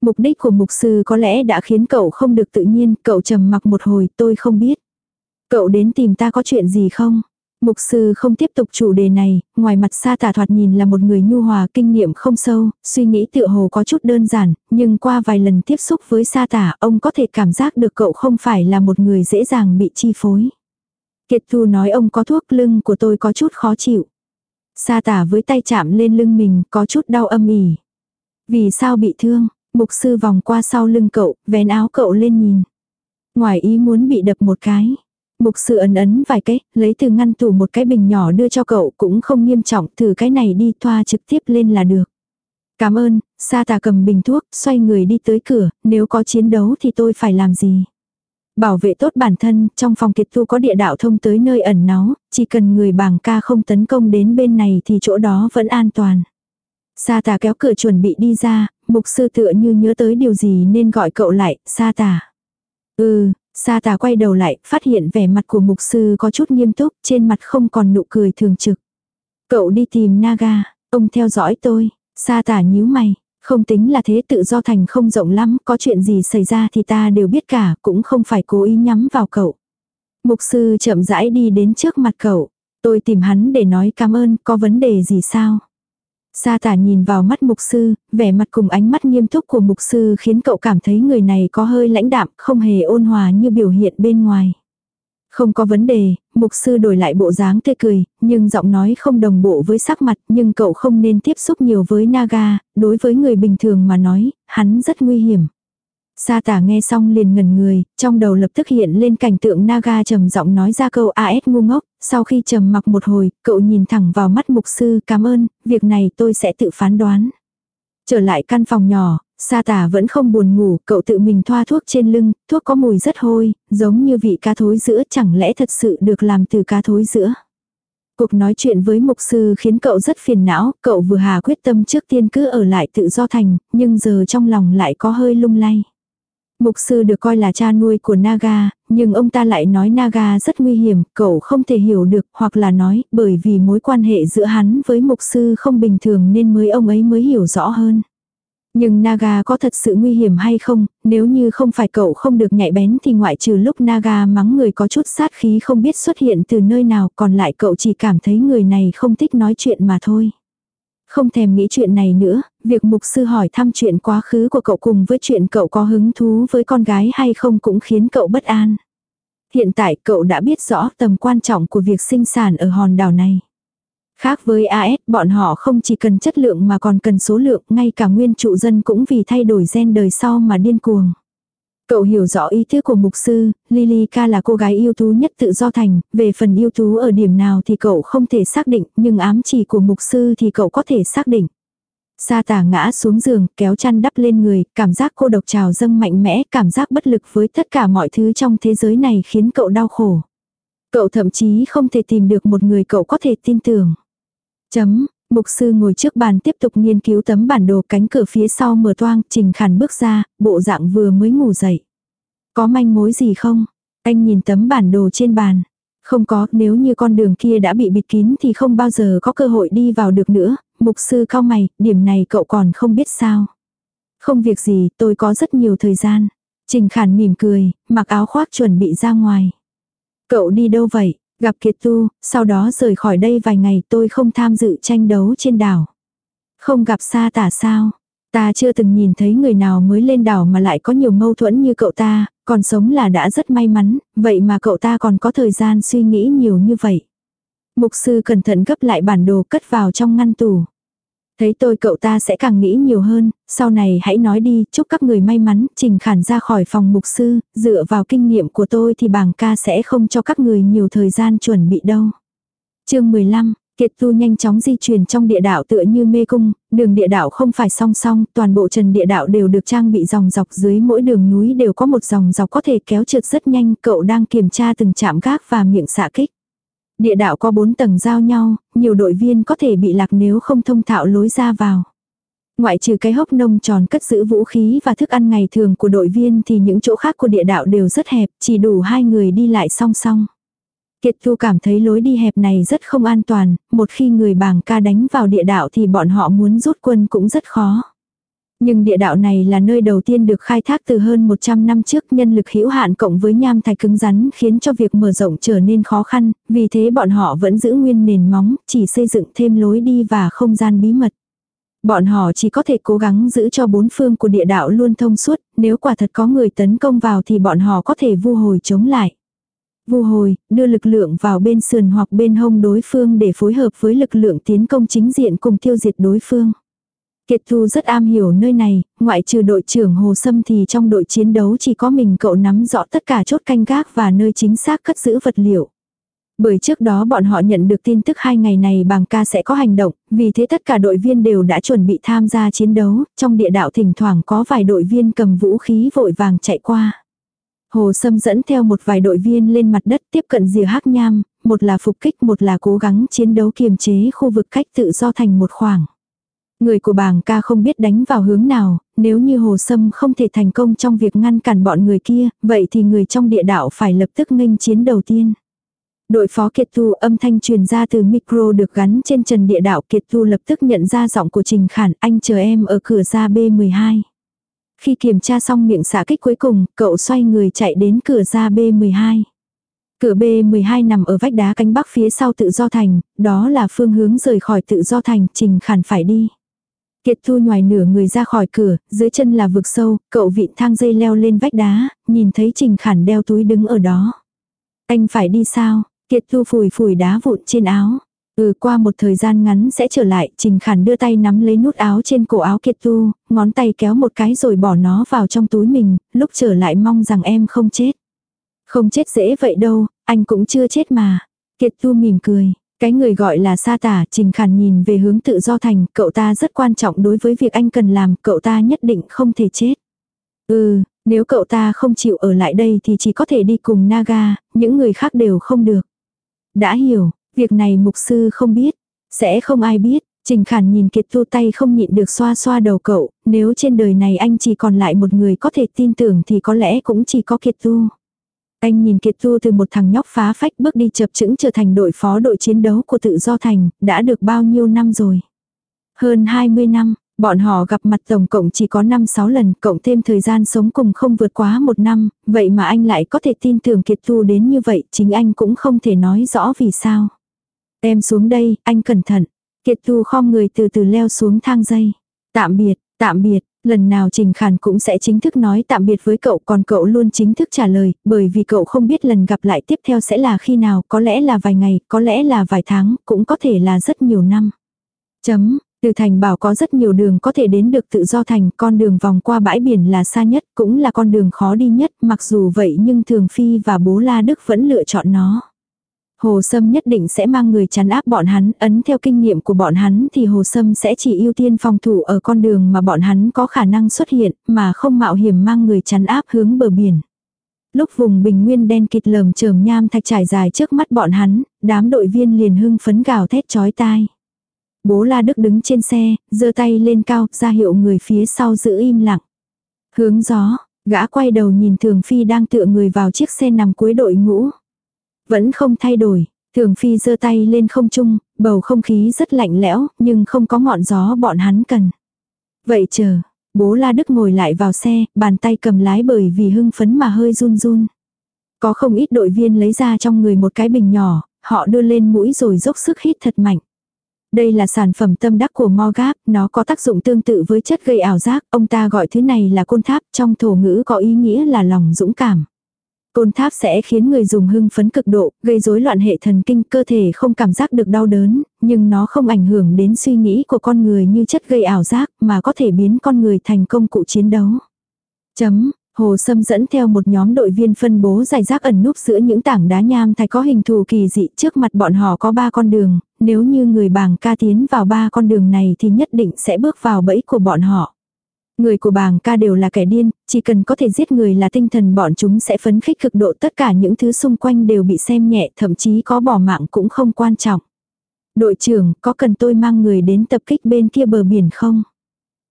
Mục đích của mục sư có lẽ đã khiến cậu không được tự nhiên, cậu trầm mặc một hồi tôi không biết. Cậu đến tìm ta có chuyện gì không? Mục sư không tiếp tục chủ đề này, ngoài mặt xa tả thoạt nhìn là một người nhu hòa kinh nghiệm không sâu, suy nghĩ tựa hồ có chút đơn giản, nhưng qua vài lần tiếp xúc với sa tả ông có thể cảm giác được cậu không phải là một người dễ dàng bị chi phối. Kiệt Thu nói ông có thuốc lưng của tôi có chút khó chịu. Sa tả với tay chạm lên lưng mình có chút đau âm ỉ. Vì sao bị thương? Mục sư vòng qua sau lưng cậu, vén áo cậu lên nhìn. Ngoài ý muốn bị đập một cái. Mục sư ấn ấn vài cái, lấy từ ngăn tủ một cái bình nhỏ đưa cho cậu cũng không nghiêm trọng, thử cái này đi thoa trực tiếp lên là được. Cảm ơn, sa tà cầm bình thuốc, xoay người đi tới cửa, nếu có chiến đấu thì tôi phải làm gì? Bảo vệ tốt bản thân, trong phòng kiệt tu có địa đạo thông tới nơi ẩn náu, chỉ cần người bảng ca không tấn công đến bên này thì chỗ đó vẫn an toàn. Sa tà kéo cửa chuẩn bị đi ra, mục sư tựa như nhớ tới điều gì nên gọi cậu lại, sa tà. Ừ, Sa tà quay đầu lại, phát hiện vẻ mặt của mục sư có chút nghiêm túc, trên mặt không còn nụ cười thường trực. Cậu đi tìm Naga, ông theo dõi tôi. Sa tà nhíu mày, không tính là thế tự do thành không rộng lắm, có chuyện gì xảy ra thì ta đều biết cả, cũng không phải cố ý nhắm vào cậu. Mục sư chậm rãi đi đến trước mặt cậu. Tôi tìm hắn để nói cảm ơn, có vấn đề gì sao? Sa tả nhìn vào mắt mục sư, vẻ mặt cùng ánh mắt nghiêm túc của mục sư khiến cậu cảm thấy người này có hơi lãnh đạm, không hề ôn hòa như biểu hiện bên ngoài. Không có vấn đề, mục sư đổi lại bộ dáng tươi cười, nhưng giọng nói không đồng bộ với sắc mặt, nhưng cậu không nên tiếp xúc nhiều với Naga, đối với người bình thường mà nói, hắn rất nguy hiểm. Sa tả nghe xong liền ngẩn người, trong đầu lập tức hiện lên cảnh tượng Naga trầm giọng nói ra câu AS ngu ngốc, sau khi trầm mặc một hồi, cậu nhìn thẳng vào mắt mục sư, cảm ơn, việc này tôi sẽ tự phán đoán. Trở lại căn phòng nhỏ, sa tả vẫn không buồn ngủ, cậu tự mình thoa thuốc trên lưng, thuốc có mùi rất hôi, giống như vị cá thối giữa chẳng lẽ thật sự được làm từ cá thối giữa. Cuộc nói chuyện với mục sư khiến cậu rất phiền não, cậu vừa hà quyết tâm trước tiên cứ ở lại tự do thành, nhưng giờ trong lòng lại có hơi lung lay. Mục sư được coi là cha nuôi của Naga, nhưng ông ta lại nói Naga rất nguy hiểm, cậu không thể hiểu được, hoặc là nói, bởi vì mối quan hệ giữa hắn với mục sư không bình thường nên mới ông ấy mới hiểu rõ hơn. Nhưng Naga có thật sự nguy hiểm hay không, nếu như không phải cậu không được nhạy bén thì ngoại trừ lúc Naga mắng người có chút sát khí không biết xuất hiện từ nơi nào còn lại cậu chỉ cảm thấy người này không thích nói chuyện mà thôi. Không thèm nghĩ chuyện này nữa, việc mục sư hỏi thăm chuyện quá khứ của cậu cùng với chuyện cậu có hứng thú với con gái hay không cũng khiến cậu bất an. Hiện tại cậu đã biết rõ tầm quan trọng của việc sinh sản ở hòn đảo này. Khác với AS, bọn họ không chỉ cần chất lượng mà còn cần số lượng, ngay cả nguyên trụ dân cũng vì thay đổi gen đời sau mà điên cuồng. Cậu hiểu rõ ý thức của mục sư, Lily ca là cô gái yêu tú nhất tự do thành, về phần yêu tú ở điểm nào thì cậu không thể xác định, nhưng ám chỉ của mục sư thì cậu có thể xác định. Sa tả ngã xuống giường, kéo chăn đắp lên người, cảm giác cô độc trào dâng mạnh mẽ, cảm giác bất lực với tất cả mọi thứ trong thế giới này khiến cậu đau khổ. Cậu thậm chí không thể tìm được một người cậu có thể tin tưởng. Chấm, Mục sư ngồi trước bàn tiếp tục nghiên cứu tấm bản đồ cánh cửa phía sau mở toang, trình khản bước ra, bộ dạng vừa mới ngủ dậy. Có manh mối gì không? Anh nhìn tấm bản đồ trên bàn. Không có, nếu như con đường kia đã bị bịt kín thì không bao giờ có cơ hội đi vào được nữa. Mục sư cao mày, điểm này cậu còn không biết sao. Không việc gì, tôi có rất nhiều thời gian. Trình Khản mỉm cười, mặc áo khoác chuẩn bị ra ngoài. Cậu đi đâu vậy? Gặp Kiệt Tu, sau đó rời khỏi đây vài ngày tôi không tham dự tranh đấu trên đảo. Không gặp xa tả sao? Ta chưa từng nhìn thấy người nào mới lên đảo mà lại có nhiều mâu thuẫn như cậu ta, còn sống là đã rất may mắn, vậy mà cậu ta còn có thời gian suy nghĩ nhiều như vậy. Mục sư cẩn thận gấp lại bản đồ cất vào trong ngăn tủ. Thấy tôi cậu ta sẽ càng nghĩ nhiều hơn, sau này hãy nói đi, chúc các người may mắn, trình khản ra khỏi phòng mục sư, dựa vào kinh nghiệm của tôi thì bảng ca sẽ không cho các người nhiều thời gian chuẩn bị đâu. chương 15, Kiệt Tu nhanh chóng di chuyển trong địa đạo tựa như mê cung, đường địa đạo không phải song song, toàn bộ trần địa đạo đều được trang bị dòng dọc dưới mỗi đường núi đều có một dòng dọc có thể kéo trượt rất nhanh, cậu đang kiểm tra từng chạm gác và miệng xạ kích. Địa đạo có bốn tầng giao nhau, nhiều đội viên có thể bị lạc nếu không thông thạo lối ra vào. Ngoại trừ cái hốc nông tròn cất giữ vũ khí và thức ăn ngày thường của đội viên thì những chỗ khác của địa đạo đều rất hẹp, chỉ đủ hai người đi lại song song. Kiệt Thu cảm thấy lối đi hẹp này rất không an toàn, một khi người bàng ca đánh vào địa đạo thì bọn họ muốn rút quân cũng rất khó. Nhưng địa đạo này là nơi đầu tiên được khai thác từ hơn 100 năm trước nhân lực hữu hạn cộng với nham thạch cứng rắn khiến cho việc mở rộng trở nên khó khăn, vì thế bọn họ vẫn giữ nguyên nền móng, chỉ xây dựng thêm lối đi và không gian bí mật. Bọn họ chỉ có thể cố gắng giữ cho bốn phương của địa đạo luôn thông suốt, nếu quả thật có người tấn công vào thì bọn họ có thể vu hồi chống lại. Vu hồi, đưa lực lượng vào bên sườn hoặc bên hông đối phương để phối hợp với lực lượng tiến công chính diện cùng tiêu diệt đối phương. Kiệt Thu rất am hiểu nơi này, ngoại trừ đội trưởng Hồ Sâm thì trong đội chiến đấu chỉ có mình cậu nắm rõ tất cả chốt canh gác và nơi chính xác cất giữ vật liệu. Bởi trước đó bọn họ nhận được tin tức hai ngày này bàng ca sẽ có hành động, vì thế tất cả đội viên đều đã chuẩn bị tham gia chiến đấu, trong địa đạo thỉnh thoảng có vài đội viên cầm vũ khí vội vàng chạy qua. Hồ Sâm dẫn theo một vài đội viên lên mặt đất tiếp cận rìa hắc nham, một là phục kích một là cố gắng chiến đấu kiềm chế khu vực cách tự do thành một khoảng. Người của bảng ca không biết đánh vào hướng nào, nếu như Hồ Sâm không thể thành công trong việc ngăn cản bọn người kia, vậy thì người trong địa đạo phải lập tức nghênh chiến đầu tiên. Đội phó Kiệt Tu âm thanh truyền ra từ micro được gắn trên trần địa đạo Kiệt Tu lập tức nhận ra giọng của Trình Khản anh chờ em ở cửa ra B12. Khi kiểm tra xong miệng xả kích cuối cùng, cậu xoay người chạy đến cửa ra B12. Cửa B12 nằm ở vách đá cánh bắc phía sau tự do thành, đó là phương hướng rời khỏi tự do thành, Trình Khản phải đi. Kiệt Thu ngoài nửa người ra khỏi cửa, dưới chân là vực sâu, cậu vịn thang dây leo lên vách đá, nhìn thấy Trình Khản đeo túi đứng ở đó. Anh phải đi sao? Kiệt Thu phủi phủi đá vụn trên áo. Ừ qua một thời gian ngắn sẽ trở lại, Trình Khản đưa tay nắm lấy nút áo trên cổ áo Kiệt Thu, ngón tay kéo một cái rồi bỏ nó vào trong túi mình, lúc trở lại mong rằng em không chết. Không chết dễ vậy đâu, anh cũng chưa chết mà. Kiệt Thu mỉm cười, cái người gọi là sa tả, Trình Khản nhìn về hướng tự do thành, cậu ta rất quan trọng đối với việc anh cần làm, cậu ta nhất định không thể chết. Ừ, nếu cậu ta không chịu ở lại đây thì chỉ có thể đi cùng Naga, những người khác đều không được. Đã hiểu, việc này mục sư không biết, sẽ không ai biết. Trình Khản nhìn Kiệt Tu tay không nhịn được xoa xoa đầu cậu, nếu trên đời này anh chỉ còn lại một người có thể tin tưởng thì có lẽ cũng chỉ có Kiệt Tu. Anh nhìn Kiệt thu từ một thằng nhóc phá phách bước đi chập chững trở thành đội phó đội chiến đấu của tự do thành, đã được bao nhiêu năm rồi. Hơn 20 năm, bọn họ gặp mặt tổng cộng chỉ có 5-6 lần, cộng thêm thời gian sống cùng không vượt quá một năm, vậy mà anh lại có thể tin tưởng Kiệt thu đến như vậy, chính anh cũng không thể nói rõ vì sao. Em xuống đây, anh cẩn thận. Kiệt thu khom người từ từ leo xuống thang dây. Tạm biệt, tạm biệt, Lần nào Trình Khản cũng sẽ chính thức nói tạm biệt với cậu còn cậu luôn chính thức trả lời, bởi vì cậu không biết lần gặp lại tiếp theo sẽ là khi nào, có lẽ là vài ngày, có lẽ là vài tháng, cũng có thể là rất nhiều năm. Chấm, từ thành bảo có rất nhiều đường có thể đến được tự do thành, con đường vòng qua bãi biển là xa nhất, cũng là con đường khó đi nhất, mặc dù vậy nhưng Thường Phi và bố La Đức vẫn lựa chọn nó. Hồ Sâm nhất định sẽ mang người chắn áp bọn hắn, ấn theo kinh nghiệm của bọn hắn thì Hồ Sâm sẽ chỉ ưu tiên phòng thủ ở con đường mà bọn hắn có khả năng xuất hiện, mà không mạo hiểm mang người chắn áp hướng bờ biển. Lúc vùng bình nguyên đen kịt lờm chởm nham thạch trải dài trước mắt bọn hắn, đám đội viên liền hưng phấn gào thét chói tai. Bố La Đức đứng trên xe, giơ tay lên cao, ra hiệu người phía sau giữ im lặng. Hướng gió, Gã quay đầu nhìn Thường Phi đang tựa người vào chiếc xe nằm cuối đội ngũ. Vẫn không thay đổi, Thường Phi giơ tay lên không trung, bầu không khí rất lạnh lẽo, nhưng không có ngọn gió bọn hắn cần. Vậy chờ, bố La Đức ngồi lại vào xe, bàn tay cầm lái bởi vì hưng phấn mà hơi run run. Có không ít đội viên lấy ra trong người một cái bình nhỏ, họ đưa lên mũi rồi dốc sức hít thật mạnh. Đây là sản phẩm tâm đắc của Morgap, nó có tác dụng tương tự với chất gây ảo giác, ông ta gọi thứ này là côn tháp, trong thổ ngữ có ý nghĩa là lòng dũng cảm. Côn tháp sẽ khiến người dùng hưng phấn cực độ, gây rối loạn hệ thần kinh, cơ thể không cảm giác được đau đớn, nhưng nó không ảnh hưởng đến suy nghĩ của con người như chất gây ảo giác, mà có thể biến con người thành công cụ chiến đấu. Chấm, Hồ Sâm dẫn theo một nhóm đội viên phân bố giải rác ẩn núp giữa những tảng đá nham thạch có hình thù kỳ dị trước mặt bọn họ có ba con đường, nếu như người bàng ca tiến vào ba con đường này thì nhất định sẽ bước vào bẫy của bọn họ. Người của bàng ca đều là kẻ điên, chỉ cần có thể giết người là tinh thần bọn chúng sẽ phấn khích cực độ tất cả những thứ xung quanh đều bị xem nhẹ thậm chí có bỏ mạng cũng không quan trọng. Đội trưởng, có cần tôi mang người đến tập kích bên kia bờ biển không?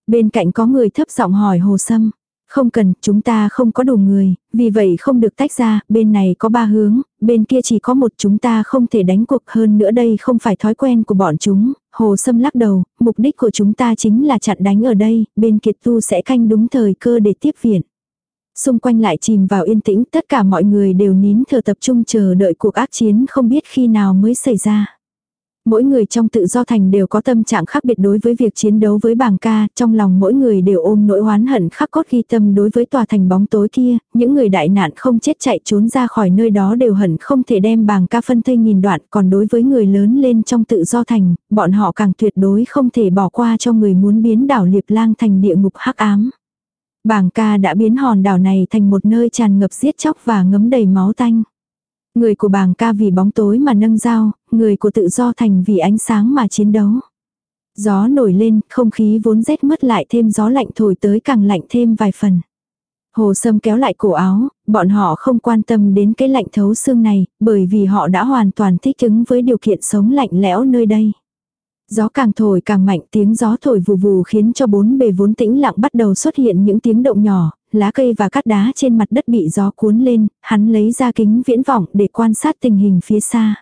Bên cạnh có người thấp giọng hỏi Hồ Sâm. Không cần, chúng ta không có đủ người, vì vậy không được tách ra, bên này có ba hướng, bên kia chỉ có một chúng ta không thể đánh cuộc hơn nữa đây không phải thói quen của bọn chúng. Hồ Sâm lắc đầu, mục đích của chúng ta chính là chặn đánh ở đây, bên kiệt tu sẽ canh đúng thời cơ để tiếp viện. Xung quanh lại chìm vào yên tĩnh, tất cả mọi người đều nín thở tập trung chờ đợi cuộc ác chiến không biết khi nào mới xảy ra. Mỗi người trong tự do thành đều có tâm trạng khác biệt đối với việc chiến đấu với bảng ca, trong lòng mỗi người đều ôm nỗi oán hận khắc cốt ghi tâm đối với tòa thành bóng tối kia, những người đại nạn không chết chạy trốn ra khỏi nơi đó đều hận không thể đem bảng ca phân thây nghìn đoạn, còn đối với người lớn lên trong tự do thành, bọn họ càng tuyệt đối không thể bỏ qua cho người muốn biến đảo liệp lang thành địa ngục hắc ám. Bảng ca đã biến hòn đảo này thành một nơi tràn ngập giết chóc và ngấm đầy máu tanh. Người của bàng ca vì bóng tối mà nâng dao, người của tự do thành vì ánh sáng mà chiến đấu. Gió nổi lên, không khí vốn rét mất lại thêm gió lạnh thổi tới càng lạnh thêm vài phần. Hồ Sâm kéo lại cổ áo, bọn họ không quan tâm đến cái lạnh thấu xương này, bởi vì họ đã hoàn toàn thích ứng với điều kiện sống lạnh lẽo nơi đây. Gió càng thổi càng mạnh tiếng gió thổi vù vù khiến cho bốn bề vốn tĩnh lặng bắt đầu xuất hiện những tiếng động nhỏ, lá cây và cát đá trên mặt đất bị gió cuốn lên, hắn lấy ra kính viễn vọng để quan sát tình hình phía xa.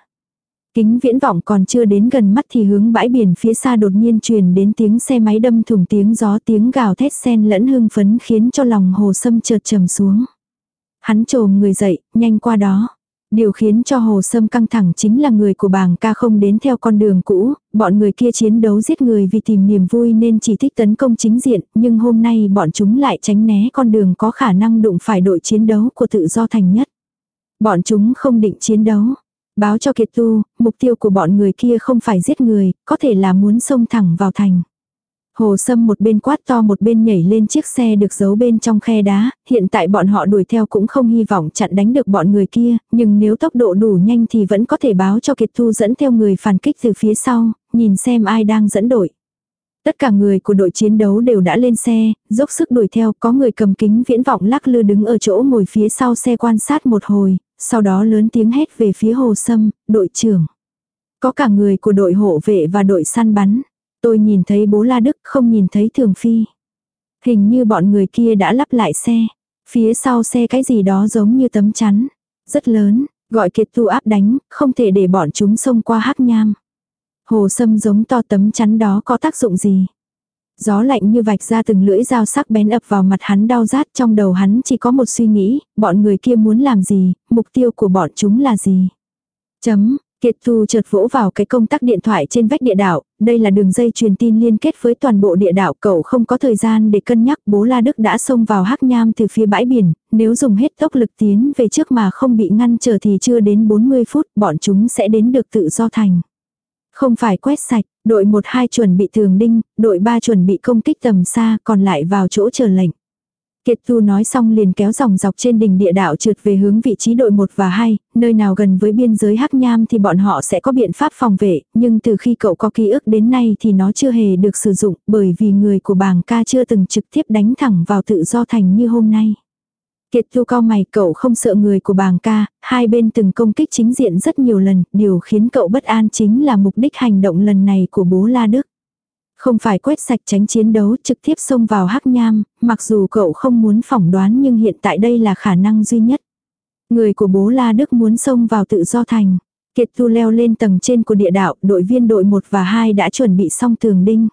Kính viễn vọng còn chưa đến gần mắt thì hướng bãi biển phía xa đột nhiên truyền đến tiếng xe máy đâm thủng tiếng gió tiếng gào thét sen lẫn hưng phấn khiến cho lòng hồ sâm chợt trầm xuống. Hắn trồm người dậy, nhanh qua đó. Điều khiến cho Hồ Sâm căng thẳng chính là người của bàng ca không đến theo con đường cũ, bọn người kia chiến đấu giết người vì tìm niềm vui nên chỉ thích tấn công chính diện, nhưng hôm nay bọn chúng lại tránh né con đường có khả năng đụng phải đội chiến đấu của tự do thành nhất. Bọn chúng không định chiến đấu. Báo cho Kiệt Tu, mục tiêu của bọn người kia không phải giết người, có thể là muốn xông thẳng vào thành. Hồ Sâm một bên quát to một bên nhảy lên chiếc xe được giấu bên trong khe đá, hiện tại bọn họ đuổi theo cũng không hy vọng chặn đánh được bọn người kia, nhưng nếu tốc độ đủ nhanh thì vẫn có thể báo cho Kiệt Thu dẫn theo người phản kích từ phía sau, nhìn xem ai đang dẫn đội. Tất cả người của đội chiến đấu đều đã lên xe, dốc sức đuổi theo, có người cầm kính viễn vọng lắc lư đứng ở chỗ ngồi phía sau xe quan sát một hồi, sau đó lớn tiếng hét về phía Hồ Sâm, đội trưởng. Có cả người của đội hộ vệ và đội săn bắn. Tôi nhìn thấy bố La Đức không nhìn thấy Thường Phi. Hình như bọn người kia đã lắp lại xe. Phía sau xe cái gì đó giống như tấm chắn. Rất lớn, gọi kiệt tu áp đánh, không thể để bọn chúng xông qua hắc nham. Hồ sâm giống to tấm chắn đó có tác dụng gì? Gió lạnh như vạch ra từng lưỡi dao sắc bén ập vào mặt hắn đau rát trong đầu hắn chỉ có một suy nghĩ, bọn người kia muốn làm gì, mục tiêu của bọn chúng là gì. Chấm, Kiệt Thu chợt vỗ vào cái công tắc điện thoại trên vách địa đạo, đây là đường dây truyền tin liên kết với toàn bộ địa đạo, cậu không có thời gian để cân nhắc bố La Đức đã xông vào hắc nham từ phía bãi biển, nếu dùng hết tốc lực tiến về trước mà không bị ngăn trở thì chưa đến 40 phút bọn chúng sẽ đến được tự do thành. Không phải quét sạch, đội 1-2 chuẩn bị thường đinh, đội 3 chuẩn bị công kích tầm xa còn lại vào chỗ chờ lệnh. Kiệt Tu nói xong liền kéo dòng dọc trên đỉnh địa đạo trượt về hướng vị trí đội 1 và 2, nơi nào gần với biên giới Hắc Nham thì bọn họ sẽ có biện pháp phòng vệ, nhưng từ khi cậu có ký ức đến nay thì nó chưa hề được sử dụng bởi vì người của bàng ca chưa từng trực tiếp đánh thẳng vào tự do thành như hôm nay. Kiệt Tu cao mày cậu không sợ người của bàng ca, hai bên từng công kích chính diện rất nhiều lần, điều khiến cậu bất an chính là mục đích hành động lần này của bố La Đức. Không phải quét sạch tránh chiến đấu trực tiếp xông vào hắc nham, mặc dù cậu không muốn phỏng đoán nhưng hiện tại đây là khả năng duy nhất. Người của bố La Đức muốn xông vào tự do thành. Kiệt thu leo lên tầng trên của địa đạo, đội viên đội 1 và 2 đã chuẩn bị xong tường đinh.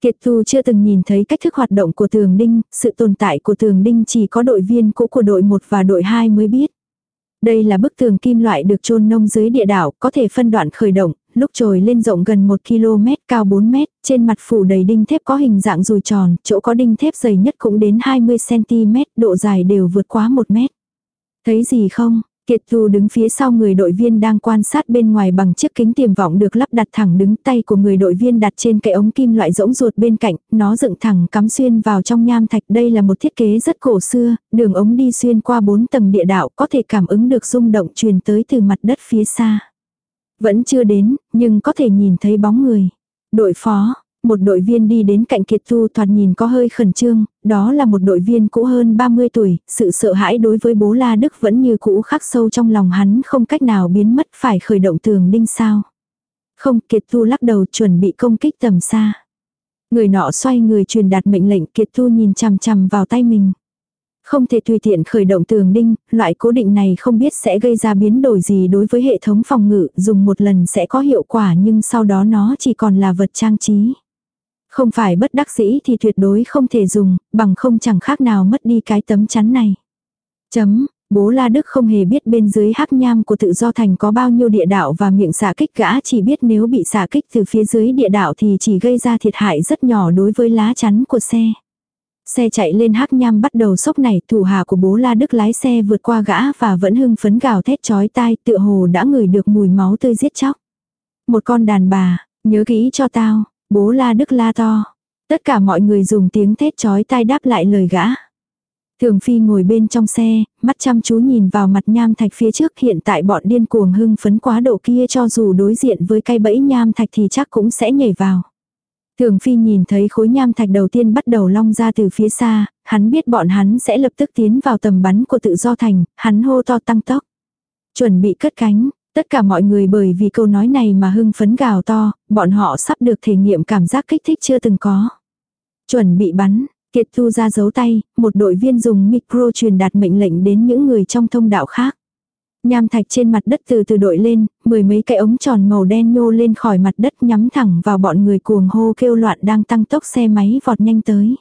Kiệt thu chưa từng nhìn thấy cách thức hoạt động của tường đinh, sự tồn tại của tường đinh chỉ có đội viên cũ của đội 1 và đội 2 mới biết. Đây là bức tường kim loại được chôn nông dưới địa đảo, có thể phân đoạn khởi động, lúc trồi lên rộng gần 1 km, cao 4 mét, trên mặt phủ đầy đinh thép có hình dạng dùi tròn, chỗ có đinh thép dày nhất cũng đến 20cm, độ dài đều vượt quá 1 mét. Thấy gì không? Kiệt Tu đứng phía sau người đội viên đang quan sát bên ngoài bằng chiếc kính tiềm vọng được lắp đặt thẳng đứng tay của người đội viên đặt trên cái ống kim loại rỗng ruột bên cạnh, nó dựng thẳng cắm xuyên vào trong nham thạch. Đây là một thiết kế rất cổ xưa, đường ống đi xuyên qua bốn tầng địa đạo có thể cảm ứng được rung động truyền tới từ mặt đất phía xa. Vẫn chưa đến, nhưng có thể nhìn thấy bóng người. Đội phó, một đội viên đi đến cạnh Kiệt thu thoạt nhìn có hơi khẩn trương, đó là một đội viên cũ hơn 30 tuổi, sự sợ hãi đối với bố La Đức vẫn như cũ khắc sâu trong lòng hắn không cách nào biến mất phải khởi động tường đinh sao. Không, Kiệt thu lắc đầu chuẩn bị công kích tầm xa. Người nọ xoay người truyền đạt mệnh lệnh Kiệt thu nhìn chằm chằm vào tay mình. Không thể tùy tiện khởi động tường đinh, loại cố định này không biết sẽ gây ra biến đổi gì đối với hệ thống phòng ngự, dùng một lần sẽ có hiệu quả nhưng sau đó nó chỉ còn là vật trang trí. Không phải bất đắc dĩ thì tuyệt đối không thể dùng, bằng không chẳng khác nào mất đi cái tấm chắn này. Chấm, bố La Đức không hề biết bên dưới hắc nham của tự do thành có bao nhiêu địa đạo và miệng xả kích gã chỉ biết nếu bị xả kích từ phía dưới địa đạo thì chỉ gây ra thiệt hại rất nhỏ đối với lá chắn của xe. Xe chạy lên hắc nham bắt đầu sốc này, thủ hạ của bố La Đức lái xe vượt qua gã và vẫn hưng phấn gào thét chói tai, tựa hồ đã ngửi được mùi máu tươi giết chóc. Một con đàn bà, nhớ kỹ cho tao, bố La Đức la to. Tất cả mọi người dùng tiếng thét chói tai đáp lại lời gã. Thường Phi ngồi bên trong xe, mắt chăm chú nhìn vào mặt nham thạch phía trước hiện tại bọn điên cuồng hưng phấn quá độ kia cho dù đối diện với cây bẫy nham thạch thì chắc cũng sẽ nhảy vào. Thường Phi nhìn thấy khối nham thạch đầu tiên bắt đầu long ra từ phía xa, hắn biết bọn hắn sẽ lập tức tiến vào tầm bắn của tự do thành, hắn hô to tăng tốc. Chuẩn bị cất cánh, tất cả mọi người bởi vì câu nói này mà hưng phấn gào to, bọn họ sắp được thể nghiệm cảm giác kích thích chưa từng có. Chuẩn bị bắn, Kiệt thu ra giấu tay, một đội viên dùng micro truyền đạt mệnh lệnh đến những người trong thông đạo khác. Nham thạch trên mặt đất từ từ đội lên, mười mấy cái ống tròn màu đen nhô lên khỏi mặt đất nhắm thẳng vào bọn người cuồng hô kêu loạn đang tăng tốc xe máy vọt nhanh tới.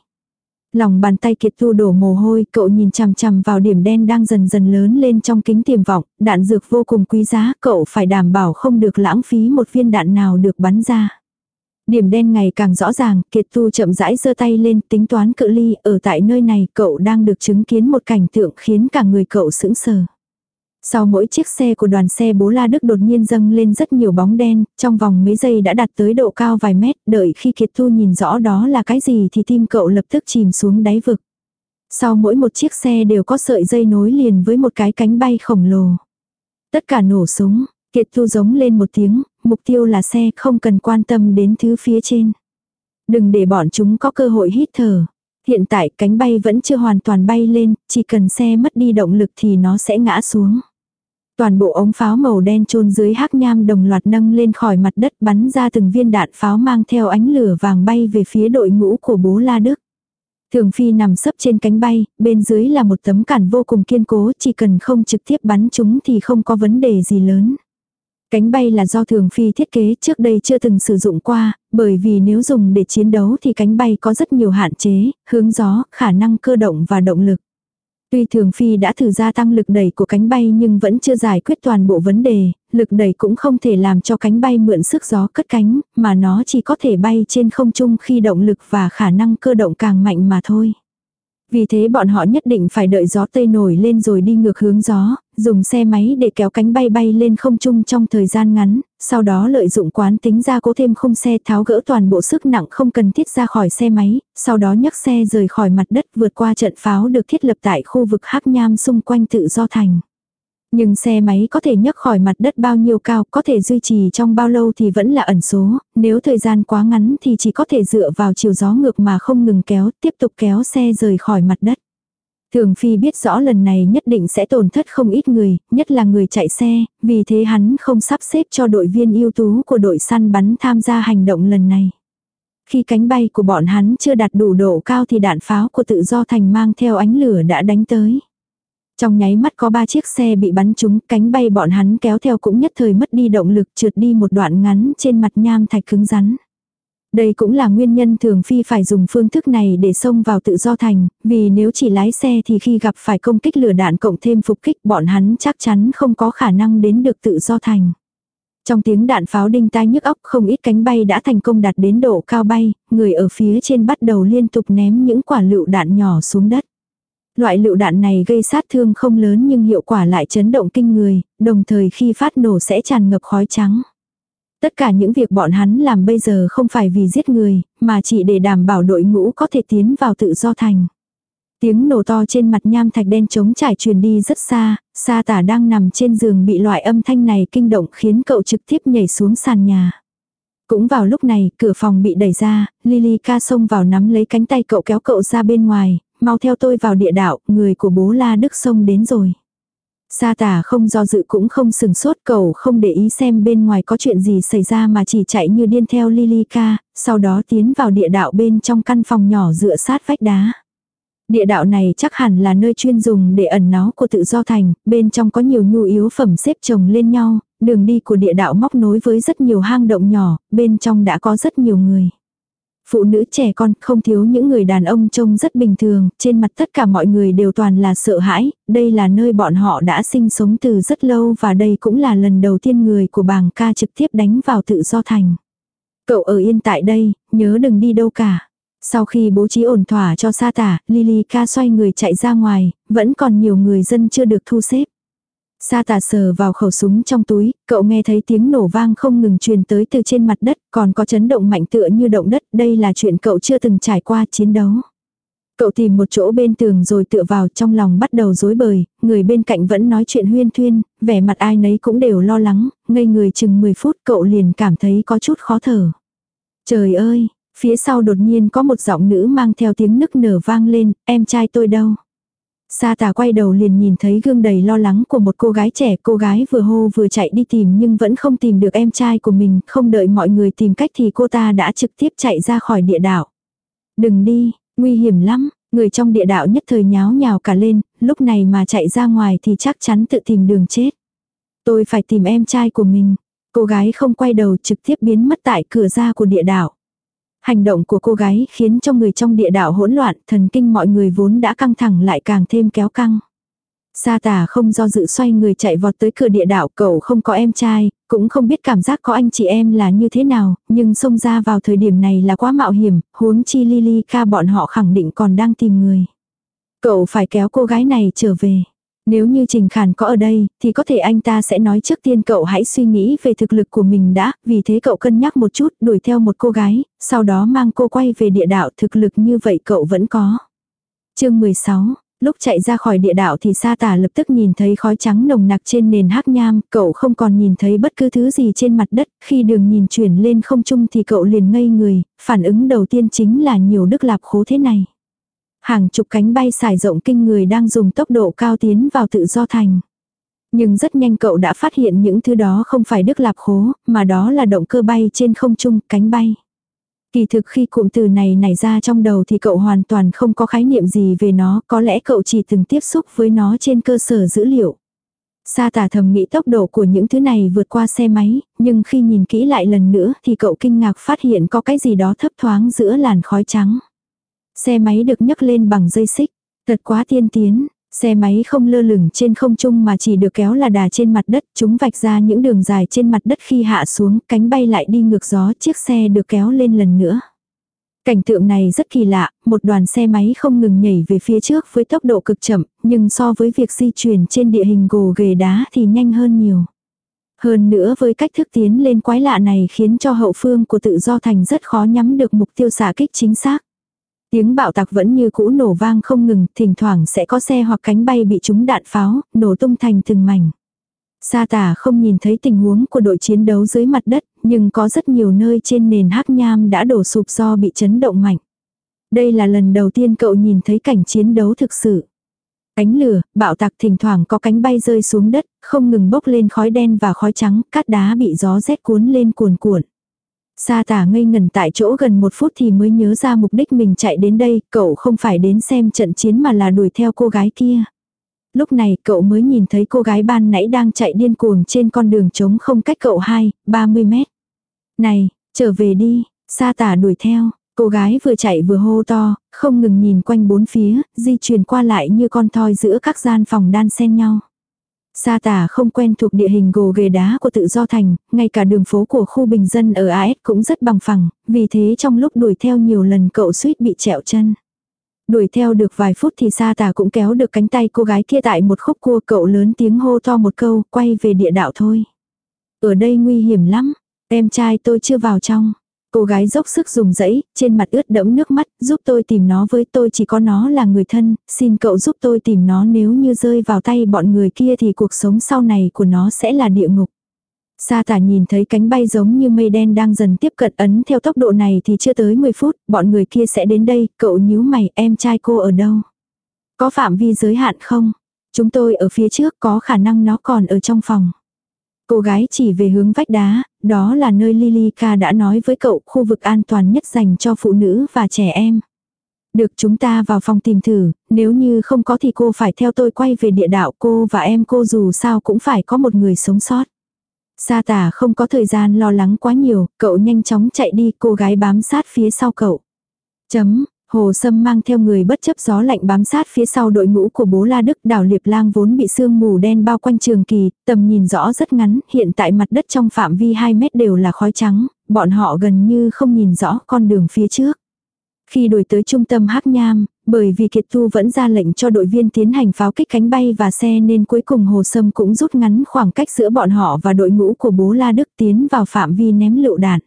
Lòng bàn tay kiệt thu đổ mồ hôi, cậu nhìn chằm chằm vào điểm đen đang dần dần lớn lên trong kính tiềm vọng, đạn dược vô cùng quý giá, cậu phải đảm bảo không được lãng phí một viên đạn nào được bắn ra. Điểm đen ngày càng rõ ràng, Kiệt thu chậm rãi giơ tay lên tính toán cự ly, ở tại nơi này cậu đang được chứng kiến một cảnh tượng khiến cả người cậu sững sờ. Sau mỗi chiếc xe của đoàn xe bố La Đức đột nhiên dâng lên rất nhiều bóng đen, trong vòng mấy giây đã đạt tới độ cao vài mét, đợi khi Kiệt Thu nhìn rõ đó là cái gì thì tim cậu lập tức chìm xuống đáy vực. Sau mỗi một chiếc xe đều có sợi dây nối liền với một cái cánh bay khổng lồ. Tất cả nổ súng, Kiệt Thu giống lên một tiếng, mục tiêu là xe không cần quan tâm đến thứ phía trên. Đừng để bọn chúng có cơ hội hít thở. Hiện tại cánh bay vẫn chưa hoàn toàn bay lên, chỉ cần xe mất đi động lực thì nó sẽ ngã xuống. Toàn bộ ống pháo màu đen chôn dưới hắc nham đồng loạt nâng lên khỏi mặt đất bắn ra từng viên đạn pháo mang theo ánh lửa vàng bay về phía đội ngũ của bố La Đức. Thường Phi nằm sấp trên cánh bay, bên dưới là một tấm cản vô cùng kiên cố, chỉ cần không trực tiếp bắn chúng thì không có vấn đề gì lớn. Cánh bay là do Thường Phi thiết kế trước đây chưa từng sử dụng qua, bởi vì nếu dùng để chiến đấu thì cánh bay có rất nhiều hạn chế, hướng gió, khả năng cơ động và động lực. Tuy Thường Phi đã thử gia tăng lực đẩy của cánh bay nhưng vẫn chưa giải quyết toàn bộ vấn đề, lực đẩy cũng không thể làm cho cánh bay mượn sức gió cất cánh, mà nó chỉ có thể bay trên không trung khi động lực và khả năng cơ động càng mạnh mà thôi. Vì thế bọn họ nhất định phải đợi gió tây nổi lên rồi đi ngược hướng gió, dùng xe máy để kéo cánh bay bay lên không trung trong thời gian ngắn, sau đó lợi dụng quán tính ra cố thêm khung xe tháo gỡ toàn bộ sức nặng không cần thiết ra khỏi xe máy, sau đó nhấc xe rời khỏi mặt đất vượt qua trận pháo được thiết lập tại khu vực hắc nham xung quanh tự do thành. Nhưng xe máy có thể nhấc khỏi mặt đất bao nhiêu cao, có thể duy trì trong bao lâu thì vẫn là ẩn số, nếu thời gian quá ngắn thì chỉ có thể dựa vào chiều gió ngược mà không ngừng kéo, tiếp tục kéo xe rời khỏi mặt đất. Thường Phi biết rõ lần này nhất định sẽ tổn thất không ít người, nhất là người chạy xe, vì thế hắn không sắp xếp cho đội viên ưu tú của đội săn bắn tham gia hành động lần này. Khi cánh bay của bọn hắn chưa đạt đủ độ cao thì đạn pháo của tự do thành mang theo ánh lửa đã đánh tới. Trong nháy mắt có ba chiếc xe bị bắn trúng, cánh bay bọn hắn kéo theo cũng nhất thời mất đi động lực trượt đi một đoạn ngắn trên mặt nham thạch cứng rắn. Đây cũng là nguyên nhân thường phi phải dùng phương thức này để xông vào tự do thành, vì nếu chỉ lái xe thì khi gặp phải công kích lửa đạn cộng thêm phục kích bọn hắn chắc chắn không có khả năng đến được tự do thành. Trong tiếng đạn pháo đinh tai nhức óc không ít cánh bay đã thành công đạt đến độ cao bay, người ở phía trên bắt đầu liên tục ném những quả lựu đạn nhỏ xuống đất. Loại lựu đạn này gây sát thương không lớn nhưng hiệu quả lại chấn động kinh người, đồng thời khi phát nổ sẽ tràn ngập khói trắng. Tất cả những việc bọn hắn làm bây giờ không phải vì giết người, mà chỉ để đảm bảo đội ngũ có thể tiến vào tự do thành. Tiếng nổ to trên mặt nham thạch đen trống trải truyền đi rất xa, sa tả đang nằm trên giường bị loại âm thanh này kinh động khiến cậu trực tiếp nhảy xuống sàn nhà. Cũng vào lúc này, cửa phòng bị đẩy ra, Lily ca xông vào nắm lấy cánh tay cậu kéo cậu ra bên ngoài, mau theo tôi vào địa đạo, người của bố La Đức Sông đến rồi. Sa tả không do dự cũng không sừng sốt cầu không để ý xem bên ngoài có chuyện gì xảy ra mà chỉ chạy như điên theo Lilica, sau đó tiến vào địa đạo bên trong căn phòng nhỏ dựa sát vách đá. Địa đạo này chắc hẳn là nơi chuyên dùng để ẩn náu của tự do thành, bên trong có nhiều nhu yếu phẩm xếp chồng lên nhau, đường đi của địa đạo móc nối với rất nhiều hang động nhỏ, bên trong đã có rất nhiều người. Phụ nữ trẻ con không thiếu những người đàn ông trông rất bình thường, trên mặt tất cả mọi người đều toàn là sợ hãi, đây là nơi bọn họ đã sinh sống từ rất lâu và đây cũng là lần đầu tiên người của bàng ca trực tiếp đánh vào tự do thành. Cậu ở yên tại đây, nhớ đừng đi đâu cả. Sau khi bố trí ổn thỏa cho sa tả, Lily ca xoay người chạy ra ngoài, vẫn còn nhiều người dân chưa được thu xếp. Sa tà sờ vào khẩu súng trong túi, cậu nghe thấy tiếng nổ vang không ngừng truyền tới từ trên mặt đất, còn có chấn động mạnh tựa như động đất, đây là chuyện cậu chưa từng trải qua chiến đấu. Cậu tìm một chỗ bên tường rồi tựa vào trong lòng bắt đầu rối bời, người bên cạnh vẫn nói chuyện huyên thuyên, vẻ mặt ai nấy cũng đều lo lắng, ngây người chừng 10 phút cậu liền cảm thấy có chút khó thở. Trời ơi, phía sau đột nhiên có một giọng nữ mang theo tiếng nức nở vang lên, em trai tôi đâu? Sa tà quay đầu liền nhìn thấy gương đầy lo lắng của một cô gái trẻ, cô gái vừa hô vừa chạy đi tìm nhưng vẫn không tìm được em trai của mình, không đợi mọi người tìm cách thì cô ta đã trực tiếp chạy ra khỏi địa đạo. Đừng đi, nguy hiểm lắm, người trong địa đạo nhất thời nháo nhào cả lên, lúc này mà chạy ra ngoài thì chắc chắn tự tìm đường chết. Tôi phải tìm em trai của mình. Cô gái không quay đầu trực tiếp biến mất tại cửa ra của địa đạo. Hành động của cô gái khiến cho người trong địa đạo hỗn loạn, thần kinh mọi người vốn đã căng thẳng lại càng thêm kéo căng. Sa tà không do dự xoay người chạy vọt tới cửa địa đạo, cậu không có em trai, cũng không biết cảm giác có anh chị em là như thế nào, nhưng xông ra vào thời điểm này là quá mạo hiểm, huống chi Lily ca bọn họ khẳng định còn đang tìm người. Cậu phải kéo cô gái này trở về. Nếu như Trình Khản có ở đây, thì có thể anh ta sẽ nói trước tiên cậu hãy suy nghĩ về thực lực của mình đã, vì thế cậu cân nhắc một chút, đuổi theo một cô gái, sau đó mang cô quay về địa đạo thực lực như vậy cậu vẫn có. chương 16 Lúc chạy ra khỏi địa đạo thì sa tả lập tức nhìn thấy khói trắng nồng nặc trên nền hắc nham, cậu không còn nhìn thấy bất cứ thứ gì trên mặt đất, khi đường nhìn chuyển lên không trung thì cậu liền ngây người, phản ứng đầu tiên chính là nhiều đức lạp khố thế này. Hàng chục cánh bay xài rộng kinh người đang dùng tốc độ cao tiến vào tự do thành. Nhưng rất nhanh cậu đã phát hiện những thứ đó không phải đức lạp khố, mà đó là động cơ bay trên không trung, cánh bay. Kỳ thực khi cụm từ này nảy ra trong đầu thì cậu hoàn toàn không có khái niệm gì về nó, có lẽ cậu chỉ từng tiếp xúc với nó trên cơ sở dữ liệu. Sa tả thầm nghĩ tốc độ của những thứ này vượt qua xe máy, nhưng khi nhìn kỹ lại lần nữa thì cậu kinh ngạc phát hiện có cái gì đó thấp thoáng giữa làn khói trắng. Xe máy được nhấc lên bằng dây xích. Thật quá tiên tiến. Xe máy không lơ lửng trên không trung mà chỉ được kéo là đà trên mặt đất, chúng vạch ra những đường dài trên mặt đất khi hạ xuống, cánh bay lại đi ngược gió, chiếc xe được kéo lên lần nữa. Cảnh tượng này rất kỳ lạ, một đoàn xe máy không ngừng nhảy về phía trước với tốc độ cực chậm, nhưng so với việc di chuyển trên địa hình gồ ghề đá thì nhanh hơn nhiều. Hơn nữa với cách thức tiến lên quái lạ này khiến cho hậu phương của tự do thành rất khó nhắm được mục tiêu xả kích chính xác. Tiếng bạo tạc vẫn như cũ nổ vang không ngừng, thỉnh thoảng sẽ có xe hoặc cánh bay bị trúng đạn pháo, nổ tung thành từng mảnh. Sa tả không nhìn thấy tình huống của đội chiến đấu dưới mặt đất, nhưng có rất nhiều nơi trên nền hắc nham đã đổ sụp do bị chấn động mạnh. Đây là lần đầu tiên cậu nhìn thấy cảnh chiến đấu thực sự. Cánh lửa, bạo tạc thỉnh thoảng có cánh bay rơi xuống đất, không ngừng bốc lên khói đen và khói trắng, cát đá bị gió rét cuốn lên cuồn cuộn. Sa tả ngây ngần tại chỗ gần một phút thì mới nhớ ra mục đích mình chạy đến đây, cậu không phải đến xem trận chiến mà là đuổi theo cô gái kia. Lúc này cậu mới nhìn thấy cô gái ban nãy đang chạy điên cuồng trên con đường trống không cách cậu 2, 30 mét. Này, trở về đi, sa tả đuổi theo, cô gái vừa chạy vừa hô to, không ngừng nhìn quanh bốn phía, di chuyển qua lại như con thoi giữa các gian phòng đan xen nhau. Sa tả không quen thuộc địa hình gồ ghề đá của tự do thành, ngay cả đường phố của khu bình dân ở AS cũng rất bằng phẳng, vì thế trong lúc đuổi theo nhiều lần cậu suýt bị trẹo chân. Đuổi theo được vài phút thì sa tả cũng kéo được cánh tay cô gái kia tại một khúc cua cậu lớn tiếng hô to một câu, quay về địa đạo thôi. Ở đây nguy hiểm lắm, em trai tôi chưa vào trong. Cô gái dốc sức dùng dẫy, trên mặt ướt đẫm nước mắt, giúp tôi tìm nó với tôi chỉ có nó là người thân, xin cậu giúp tôi tìm nó nếu như rơi vào tay bọn người kia thì cuộc sống sau này của nó sẽ là địa ngục. Sa tả nhìn thấy cánh bay giống như mây đen đang dần tiếp cận ấn theo tốc độ này thì chưa tới 10 phút, bọn người kia sẽ đến đây, cậu nhíu mày, em trai cô ở đâu? Có phạm vi giới hạn không? Chúng tôi ở phía trước có khả năng nó còn ở trong phòng. Cô gái chỉ về hướng vách đá, đó là nơi Lilica đã nói với cậu khu vực an toàn nhất dành cho phụ nữ và trẻ em. Được chúng ta vào phòng tìm thử, nếu như không có thì cô phải theo tôi quay về địa đạo cô và em cô dù sao cũng phải có một người sống sót. Sa tả không có thời gian lo lắng quá nhiều, cậu nhanh chóng chạy đi cô gái bám sát phía sau cậu. Chấm, Hồ Sâm mang theo người bất chấp gió lạnh bám sát phía sau đội ngũ của bố La Đức đảo Liệp Lang vốn bị sương mù đen bao quanh trường kỳ, tầm nhìn rõ rất ngắn, hiện tại mặt đất trong phạm vi 2 mét đều là khói trắng, bọn họ gần như không nhìn rõ con đường phía trước. Khi đuổi tới trung tâm Hắc Nham, bởi vì Kiệt Thu vẫn ra lệnh cho đội viên tiến hành pháo kích cánh bay và xe nên cuối cùng Hồ Sâm cũng rút ngắn khoảng cách giữa bọn họ và đội ngũ của bố La Đức tiến vào phạm vi ném lựu đạn.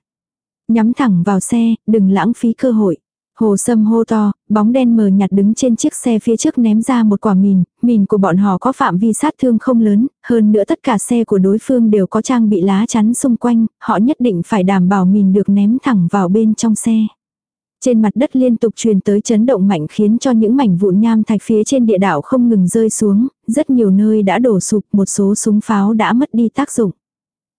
Nhắm thẳng vào xe, đừng lãng phí cơ hội. Hồ Sâm hô to, bóng đen mờ nhạt đứng trên chiếc xe phía trước ném ra một quả mìn, mìn của bọn họ có phạm vi sát thương không lớn, hơn nữa tất cả xe của đối phương đều có trang bị lá chắn xung quanh, họ nhất định phải đảm bảo mìn được ném thẳng vào bên trong xe. Trên mặt đất liên tục truyền tới chấn động mạnh khiến cho những mảnh vụn nham thạch phía trên địa đảo không ngừng rơi xuống, rất nhiều nơi đã đổ sụp, một số súng pháo đã mất đi tác dụng.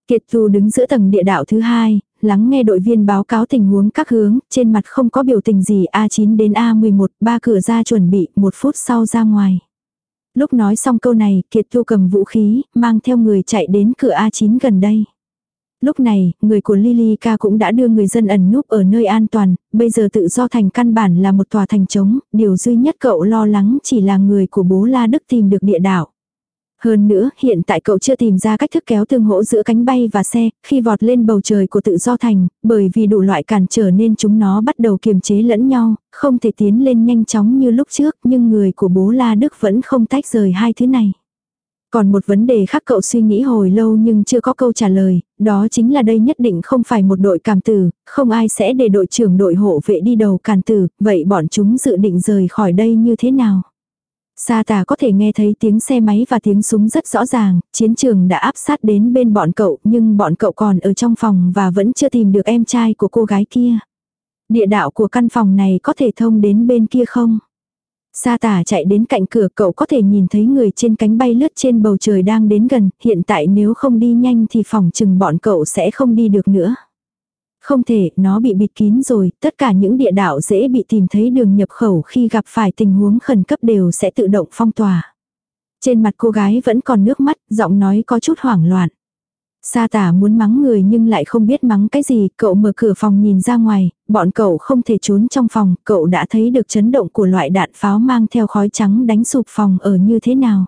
Kiệt Thu đứng giữa tầng địa đạo thứ hai, lắng nghe đội viên báo cáo tình huống các hướng, trên mặt không có biểu tình gì A9 đến A11, ba cửa ra chuẩn bị, một phút sau ra ngoài. Lúc nói xong câu này, Kiệt Thu cầm vũ khí, mang theo người chạy đến cửa A9 gần đây. Lúc này, người của Lilica cũng đã đưa người dân ẩn núp ở nơi an toàn, bây giờ tự do thành căn bản là một tòa thành trống, điều duy nhất cậu lo lắng chỉ là người của bố La Đức tìm được địa đạo. Hơn nữa, hiện tại cậu chưa tìm ra cách thức kéo tương hỗ giữa cánh bay và xe, khi vọt lên bầu trời của tự do thành, bởi vì đủ loại cản trở nên chúng nó bắt đầu kiềm chế lẫn nhau, không thể tiến lên nhanh chóng như lúc trước, nhưng người của bố La Đức vẫn không tách rời hai thứ này. Còn một vấn đề khác cậu suy nghĩ hồi lâu nhưng chưa có câu trả lời, đó chính là đây nhất định không phải một đội cảm tử, không ai sẽ để đội trưởng đội hộ vệ đi đầu càn tử, vậy bọn chúng dự định rời khỏi đây như thế nào? Sa tà có thể nghe thấy tiếng xe máy và tiếng súng rất rõ ràng, chiến trường đã áp sát đến bên bọn cậu nhưng bọn cậu còn ở trong phòng và vẫn chưa tìm được em trai của cô gái kia. Địa đạo của căn phòng này có thể thông đến bên kia không? Sa Tà chạy đến cạnh cửa cậu có thể nhìn thấy người trên cánh bay lướt trên bầu trời đang đến gần, hiện tại nếu không đi nhanh thì phòng chừng bọn cậu sẽ không đi được nữa. Không thể, nó bị bịt kín rồi, tất cả những địa đạo dễ bị tìm thấy đường nhập khẩu khi gặp phải tình huống khẩn cấp đều sẽ tự động phong tỏa. Trên mặt cô gái vẫn còn nước mắt, giọng nói có chút hoảng loạn. Sa tả muốn mắng người nhưng lại không biết mắng cái gì, cậu mở cửa phòng nhìn ra ngoài, bọn cậu không thể trốn trong phòng, cậu đã thấy được chấn động của loại đạn pháo mang theo khói trắng đánh sụp phòng ở như thế nào.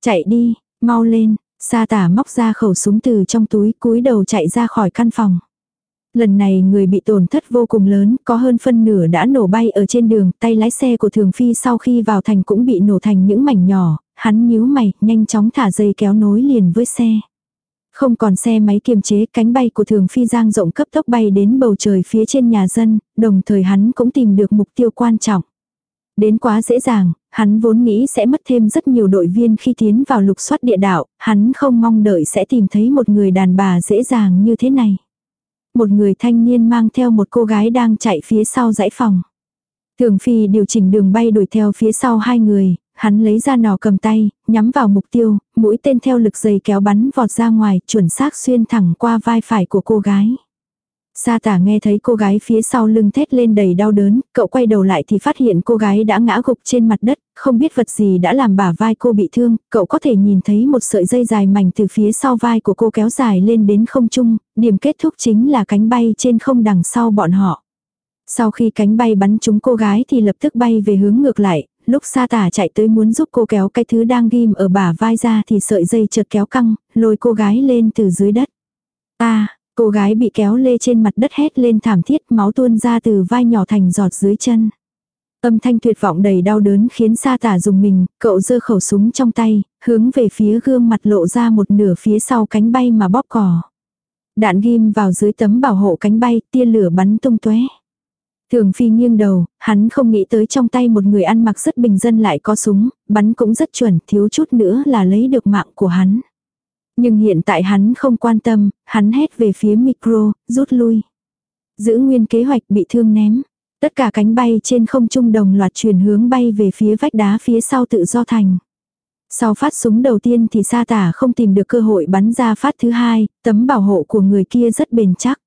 Chạy đi, mau lên, sa tả móc ra khẩu súng từ trong túi cúi đầu chạy ra khỏi căn phòng. Lần này người bị tổn thất vô cùng lớn, có hơn phân nửa đã nổ bay ở trên đường, tay lái xe của Thường Phi sau khi vào thành cũng bị nổ thành những mảnh nhỏ, hắn nhíu mày, nhanh chóng thả dây kéo nối liền với xe. Không còn xe máy kiềm chế cánh bay của thường phi giang rộng cấp tốc bay đến bầu trời phía trên nhà dân, đồng thời hắn cũng tìm được mục tiêu quan trọng. Đến quá dễ dàng, hắn vốn nghĩ sẽ mất thêm rất nhiều đội viên khi tiến vào lục soát địa đạo, hắn không mong đợi sẽ tìm thấy một người đàn bà dễ dàng như thế này. Một người thanh niên mang theo một cô gái đang chạy phía sau dãy phòng. Thường Phi điều chỉnh đường bay đuổi theo phía sau hai người, hắn lấy ra nỏ cầm tay, nhắm vào mục tiêu, mũi tên theo lực dày kéo bắn vọt ra ngoài, chuẩn xác xuyên thẳng qua vai phải của cô gái. Sa tả nghe thấy cô gái phía sau lưng thét lên đầy đau đớn, cậu quay đầu lại thì phát hiện cô gái đã ngã gục trên mặt đất, không biết vật gì đã làm bả vai cô bị thương, cậu có thể nhìn thấy một sợi dây dài mảnh từ phía sau vai của cô kéo dài lên đến không trung, điểm kết thúc chính là cánh bay trên không đằng sau bọn họ. Sau khi cánh bay bắn trúng cô gái thì lập tức bay về hướng ngược lại, lúc sa tả chạy tới muốn giúp cô kéo cái thứ đang ghim ở bả vai ra thì sợi dây chợt kéo căng, lôi cô gái lên từ dưới đất. À, cô gái bị kéo lê trên mặt đất hét lên thảm thiết máu tuôn ra từ vai nhỏ thành giọt dưới chân. Âm thanh tuyệt vọng đầy đau đớn khiến sa tả dùng mình, cậu giơ khẩu súng trong tay, hướng về phía gương mặt lộ ra một nửa phía sau cánh bay mà bóp cò. Đạn ghim vào dưới tấm bảo hộ cánh bay, tia lửa bắn tung tóe. Thường phi nghiêng đầu, hắn không nghĩ tới trong tay một người ăn mặc rất bình dân lại có súng, bắn cũng rất chuẩn, thiếu chút nữa là lấy được mạng của hắn. Nhưng hiện tại hắn không quan tâm, hắn hét về phía micro, rút lui. Giữ nguyên kế hoạch bị thương ném. Tất cả cánh bay trên không trung đồng loạt chuyển hướng bay về phía vách đá phía sau tự do thành. Sau phát súng đầu tiên thì sa tả không tìm được cơ hội bắn ra phát thứ hai, tấm bảo hộ của người kia rất bền chắc.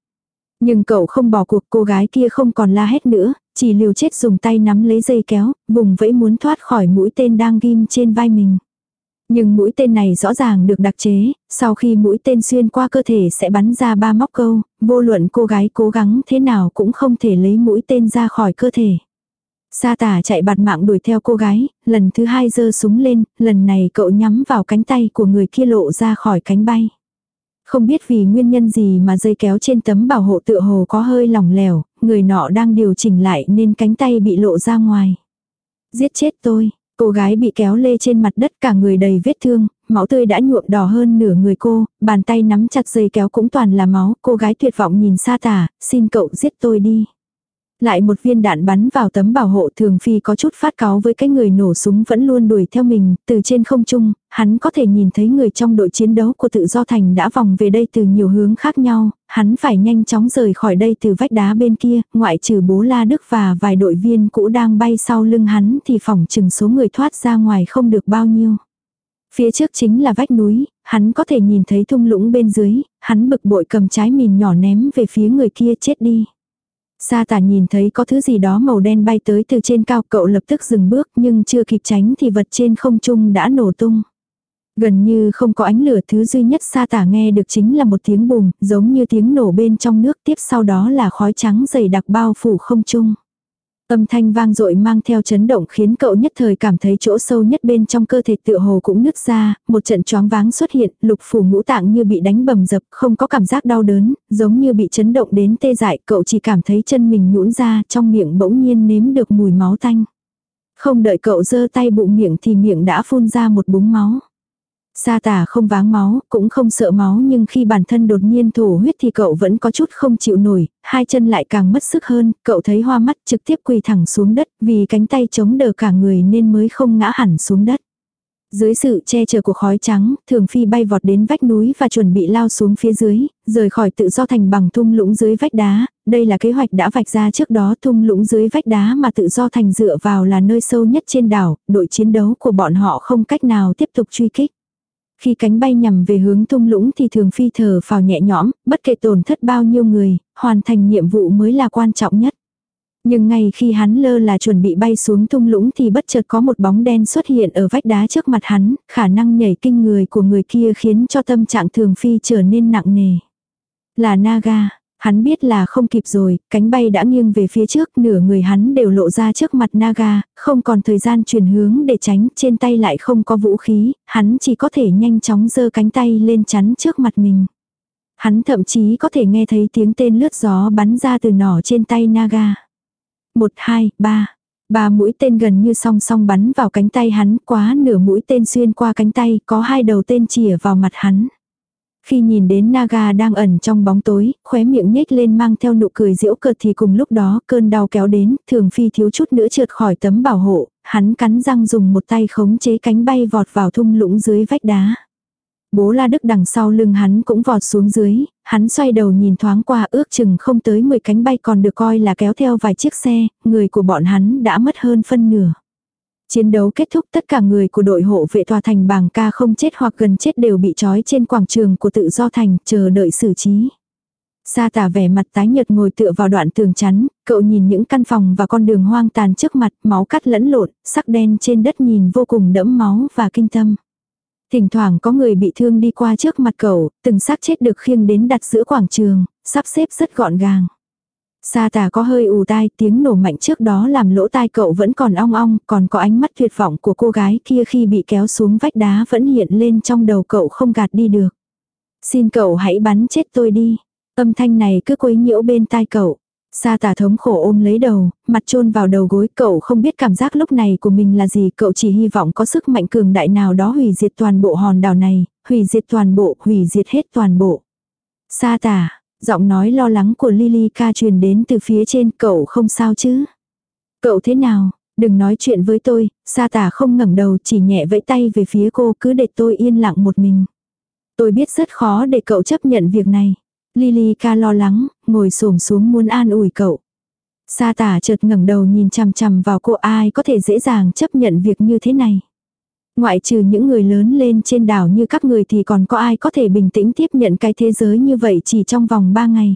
Nhưng cậu không bỏ cuộc cô gái kia không còn la hét nữa, chỉ liều chết dùng tay nắm lấy dây kéo, vùng vẫy muốn thoát khỏi mũi tên đang ghim trên vai mình. Nhưng mũi tên này rõ ràng được đặc chế, sau khi mũi tên xuyên qua cơ thể sẽ bắn ra ba móc câu, vô luận cô gái cố gắng thế nào cũng không thể lấy mũi tên ra khỏi cơ thể. Sa tả chạy bạt mạng đuổi theo cô gái, lần thứ hai giơ súng lên, lần này cậu nhắm vào cánh tay của người kia lộ ra khỏi cánh bay. Không biết vì nguyên nhân gì mà dây kéo trên tấm bảo hộ tựa hồ có hơi lỏng lẻo, người nọ đang điều chỉnh lại nên cánh tay bị lộ ra ngoài. Giết chết tôi, cô gái bị kéo lê trên mặt đất cả người đầy vết thương, máu tươi đã nhuộm đỏ hơn nửa người cô, bàn tay nắm chặt dây kéo cũng toàn là máu, cô gái tuyệt vọng nhìn xa tả, xin cậu giết tôi đi. Lại một viên đạn bắn vào tấm bảo hộ thường phi có chút phát cáo với cái người nổ súng vẫn luôn đuổi theo mình, từ trên không trung, hắn có thể nhìn thấy người trong đội chiến đấu của tự do thành đã vòng về đây từ nhiều hướng khác nhau, hắn phải nhanh chóng rời khỏi đây từ vách đá bên kia, ngoại trừ bố La Đức và vài đội viên cũ đang bay sau lưng hắn thì phòng chừng số người thoát ra ngoài không được bao nhiêu. Phía trước chính là vách núi, hắn có thể nhìn thấy thung lũng bên dưới, hắn bực bội cầm trái mìn nhỏ ném về phía người kia chết đi. Sa tả nhìn thấy có thứ gì đó màu đen bay tới từ trên cao, cậu lập tức dừng bước, nhưng chưa kịp tránh thì vật trên không trung đã nổ tung. Gần như không có ánh lửa, thứ duy nhất sa tả nghe được chính là một tiếng bùm, giống như tiếng nổ bên trong nước, tiếp sau đó là khói trắng dày đặc bao phủ không trung. Âm thanh vang dội mang theo chấn động khiến cậu nhất thời cảm thấy chỗ sâu nhất bên trong cơ thể tựa hồ cũng nứt ra, một trận choáng váng xuất hiện, lục phủ ngũ tạng như bị đánh bầm dập, không có cảm giác đau đớn, giống như bị chấn động đến tê dại, cậu chỉ cảm thấy chân mình nhũn ra, trong miệng bỗng nhiên nếm được mùi máu tanh. Không đợi cậu giơ tay bụng miệng thì miệng đã phun ra một búng máu. Sa tả không váng máu, cũng không sợ máu nhưng khi bản thân đột nhiên thổ huyết thì cậu vẫn có chút không chịu nổi, hai chân lại càng mất sức hơn, cậu thấy hoa mắt trực tiếp quỳ thẳng xuống đất vì cánh tay chống đỡ cả người nên mới không ngã hẳn xuống đất. Dưới sự che chở của khói trắng, thường phi bay vọt đến vách núi và chuẩn bị lao xuống phía dưới, rời khỏi tự do thành bằng thung lũng dưới vách đá, đây là kế hoạch đã vạch ra trước đó thung lũng dưới vách đá mà tự do thành dựa vào là nơi sâu nhất trên đảo, đội chiến đấu của bọn họ không cách nào tiếp tục truy kích. Khi cánh bay nhằm về hướng thung lũng thì thường phi thở phào nhẹ nhõm, bất kể tổn thất bao nhiêu người, hoàn thành nhiệm vụ mới là quan trọng nhất. Nhưng ngay khi hắn lơ là chuẩn bị bay xuống thung lũng thì bất chợt có một bóng đen xuất hiện ở vách đá trước mặt hắn, khả năng nhảy kinh người của người kia khiến cho tâm trạng thường phi trở nên nặng nề. Là Naga, Hắn biết là không kịp rồi, cánh bay đã nghiêng về phía trước, nửa người hắn đều lộ ra trước mặt Naga, không còn thời gian chuyển hướng để tránh, trên tay lại không có vũ khí, hắn chỉ có thể nhanh chóng giơ cánh tay lên chắn trước mặt mình. Hắn thậm chí có thể nghe thấy tiếng tên lướt gió bắn ra từ nỏ trên tay Naga. Một, hai, ba. Ba mũi tên gần như song song bắn vào cánh tay hắn, quá nửa mũi tên xuyên qua cánh tay, có hai đầu tên chìa vào mặt hắn. Khi nhìn đến Naga đang ẩn trong bóng tối, khóe miệng nhếch lên mang theo nụ cười diễu cợt thì cùng lúc đó cơn đau kéo đến, thường phi thiếu chút nữa trượt khỏi tấm bảo hộ, hắn cắn răng dùng một tay khống chế cánh bay vọt vào thung lũng dưới vách đá. Bố La Đức đằng sau lưng hắn cũng vọt xuống dưới, hắn xoay đầu nhìn thoáng qua ước chừng không tới 10 cánh bay còn được coi là kéo theo vài chiếc xe, người của bọn hắn đã mất hơn phân nửa. Chiến đấu kết thúc tất cả người của đội hộ vệ tòa thành bảng ca không chết hoặc gần chết đều bị trói trên quảng trường của tự do thành chờ đợi xử trí. Sa tả vẻ mặt tái nhợt ngồi tựa vào đoạn tường chắn, cậu nhìn những căn phòng và con đường hoang tàn trước mặt, máu cắt lẫn lộn, sắc đen trên đất nhìn vô cùng đẫm máu và kinh tâm. Thỉnh thoảng có người bị thương đi qua trước mặt cậu, từng xác chết được khiêng đến đặt giữa quảng trường, sắp xếp rất gọn gàng. Sa tà có hơi ù tai, tiếng nổ mạnh trước đó làm lỗ tai cậu vẫn còn ong ong, còn có ánh mắt tuyệt vọng của cô gái kia khi bị kéo xuống vách đá vẫn hiện lên trong đầu cậu không gạt đi được. Xin cậu hãy bắn chết tôi đi. Âm thanh này cứ quấy nhiễu bên tai cậu. Sa tả thống khổ ôm lấy đầu, mặt chôn vào đầu gối cậu không biết cảm giác lúc này của mình là gì cậu chỉ hy vọng có sức mạnh cường đại nào đó hủy diệt toàn bộ hòn đảo này, hủy diệt toàn bộ, hủy diệt hết toàn bộ. Sa tả, giọng nói lo lắng của Lily ca truyền đến từ phía trên cậu không sao chứ. Cậu thế nào, đừng nói chuyện với tôi, sa tả không ngẩng đầu chỉ nhẹ vẫy tay về phía cô cứ để tôi yên lặng một mình. Tôi biết rất khó để cậu chấp nhận việc này. Lily ca lo lắng, ngồi xổm xuống muốn an ủi cậu. Sa tả chợt ngẩng đầu nhìn chằm chằm vào cô ai có thể dễ dàng chấp nhận việc như thế này. Ngoại trừ những người lớn lên trên đảo như các người thì còn có ai có thể bình tĩnh tiếp nhận cái thế giới như vậy chỉ trong vòng 3 ngày.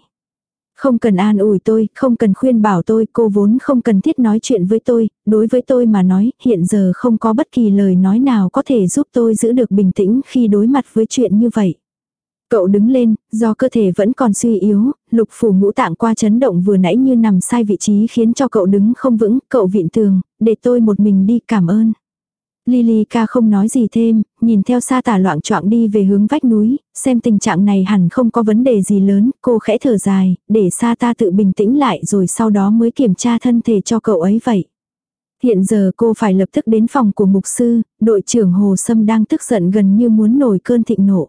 Không cần an ủi tôi, không cần khuyên bảo tôi, cô vốn không cần thiết nói chuyện với tôi, đối với tôi mà nói, hiện giờ không có bất kỳ lời nói nào có thể giúp tôi giữ được bình tĩnh khi đối mặt với chuyện như vậy. Cậu đứng lên, do cơ thể vẫn còn suy yếu, lục phủ ngũ tạng qua chấn động vừa nãy như nằm sai vị trí khiến cho cậu đứng không vững, cậu vịn tường, để tôi một mình đi cảm ơn. Lily ca không nói gì thêm, nhìn theo sa tả loạn trọng đi về hướng vách núi, xem tình trạng này hẳn không có vấn đề gì lớn, cô khẽ thở dài, để sa ta tự bình tĩnh lại rồi sau đó mới kiểm tra thân thể cho cậu ấy vậy. Hiện giờ cô phải lập tức đến phòng của mục sư, đội trưởng Hồ Sâm đang tức giận gần như muốn nổi cơn thịnh nộ.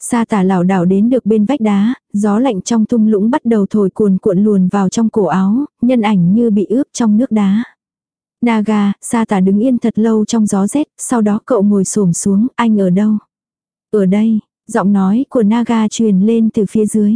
Sa tả lảo đảo đến được bên vách đá, gió lạnh trong thung lũng bắt đầu thổi cuồn cuộn luồn vào trong cổ áo, nhân ảnh như bị ướp trong nước đá. Naga, sa tả đứng yên thật lâu trong gió rét, sau đó cậu ngồi xổm xuống, anh ở đâu? Ở đây, giọng nói của Naga truyền lên từ phía dưới.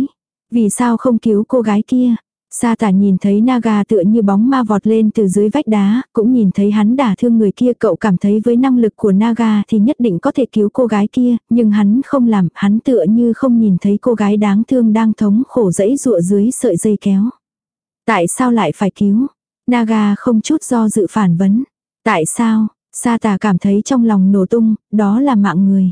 Vì sao không cứu cô gái kia? Sa tả nhìn thấy Naga tựa như bóng ma vọt lên từ dưới vách đá, cũng nhìn thấy hắn đả thương người kia cậu cảm thấy với năng lực của Naga thì nhất định có thể cứu cô gái kia, nhưng hắn không làm, hắn tựa như không nhìn thấy cô gái đáng thương đang thống khổ dẫy dụa dưới sợi dây kéo. Tại sao lại phải cứu? Naga không chút do dự phản vấn. Tại sao? Sa tà cảm thấy trong lòng nổ tung, đó là mạng người.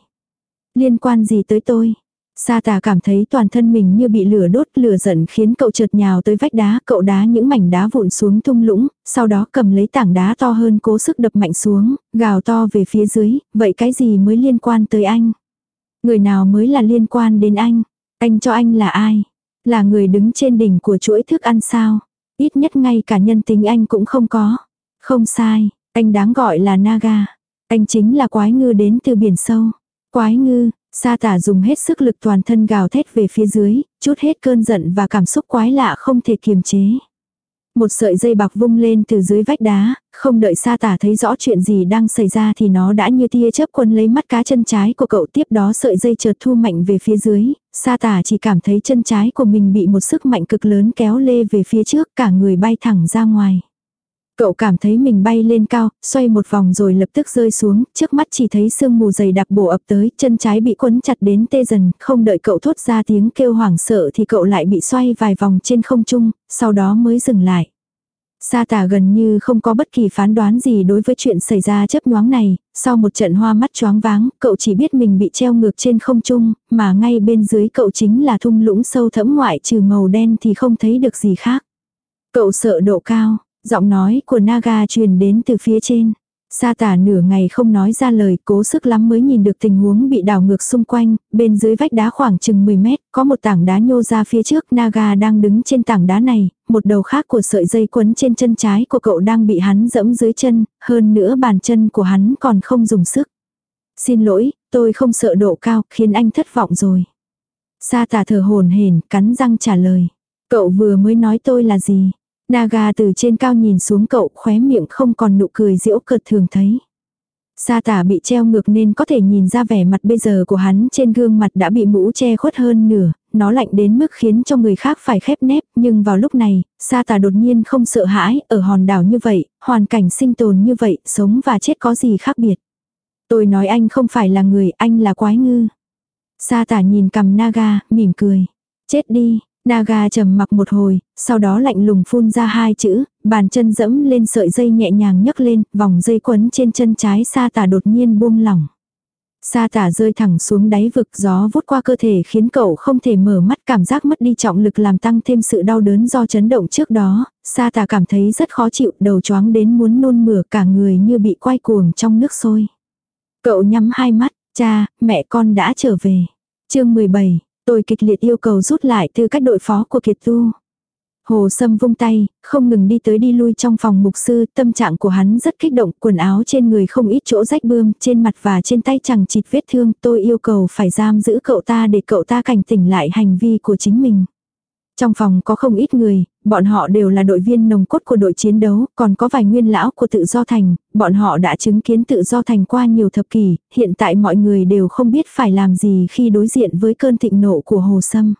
Liên quan gì tới tôi? Sa tà cảm thấy toàn thân mình như bị lửa đốt lửa giận khiến cậu trượt nhào tới vách đá, cậu đá những mảnh đá vụn xuống thung lũng, sau đó cầm lấy tảng đá to hơn cố sức đập mạnh xuống, gào to về phía dưới, vậy cái gì mới liên quan tới anh? Người nào mới là liên quan đến anh? Anh cho anh là ai? Là người đứng trên đỉnh của chuỗi thức ăn sao? Ít nhất ngay cả nhân tính anh cũng không có. Không sai, anh đáng gọi là Naga. Anh chính là quái ngư đến từ biển sâu. Quái ngư, Sa tả dùng hết sức lực toàn thân gào thét về phía dưới, chút hết cơn giận và cảm xúc quái lạ không thể kiềm chế. Một sợi dây bạc vung lên từ dưới vách đá, không đợi sa tả thấy rõ chuyện gì đang xảy ra thì nó đã như tia chớp quân lấy mắt cá chân trái của cậu tiếp đó sợi dây chợt thu mạnh về phía dưới, sa tả chỉ cảm thấy chân trái của mình bị một sức mạnh cực lớn kéo lê về phía trước cả người bay thẳng ra ngoài. Cậu cảm thấy mình bay lên cao, xoay một vòng rồi lập tức rơi xuống, trước mắt chỉ thấy sương mù dày đặc bổ ập tới, chân trái bị quấn chặt đến tê dần, không đợi cậu thốt ra tiếng kêu hoảng sợ thì cậu lại bị xoay vài vòng trên không trung, sau đó mới dừng lại. Sa tả gần như không có bất kỳ phán đoán gì đối với chuyện xảy ra chấp nhoáng này, sau một trận hoa mắt choáng váng, cậu chỉ biết mình bị treo ngược trên không trung, mà ngay bên dưới cậu chính là thung lũng sâu thẫm ngoại trừ màu đen thì không thấy được gì khác. Cậu sợ độ cao, Giọng nói của Naga truyền đến từ phía trên. Sa tả nửa ngày không nói ra lời, cố sức lắm mới nhìn được tình huống bị đảo ngược xung quanh, bên dưới vách đá khoảng chừng 10 mét, có một tảng đá nhô ra phía trước, Naga đang đứng trên tảng đá này, một đầu khác của sợi dây quấn trên chân trái của cậu đang bị hắn dẫm dưới chân, hơn nữa bàn chân của hắn còn không dùng sức. Xin lỗi, tôi không sợ độ cao, khiến anh thất vọng rồi. Sa tả thở hồn hển, cắn răng trả lời. Cậu vừa mới nói tôi là gì? Naga từ trên cao nhìn xuống cậu khóe miệng không còn nụ cười diễu cợt thường thấy. Sa tả bị treo ngược nên có thể nhìn ra vẻ mặt bây giờ của hắn trên gương mặt đã bị mũ che khuất hơn nửa, nó lạnh đến mức khiến cho người khác phải khép nép, nhưng vào lúc này, sa tả đột nhiên không sợ hãi, ở hòn đảo như vậy, hoàn cảnh sinh tồn như vậy, sống và chết có gì khác biệt. Tôi nói anh không phải là người, anh là quái ngư. Sa tả nhìn cầm Naga, mỉm cười. Chết đi, Naga trầm mặc một hồi, sau đó lạnh lùng phun ra hai chữ, bàn chân dẫm lên sợi dây nhẹ nhàng nhấc lên, vòng dây quấn trên chân trái sa tả đột nhiên buông lỏng. Sa tả rơi thẳng xuống đáy vực gió vút qua cơ thể khiến cậu không thể mở mắt cảm giác mất đi trọng lực làm tăng thêm sự đau đớn do chấn động trước đó. Sa tả cảm thấy rất khó chịu đầu choáng đến muốn nôn mửa cả người như bị quay cuồng trong nước sôi. Cậu nhắm hai mắt, cha, mẹ con đã trở về. chương 17, tôi kịch liệt yêu cầu rút lại từ cách đội phó của Kiệt Tu. Hồ Sâm vung tay, không ngừng đi tới đi lui trong phòng mục sư, tâm trạng của hắn rất kích động, quần áo trên người không ít chỗ rách bươm, trên mặt và trên tay chẳng chịt vết thương, tôi yêu cầu phải giam giữ cậu ta để cậu ta cảnh tỉnh lại hành vi của chính mình. Trong phòng có không ít người, bọn họ đều là đội viên nồng cốt của đội chiến đấu, còn có vài nguyên lão của tự do thành, bọn họ đã chứng kiến tự do thành qua nhiều thập kỷ, hiện tại mọi người đều không biết phải làm gì khi đối diện với cơn thịnh nộ của Hồ Sâm.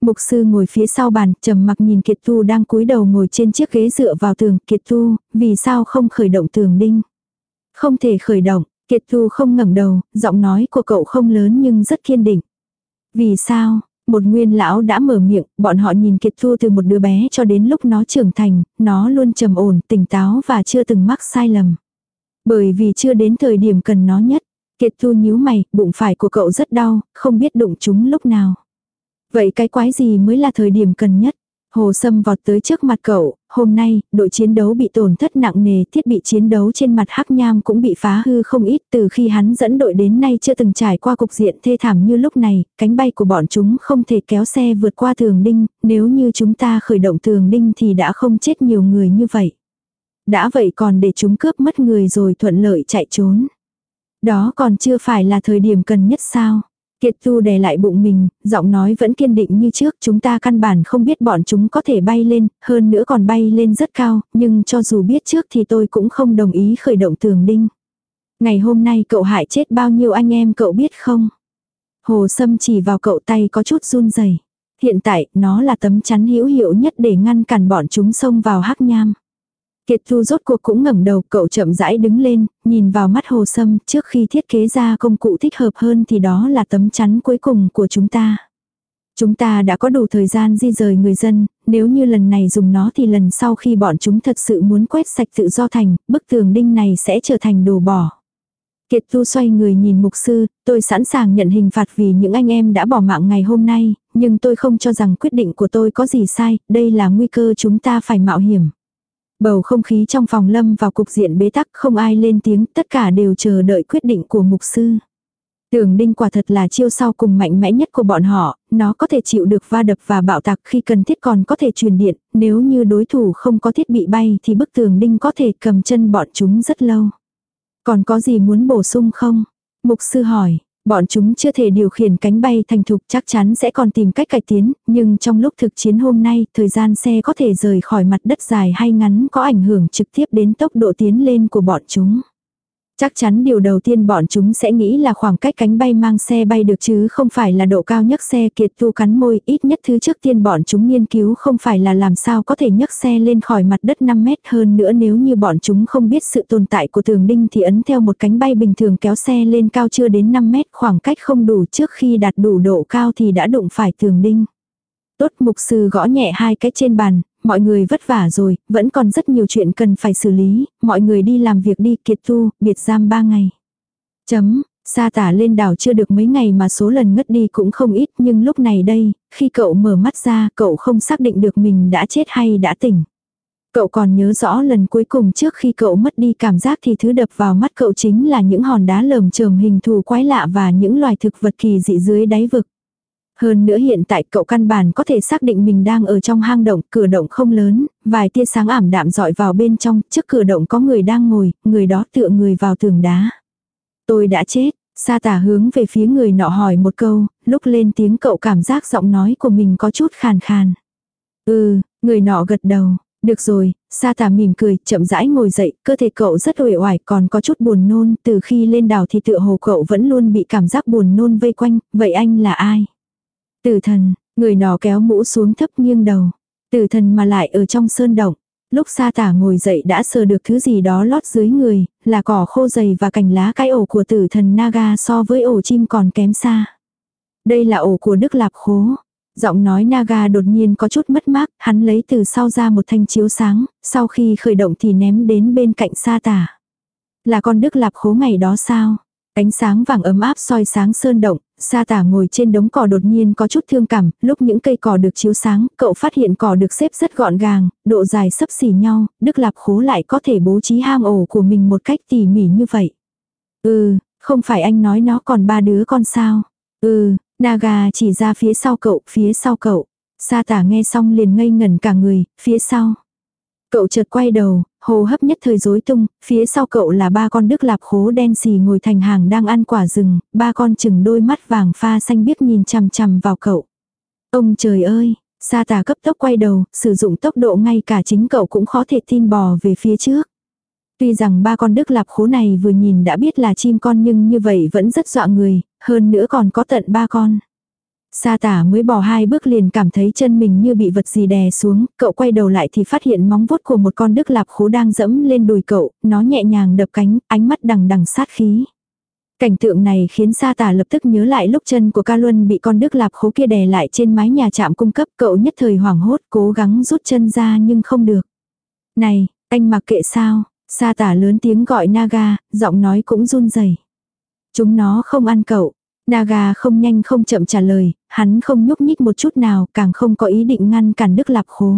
Mục sư ngồi phía sau bàn, trầm mặc nhìn Kiệt Tu đang cúi đầu ngồi trên chiếc ghế dựa vào tường. Kiệt Tu, vì sao không khởi động tường đinh? Không thể khởi động, Kiệt Tu không ngẩng đầu, giọng nói của cậu không lớn nhưng rất kiên định. Vì sao? Một nguyên lão đã mở miệng, bọn họ nhìn Kiệt Thu từ một đứa bé cho đến lúc nó trưởng thành, nó luôn trầm ổn, tỉnh táo và chưa từng mắc sai lầm. Bởi vì chưa đến thời điểm cần nó nhất. Kiệt Thu nhíu mày, bụng phải của cậu rất đau, không biết đụng chúng lúc nào. Vậy cái quái gì mới là thời điểm cần nhất? Hồ Sâm vọt tới trước mặt cậu, hôm nay, đội chiến đấu bị tổn thất nặng nề, thiết bị chiến đấu trên mặt hắc nham cũng bị phá hư không ít từ khi hắn dẫn đội đến nay chưa từng trải qua cục diện thê thảm như lúc này, cánh bay của bọn chúng không thể kéo xe vượt qua tường đinh, nếu như chúng ta khởi động tường đinh thì đã không chết nhiều người như vậy. Đã vậy còn để chúng cướp mất người rồi thuận lợi chạy trốn. Đó còn chưa phải là thời điểm cần nhất sao? Kiệt Tu đè lại bụng mình, giọng nói vẫn kiên định như trước, chúng ta căn bản không biết bọn chúng có thể bay lên, hơn nữa còn bay lên rất cao, nhưng cho dù biết trước thì tôi cũng không đồng ý khởi động tường đinh. Ngày hôm nay cậu hại chết bao nhiêu anh em cậu biết không? Hồ Sâm chỉ vào cậu tay có chút run rẩy. Hiện tại, nó là tấm chắn hữu hiệu nhất để ngăn cản bọn chúng xông vào hắc nham. Kiệt Thu rốt cuộc cũng ngẩng đầu, cậu chậm rãi đứng lên, nhìn vào mắt hồ sâm, trước khi thiết kế ra công cụ thích hợp hơn thì đó là tấm chắn cuối cùng của chúng ta. Chúng ta đã có đủ thời gian di rời người dân, nếu như lần này dùng nó thì lần sau khi bọn chúng thật sự muốn quét sạch tự do thành, bức tường đinh này sẽ trở thành đồ bỏ. Kiệt Thu xoay người nhìn mục sư, tôi sẵn sàng nhận hình phạt vì những anh em đã bỏ mạng ngày hôm nay, nhưng tôi không cho rằng quyết định của tôi có gì sai, đây là nguy cơ chúng ta phải mạo hiểm. Bầu không khí trong phòng lâm vào cục diện bế tắc không ai lên tiếng, tất cả đều chờ đợi quyết định của mục sư. Tưởng đinh quả thật là chiêu sau cùng mạnh mẽ nhất của bọn họ, nó có thể chịu được va đập và bạo tạc khi cần thiết còn có thể truyền điện, nếu như đối thủ không có thiết bị bay thì bức tường đinh có thể cầm chân bọn chúng rất lâu. Còn có gì muốn bổ sung không? Mục sư hỏi, Bọn chúng chưa thể điều khiển cánh bay thành thục chắc chắn sẽ còn tìm cách cải tiến, nhưng trong lúc thực chiến hôm nay, thời gian xe có thể rời khỏi mặt đất dài hay ngắn có ảnh hưởng trực tiếp đến tốc độ tiến lên của bọn chúng. Chắc chắn điều đầu tiên bọn chúng sẽ nghĩ là khoảng cách cánh bay mang xe bay được chứ không phải là độ cao nhấc xe kiệt tu cắn môi. Ít nhất thứ trước tiên bọn chúng nghiên cứu không phải là làm sao có thể nhấc xe lên khỏi mặt đất 5 mét hơn nữa nếu như bọn chúng không biết sự tồn tại của tường đinh thì ấn theo một cánh bay bình thường kéo xe lên cao chưa đến 5 mét khoảng cách không đủ trước khi đạt đủ độ cao thì đã đụng phải tường đinh. Tốt mục sư gõ nhẹ hai cái trên bàn, mọi người vất vả rồi, vẫn còn rất nhiều chuyện cần phải xử lý, mọi người đi làm việc đi kiệt tu, biệt giam ba ngày. Chấm, Sa tả lên đảo chưa được mấy ngày mà số lần ngất đi cũng không ít nhưng lúc này đây, khi cậu mở mắt ra cậu không xác định được mình đã chết hay đã tỉnh. Cậu còn nhớ rõ lần cuối cùng trước khi cậu mất đi cảm giác thì thứ đập vào mắt cậu chính là những hòn đá lởm chởm hình thù quái lạ và những loài thực vật kỳ dị dưới đáy vực. Hơn nữa hiện tại cậu căn bản có thể xác định mình đang ở trong hang động, cửa động không lớn, vài tia sáng ảm đạm dọi vào bên trong, trước cửa động có người đang ngồi, người đó tựa người vào tường đá. Tôi đã chết, sa tả hướng về phía người nọ hỏi một câu, lúc lên tiếng cậu cảm giác giọng nói của mình có chút khàn khàn. Ừ, người nọ gật đầu. Được rồi, sa tả mỉm cười, chậm rãi ngồi dậy, cơ thể cậu rất uể oải còn có chút buồn nôn, từ khi lên đảo thì tựa hồ cậu vẫn luôn bị cảm giác buồn nôn vây quanh, vậy anh là ai? Tử thần, người nọ kéo mũ xuống thấp nghiêng đầu. Tử thần mà lại ở trong sơn động. Lúc sa tả ngồi dậy đã sờ được thứ gì đó lót dưới người, là cỏ khô dày và cành lá cái ổ của tử thần Naga so với ổ chim còn kém xa. Đây là ổ của Đức Lạp Khố. Giọng nói Naga đột nhiên có chút mất mát, hắn lấy từ sau ra một thanh chiếu sáng, sau khi khởi động thì ném đến bên cạnh sa tả. Là con đức lạp khố ngày đó sao? Ánh sáng vàng ấm áp soi sáng sơn động, sa tả ngồi trên đống cỏ đột nhiên có chút thương cảm, lúc những cây cỏ được chiếu sáng, cậu phát hiện cỏ được xếp rất gọn gàng, độ dài sấp xỉ nhau, đức lạp khố lại có thể bố trí hang ổ của mình một cách tỉ mỉ như vậy. Ừ, không phải anh nói nó còn ba đứa con sao? Ừ, Naga chỉ ra phía sau cậu, phía sau cậu. Sa tả nghe xong liền ngây ngẩn cả người, phía sau. Cậu chợt quay đầu, hồ hấp nhất thời rối tung, phía sau cậu là ba con đức lạp khố đen xì ngồi thành hàng đang ăn quả rừng, ba con chừng đôi mắt vàng pha xanh biếc nhìn chằm chằm vào cậu. Ông trời ơi, sa tà cấp tốc quay đầu, sử dụng tốc độ ngay cả chính cậu cũng khó thể tin bò về phía trước. Tuy rằng ba con đức lạp khố này vừa nhìn đã biết là chim con nhưng như vậy vẫn rất dọa người, hơn nữa còn có tận ba con. Sa tả mới bỏ hai bước liền cảm thấy chân mình như bị vật gì đè xuống, cậu quay đầu lại thì phát hiện móng vuốt của một con đức lạp khố đang dẫm lên đùi cậu, nó nhẹ nhàng đập cánh, ánh mắt đằng đằng sát khí. Cảnh tượng này khiến sa tả lập tức nhớ lại lúc chân của ca luân bị con đức lạp khố kia đè lại trên mái nhà trạm cung cấp cậu nhất thời hoảng hốt cố gắng rút chân ra nhưng không được. Này, anh mặc kệ sao, sa tả lớn tiếng gọi Naga, giọng nói cũng run rẩy Chúng nó không ăn cậu, Naga không nhanh không chậm trả lời, hắn không nhúc nhích một chút nào, càng không có ý định ngăn cản Đức Lạp Khố.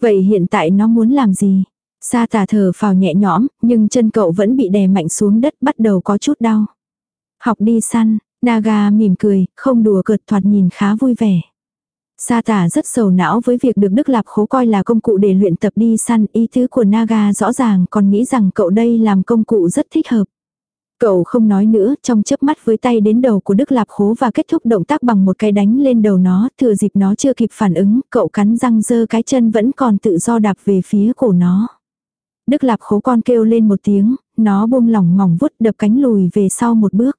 Vậy hiện tại nó muốn làm gì? Sa tà thở phào nhẹ nhõm, nhưng chân cậu vẫn bị đè mạnh xuống đất bắt đầu có chút đau. Học đi săn, Naga mỉm cười, không đùa cợt thoạt nhìn khá vui vẻ. Sa tả rất sầu não với việc được Đức Lạp Khố coi là công cụ để luyện tập đi săn, ý tứ của Naga rõ ràng còn nghĩ rằng cậu đây làm công cụ rất thích hợp. Cậu không nói nữa, trong chớp mắt với tay đến đầu của Đức Lạp Khố và kết thúc động tác bằng một cái đánh lên đầu nó, thừa dịp nó chưa kịp phản ứng, cậu cắn răng dơ cái chân vẫn còn tự do đạp về phía cổ nó. Đức Lạp Khố con kêu lên một tiếng, nó buông lỏng mỏng vút đập cánh lùi về sau một bước.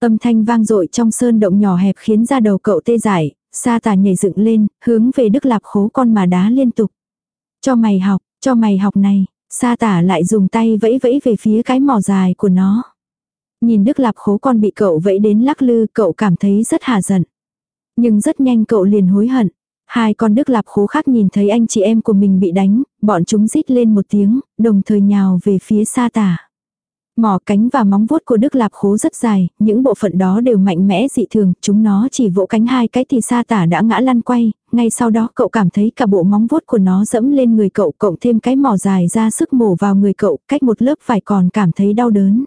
Âm thanh vang dội trong sơn động nhỏ hẹp khiến ra đầu cậu tê dại, sa tà nhảy dựng lên, hướng về Đức Lạp Khố con mà đá liên tục. Cho mày học, cho mày học này, sa tả lại dùng tay vẫy vẫy về phía cái mỏ dài của nó. Nhìn Đức Lạp khố con bị cậu vẫy đến lắc lư, cậu cảm thấy rất hà giận. Nhưng rất nhanh cậu liền hối hận. Hai con Đức Lạp khố khác nhìn thấy anh chị em của mình bị đánh, bọn chúng rít lên một tiếng, đồng thời nhào về phía xa tả. Mỏ cánh và móng vuốt của Đức Lạp khố rất dài, những bộ phận đó đều mạnh mẽ dị thường, chúng nó chỉ vỗ cánh hai cái thì sa tả đã ngã lăn quay, ngay sau đó cậu cảm thấy cả bộ móng vuốt của nó dẫm lên người cậu, cộng thêm cái mỏ dài ra sức mổ vào người cậu, cách một lớp vải còn cảm thấy đau đớn.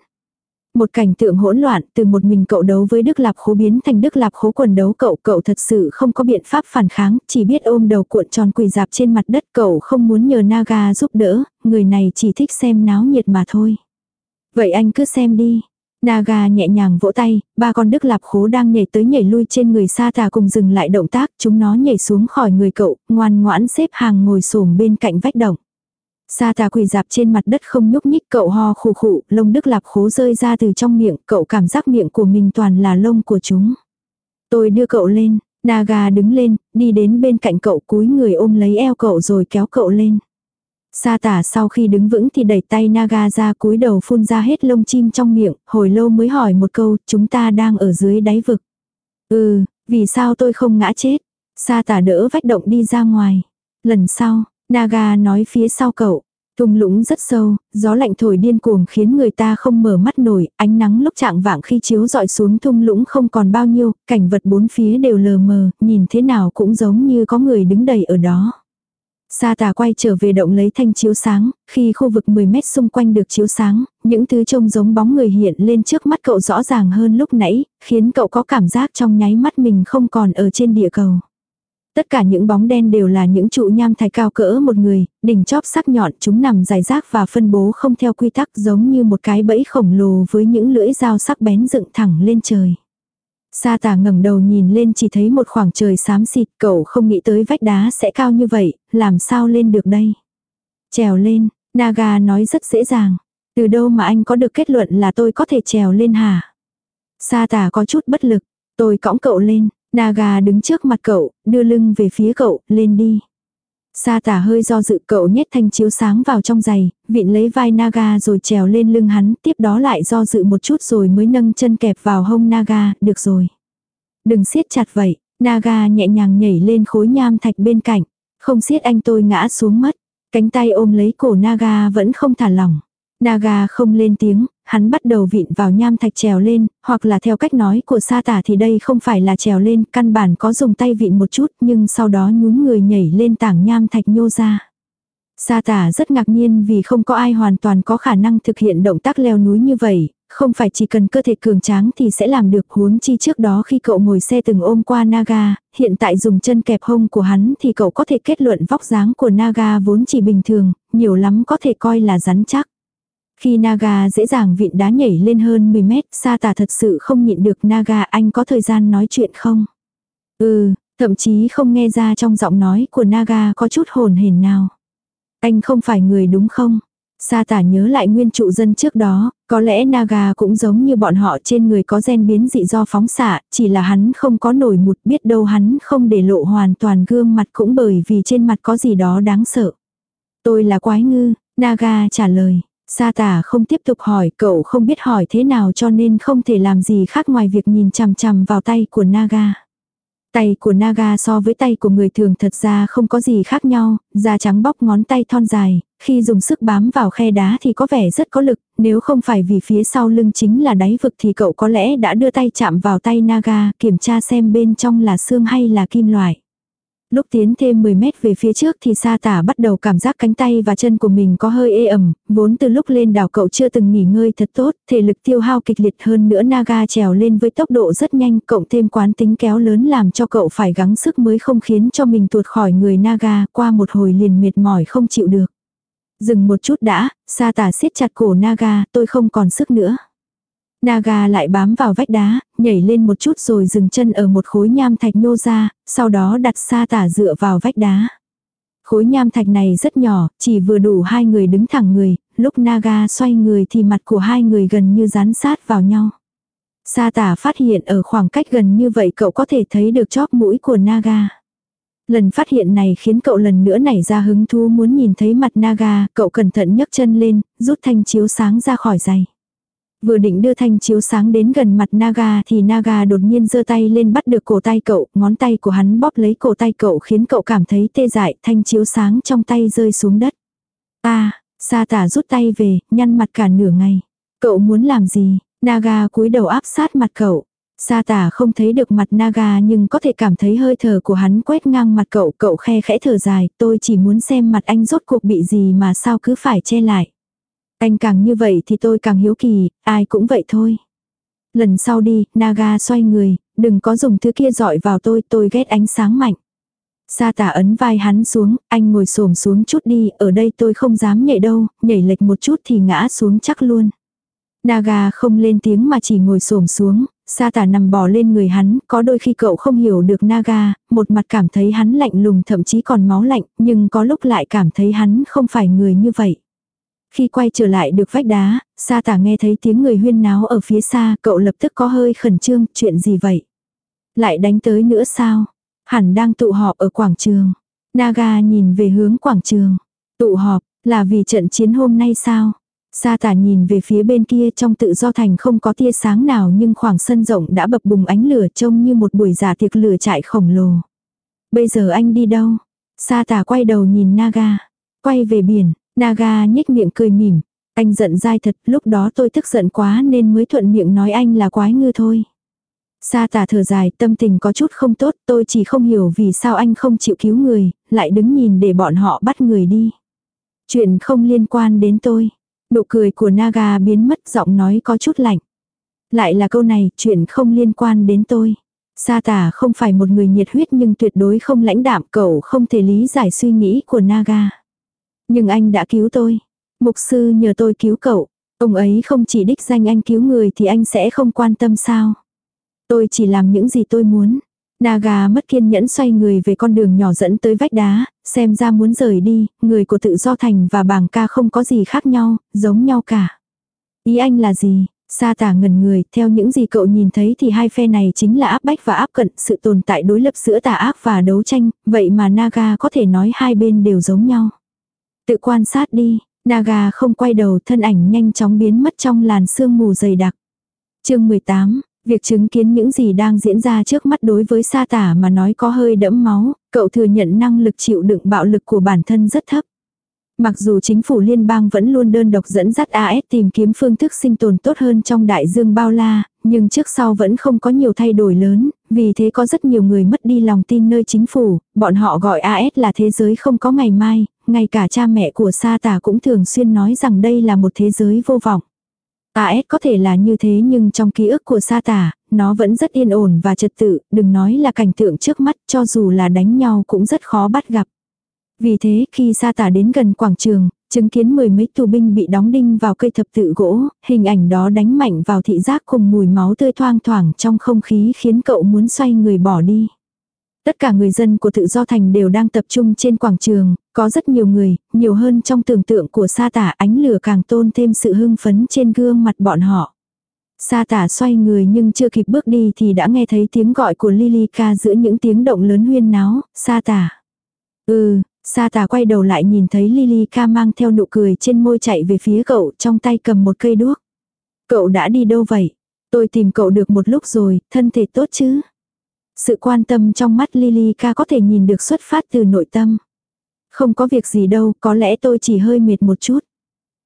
Một cảnh tượng hỗn loạn, từ một mình cậu đấu với Đức Lạp Khố biến thành Đức Lạp Khố quần đấu cậu, cậu thật sự không có biện pháp phản kháng, chỉ biết ôm đầu cuộn tròn quỳ dạp trên mặt đất, cậu không muốn nhờ Naga giúp đỡ, người này chỉ thích xem náo nhiệt mà thôi. Vậy anh cứ xem đi. Naga nhẹ nhàng vỗ tay, ba con Đức Lạp Khố đang nhảy tới nhảy lui trên người sa tà cùng dừng lại động tác, chúng nó nhảy xuống khỏi người cậu, ngoan ngoãn xếp hàng ngồi xổm bên cạnh vách động. Sa tà quỳ dạp trên mặt đất không nhúc nhích cậu ho khủ khụ, lông đức lạp khố rơi ra từ trong miệng, cậu cảm giác miệng của mình toàn là lông của chúng. Tôi đưa cậu lên, Naga đứng lên, đi đến bên cạnh cậu cúi người ôm lấy eo cậu rồi kéo cậu lên. Sa tả sau khi đứng vững thì đẩy tay Naga ra cúi đầu phun ra hết lông chim trong miệng, hồi lâu mới hỏi một câu, chúng ta đang ở dưới đáy vực. Ừ, vì sao tôi không ngã chết? Sa tả đỡ vách động đi ra ngoài. Lần sau, Naga nói phía sau cậu. Thung lũng rất sâu, gió lạnh thổi điên cuồng khiến người ta không mở mắt nổi, ánh nắng lúc trạng vạng khi chiếu dọi xuống thung lũng không còn bao nhiêu, cảnh vật bốn phía đều lờ mờ, nhìn thế nào cũng giống như có người đứng đầy ở đó. Sa tà quay trở về động lấy thanh chiếu sáng, khi khu vực 10 mét xung quanh được chiếu sáng, những thứ trông giống bóng người hiện lên trước mắt cậu rõ ràng hơn lúc nãy, khiến cậu có cảm giác trong nháy mắt mình không còn ở trên địa cầu. Tất cả những bóng đen đều là những trụ nham thạch cao cỡ một người, đỉnh chóp sắc nhọn chúng nằm dài rác và phân bố không theo quy tắc giống như một cái bẫy khổng lồ với những lưỡi dao sắc bén dựng thẳng lên trời. Sa tà ngẩng đầu nhìn lên chỉ thấy một khoảng trời xám xịt, cậu không nghĩ tới vách đá sẽ cao như vậy, làm sao lên được đây? Trèo lên, Naga nói rất dễ dàng. Từ đâu mà anh có được kết luận là tôi có thể trèo lên hả? Sa tà có chút bất lực, tôi cõng cậu lên, Naga đứng trước mặt cậu, đưa lưng về phía cậu, lên đi. Sa tả hơi do dự cậu nhét thanh chiếu sáng vào trong giày, vịn lấy vai Naga rồi trèo lên lưng hắn, tiếp đó lại do dự một chút rồi mới nâng chân kẹp vào hông Naga, được rồi. Đừng siết chặt vậy, Naga nhẹ nhàng nhảy lên khối nham thạch bên cạnh. Không siết anh tôi ngã xuống mất. Cánh tay ôm lấy cổ Naga vẫn không thả lỏng. Naga không lên tiếng, hắn bắt đầu vịn vào nham thạch trèo lên, hoặc là theo cách nói của sa tả thì đây không phải là trèo lên, căn bản có dùng tay vịn một chút nhưng sau đó nhún người nhảy lên tảng nham thạch nhô ra. Sa tả rất ngạc nhiên vì không có ai hoàn toàn có khả năng thực hiện động tác leo núi như vậy, không phải chỉ cần cơ thể cường tráng thì sẽ làm được huống chi trước đó khi cậu ngồi xe từng ôm qua Naga, hiện tại dùng chân kẹp hông của hắn thì cậu có thể kết luận vóc dáng của Naga vốn chỉ bình thường, nhiều lắm có thể coi là rắn chắc. Khi Naga dễ dàng vịn đá nhảy lên hơn 10 mét, sa tà thật sự không nhịn được Naga anh có thời gian nói chuyện không? Ừ, thậm chí không nghe ra trong giọng nói của Naga có chút hồn hển nào. Anh không phải người đúng không? Sa tả nhớ lại nguyên trụ dân trước đó, có lẽ Naga cũng giống như bọn họ trên người có gen biến dị do phóng xạ, chỉ là hắn không có nổi một biết đâu hắn không để lộ hoàn toàn gương mặt cũng bởi vì trên mặt có gì đó đáng sợ. Tôi là quái ngư, Naga trả lời. Sa tả không tiếp tục hỏi, cậu không biết hỏi thế nào cho nên không thể làm gì khác ngoài việc nhìn chằm chằm vào tay của Naga. Tay của Naga so với tay của người thường thật ra không có gì khác nhau, da trắng bóc ngón tay thon dài, khi dùng sức bám vào khe đá thì có vẻ rất có lực, nếu không phải vì phía sau lưng chính là đáy vực thì cậu có lẽ đã đưa tay chạm vào tay Naga kiểm tra xem bên trong là xương hay là kim loại. Lúc tiến thêm 10 mét về phía trước thì sa tả bắt đầu cảm giác cánh tay và chân của mình có hơi ê ẩm, vốn từ lúc lên đảo cậu chưa từng nghỉ ngơi thật tốt, thể lực tiêu hao kịch liệt hơn nữa Naga trèo lên với tốc độ rất nhanh, cộng thêm quán tính kéo lớn làm cho cậu phải gắng sức mới không khiến cho mình tuột khỏi người Naga, qua một hồi liền mệt mỏi không chịu được. Dừng một chút đã, sa tả siết chặt cổ Naga, tôi không còn sức nữa. Naga lại bám vào vách đá, nhảy lên một chút rồi dừng chân ở một khối nham thạch nhô ra, sau đó đặt sa tả dựa vào vách đá. Khối nham thạch này rất nhỏ, chỉ vừa đủ hai người đứng thẳng người, lúc Naga xoay người thì mặt của hai người gần như dán sát vào nhau. Sa tả phát hiện ở khoảng cách gần như vậy cậu có thể thấy được chóp mũi của Naga. Lần phát hiện này khiến cậu lần nữa nảy ra hứng thú muốn nhìn thấy mặt Naga, cậu cẩn thận nhấc chân lên, rút thanh chiếu sáng ra khỏi giày. Vừa định đưa thanh chiếu sáng đến gần mặt Naga thì Naga đột nhiên giơ tay lên bắt được cổ tay cậu, ngón tay của hắn bóp lấy cổ tay cậu khiến cậu cảm thấy tê dại, thanh chiếu sáng trong tay rơi xuống đất. À, sa tả rút tay về, nhăn mặt cả nửa ngày. Cậu muốn làm gì? Naga cúi đầu áp sát mặt cậu. Sa tả không thấy được mặt Naga nhưng có thể cảm thấy hơi thở của hắn quét ngang mặt cậu, cậu khe khẽ thở dài, tôi chỉ muốn xem mặt anh rốt cuộc bị gì mà sao cứ phải che lại. Anh càng như vậy thì tôi càng hiếu kỳ, ai cũng vậy thôi. Lần sau đi, Naga xoay người, đừng có dùng thứ kia dọi vào tôi, tôi ghét ánh sáng mạnh. Sa tả ấn vai hắn xuống, anh ngồi xổm xuống chút đi, ở đây tôi không dám nhảy đâu, nhảy lệch một chút thì ngã xuống chắc luôn. Naga không lên tiếng mà chỉ ngồi xổm xuống, sa tả nằm bò lên người hắn, có đôi khi cậu không hiểu được Naga, một mặt cảm thấy hắn lạnh lùng thậm chí còn máu lạnh, nhưng có lúc lại cảm thấy hắn không phải người như vậy. Khi quay trở lại được vách đá, sa tả nghe thấy tiếng người huyên náo ở phía xa, cậu lập tức có hơi khẩn trương, chuyện gì vậy? Lại đánh tới nữa sao? Hẳn đang tụ họp ở quảng trường. Naga nhìn về hướng quảng trường. Tụ họp, là vì trận chiến hôm nay sao? Sa tả nhìn về phía bên kia trong tự do thành không có tia sáng nào nhưng khoảng sân rộng đã bập bùng ánh lửa trông như một buổi giả tiệc lửa trại khổng lồ. Bây giờ anh đi đâu? Sa tả quay đầu nhìn Naga. Quay về biển, Naga nhếch miệng cười mỉm. Anh giận dai thật, lúc đó tôi tức giận quá nên mới thuận miệng nói anh là quái ngư thôi. Sa tả thở dài, tâm tình có chút không tốt, tôi chỉ không hiểu vì sao anh không chịu cứu người, lại đứng nhìn để bọn họ bắt người đi. Chuyện không liên quan đến tôi. Nụ cười của Naga biến mất giọng nói có chút lạnh. Lại là câu này, chuyện không liên quan đến tôi. Sa tả không phải một người nhiệt huyết nhưng tuyệt đối không lãnh đạm cậu không thể lý giải suy nghĩ của Naga. Nhưng anh đã cứu tôi. Mục sư nhờ tôi cứu cậu. Ông ấy không chỉ đích danh anh cứu người thì anh sẽ không quan tâm sao. Tôi chỉ làm những gì tôi muốn. Naga mất kiên nhẫn xoay người về con đường nhỏ dẫn tới vách đá, xem ra muốn rời đi, người của tự do thành và bảng ca không có gì khác nhau, giống nhau cả. Ý anh là gì? Sa tả ngần người, theo những gì cậu nhìn thấy thì hai phe này chính là áp bách và áp cận, sự tồn tại đối lập giữa tà ác và đấu tranh, vậy mà Naga có thể nói hai bên đều giống nhau. Tự quan sát đi, Naga không quay đầu thân ảnh nhanh chóng biến mất trong làn sương mù dày đặc. chương 18, Việc chứng kiến những gì đang diễn ra trước mắt đối với sa tả mà nói có hơi đẫm máu, cậu thừa nhận năng lực chịu đựng bạo lực của bản thân rất thấp. Mặc dù chính phủ liên bang vẫn luôn đơn độc dẫn dắt AS tìm kiếm phương thức sinh tồn tốt hơn trong đại dương bao la, nhưng trước sau vẫn không có nhiều thay đổi lớn, vì thế có rất nhiều người mất đi lòng tin nơi chính phủ, bọn họ gọi AS là thế giới không có ngày mai, ngay cả cha mẹ của Sa Tà cũng thường xuyên nói rằng đây là một thế giới vô vọng. AS có thể là như thế nhưng trong ký ức của Sa Tà, nó vẫn rất yên ổn và trật tự, đừng nói là cảnh tượng trước mắt cho dù là đánh nhau cũng rất khó bắt gặp. Vì thế khi Sa Tà đến gần quảng trường, chứng kiến mười mấy tù binh bị đóng đinh vào cây thập tự gỗ, hình ảnh đó đánh mạnh vào thị giác cùng mùi máu tươi thoang thoảng trong không khí khiến cậu muốn xoay người bỏ đi. Tất cả người dân của tự do thành đều đang tập trung trên quảng trường, có rất nhiều người, nhiều hơn trong tưởng tượng của sa tả ánh lửa càng tôn thêm sự hưng phấn trên gương mặt bọn họ. Sa tả xoay người nhưng chưa kịp bước đi thì đã nghe thấy tiếng gọi của Lilica giữa những tiếng động lớn huyên náo, sa tả. Ừ, sa tả quay đầu lại nhìn thấy Lilica mang theo nụ cười trên môi chạy về phía cậu trong tay cầm một cây đuốc. Cậu đã đi đâu vậy? Tôi tìm cậu được một lúc rồi, thân thể tốt chứ? Sự quan tâm trong mắt Lilica có thể nhìn được xuất phát từ nội tâm. Không có việc gì đâu, có lẽ tôi chỉ hơi mệt một chút.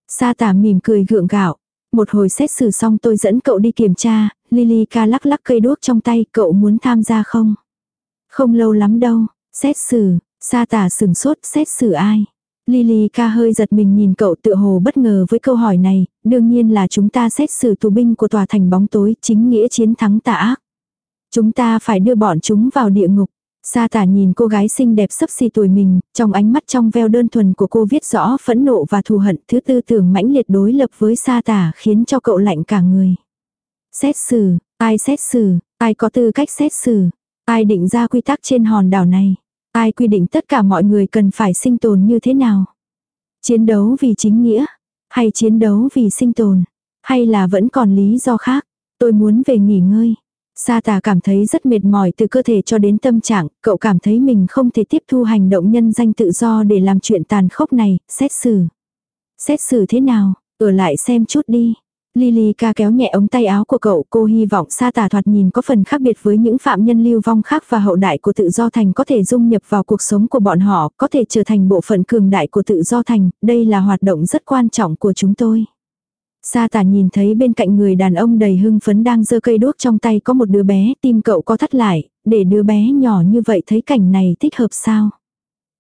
Sa tả mỉm cười gượng gạo. Một hồi xét xử xong tôi dẫn cậu đi kiểm tra, Lily ca lắc lắc cây đuốc trong tay, cậu muốn tham gia không? Không lâu lắm đâu, xét xử, sa tả sừng sốt, xét xử ai? Lily ca hơi giật mình nhìn cậu tựa hồ bất ngờ với câu hỏi này, đương nhiên là chúng ta xét xử tù binh của tòa thành bóng tối, chính nghĩa chiến thắng tà ác. Chúng ta phải đưa bọn chúng vào địa ngục. Sa tả nhìn cô gái xinh đẹp sấp xì tuổi mình, trong ánh mắt trong veo đơn thuần của cô viết rõ phẫn nộ và thù hận thứ tư tưởng mãnh liệt đối lập với sa tả khiến cho cậu lạnh cả người. Xét xử, ai xét xử, ai có tư cách xét xử, ai định ra quy tắc trên hòn đảo này, ai quy định tất cả mọi người cần phải sinh tồn như thế nào. Chiến đấu vì chính nghĩa, hay chiến đấu vì sinh tồn, hay là vẫn còn lý do khác, tôi muốn về nghỉ ngơi. Sa tà cảm thấy rất mệt mỏi từ cơ thể cho đến tâm trạng, cậu cảm thấy mình không thể tiếp thu hành động nhân danh tự do để làm chuyện tàn khốc này, xét xử. Xét xử thế nào, ở lại xem chút đi. Lily ca kéo nhẹ ống tay áo của cậu, cô hy vọng sa tà thoạt nhìn có phần khác biệt với những phạm nhân lưu vong khác và hậu đại của tự do thành có thể dung nhập vào cuộc sống của bọn họ, có thể trở thành bộ phận cường đại của tự do thành, đây là hoạt động rất quan trọng của chúng tôi. Sa tả nhìn thấy bên cạnh người đàn ông đầy hưng phấn đang giơ cây đuốc trong tay có một đứa bé, tim cậu có thắt lại, để đứa bé nhỏ như vậy thấy cảnh này thích hợp sao.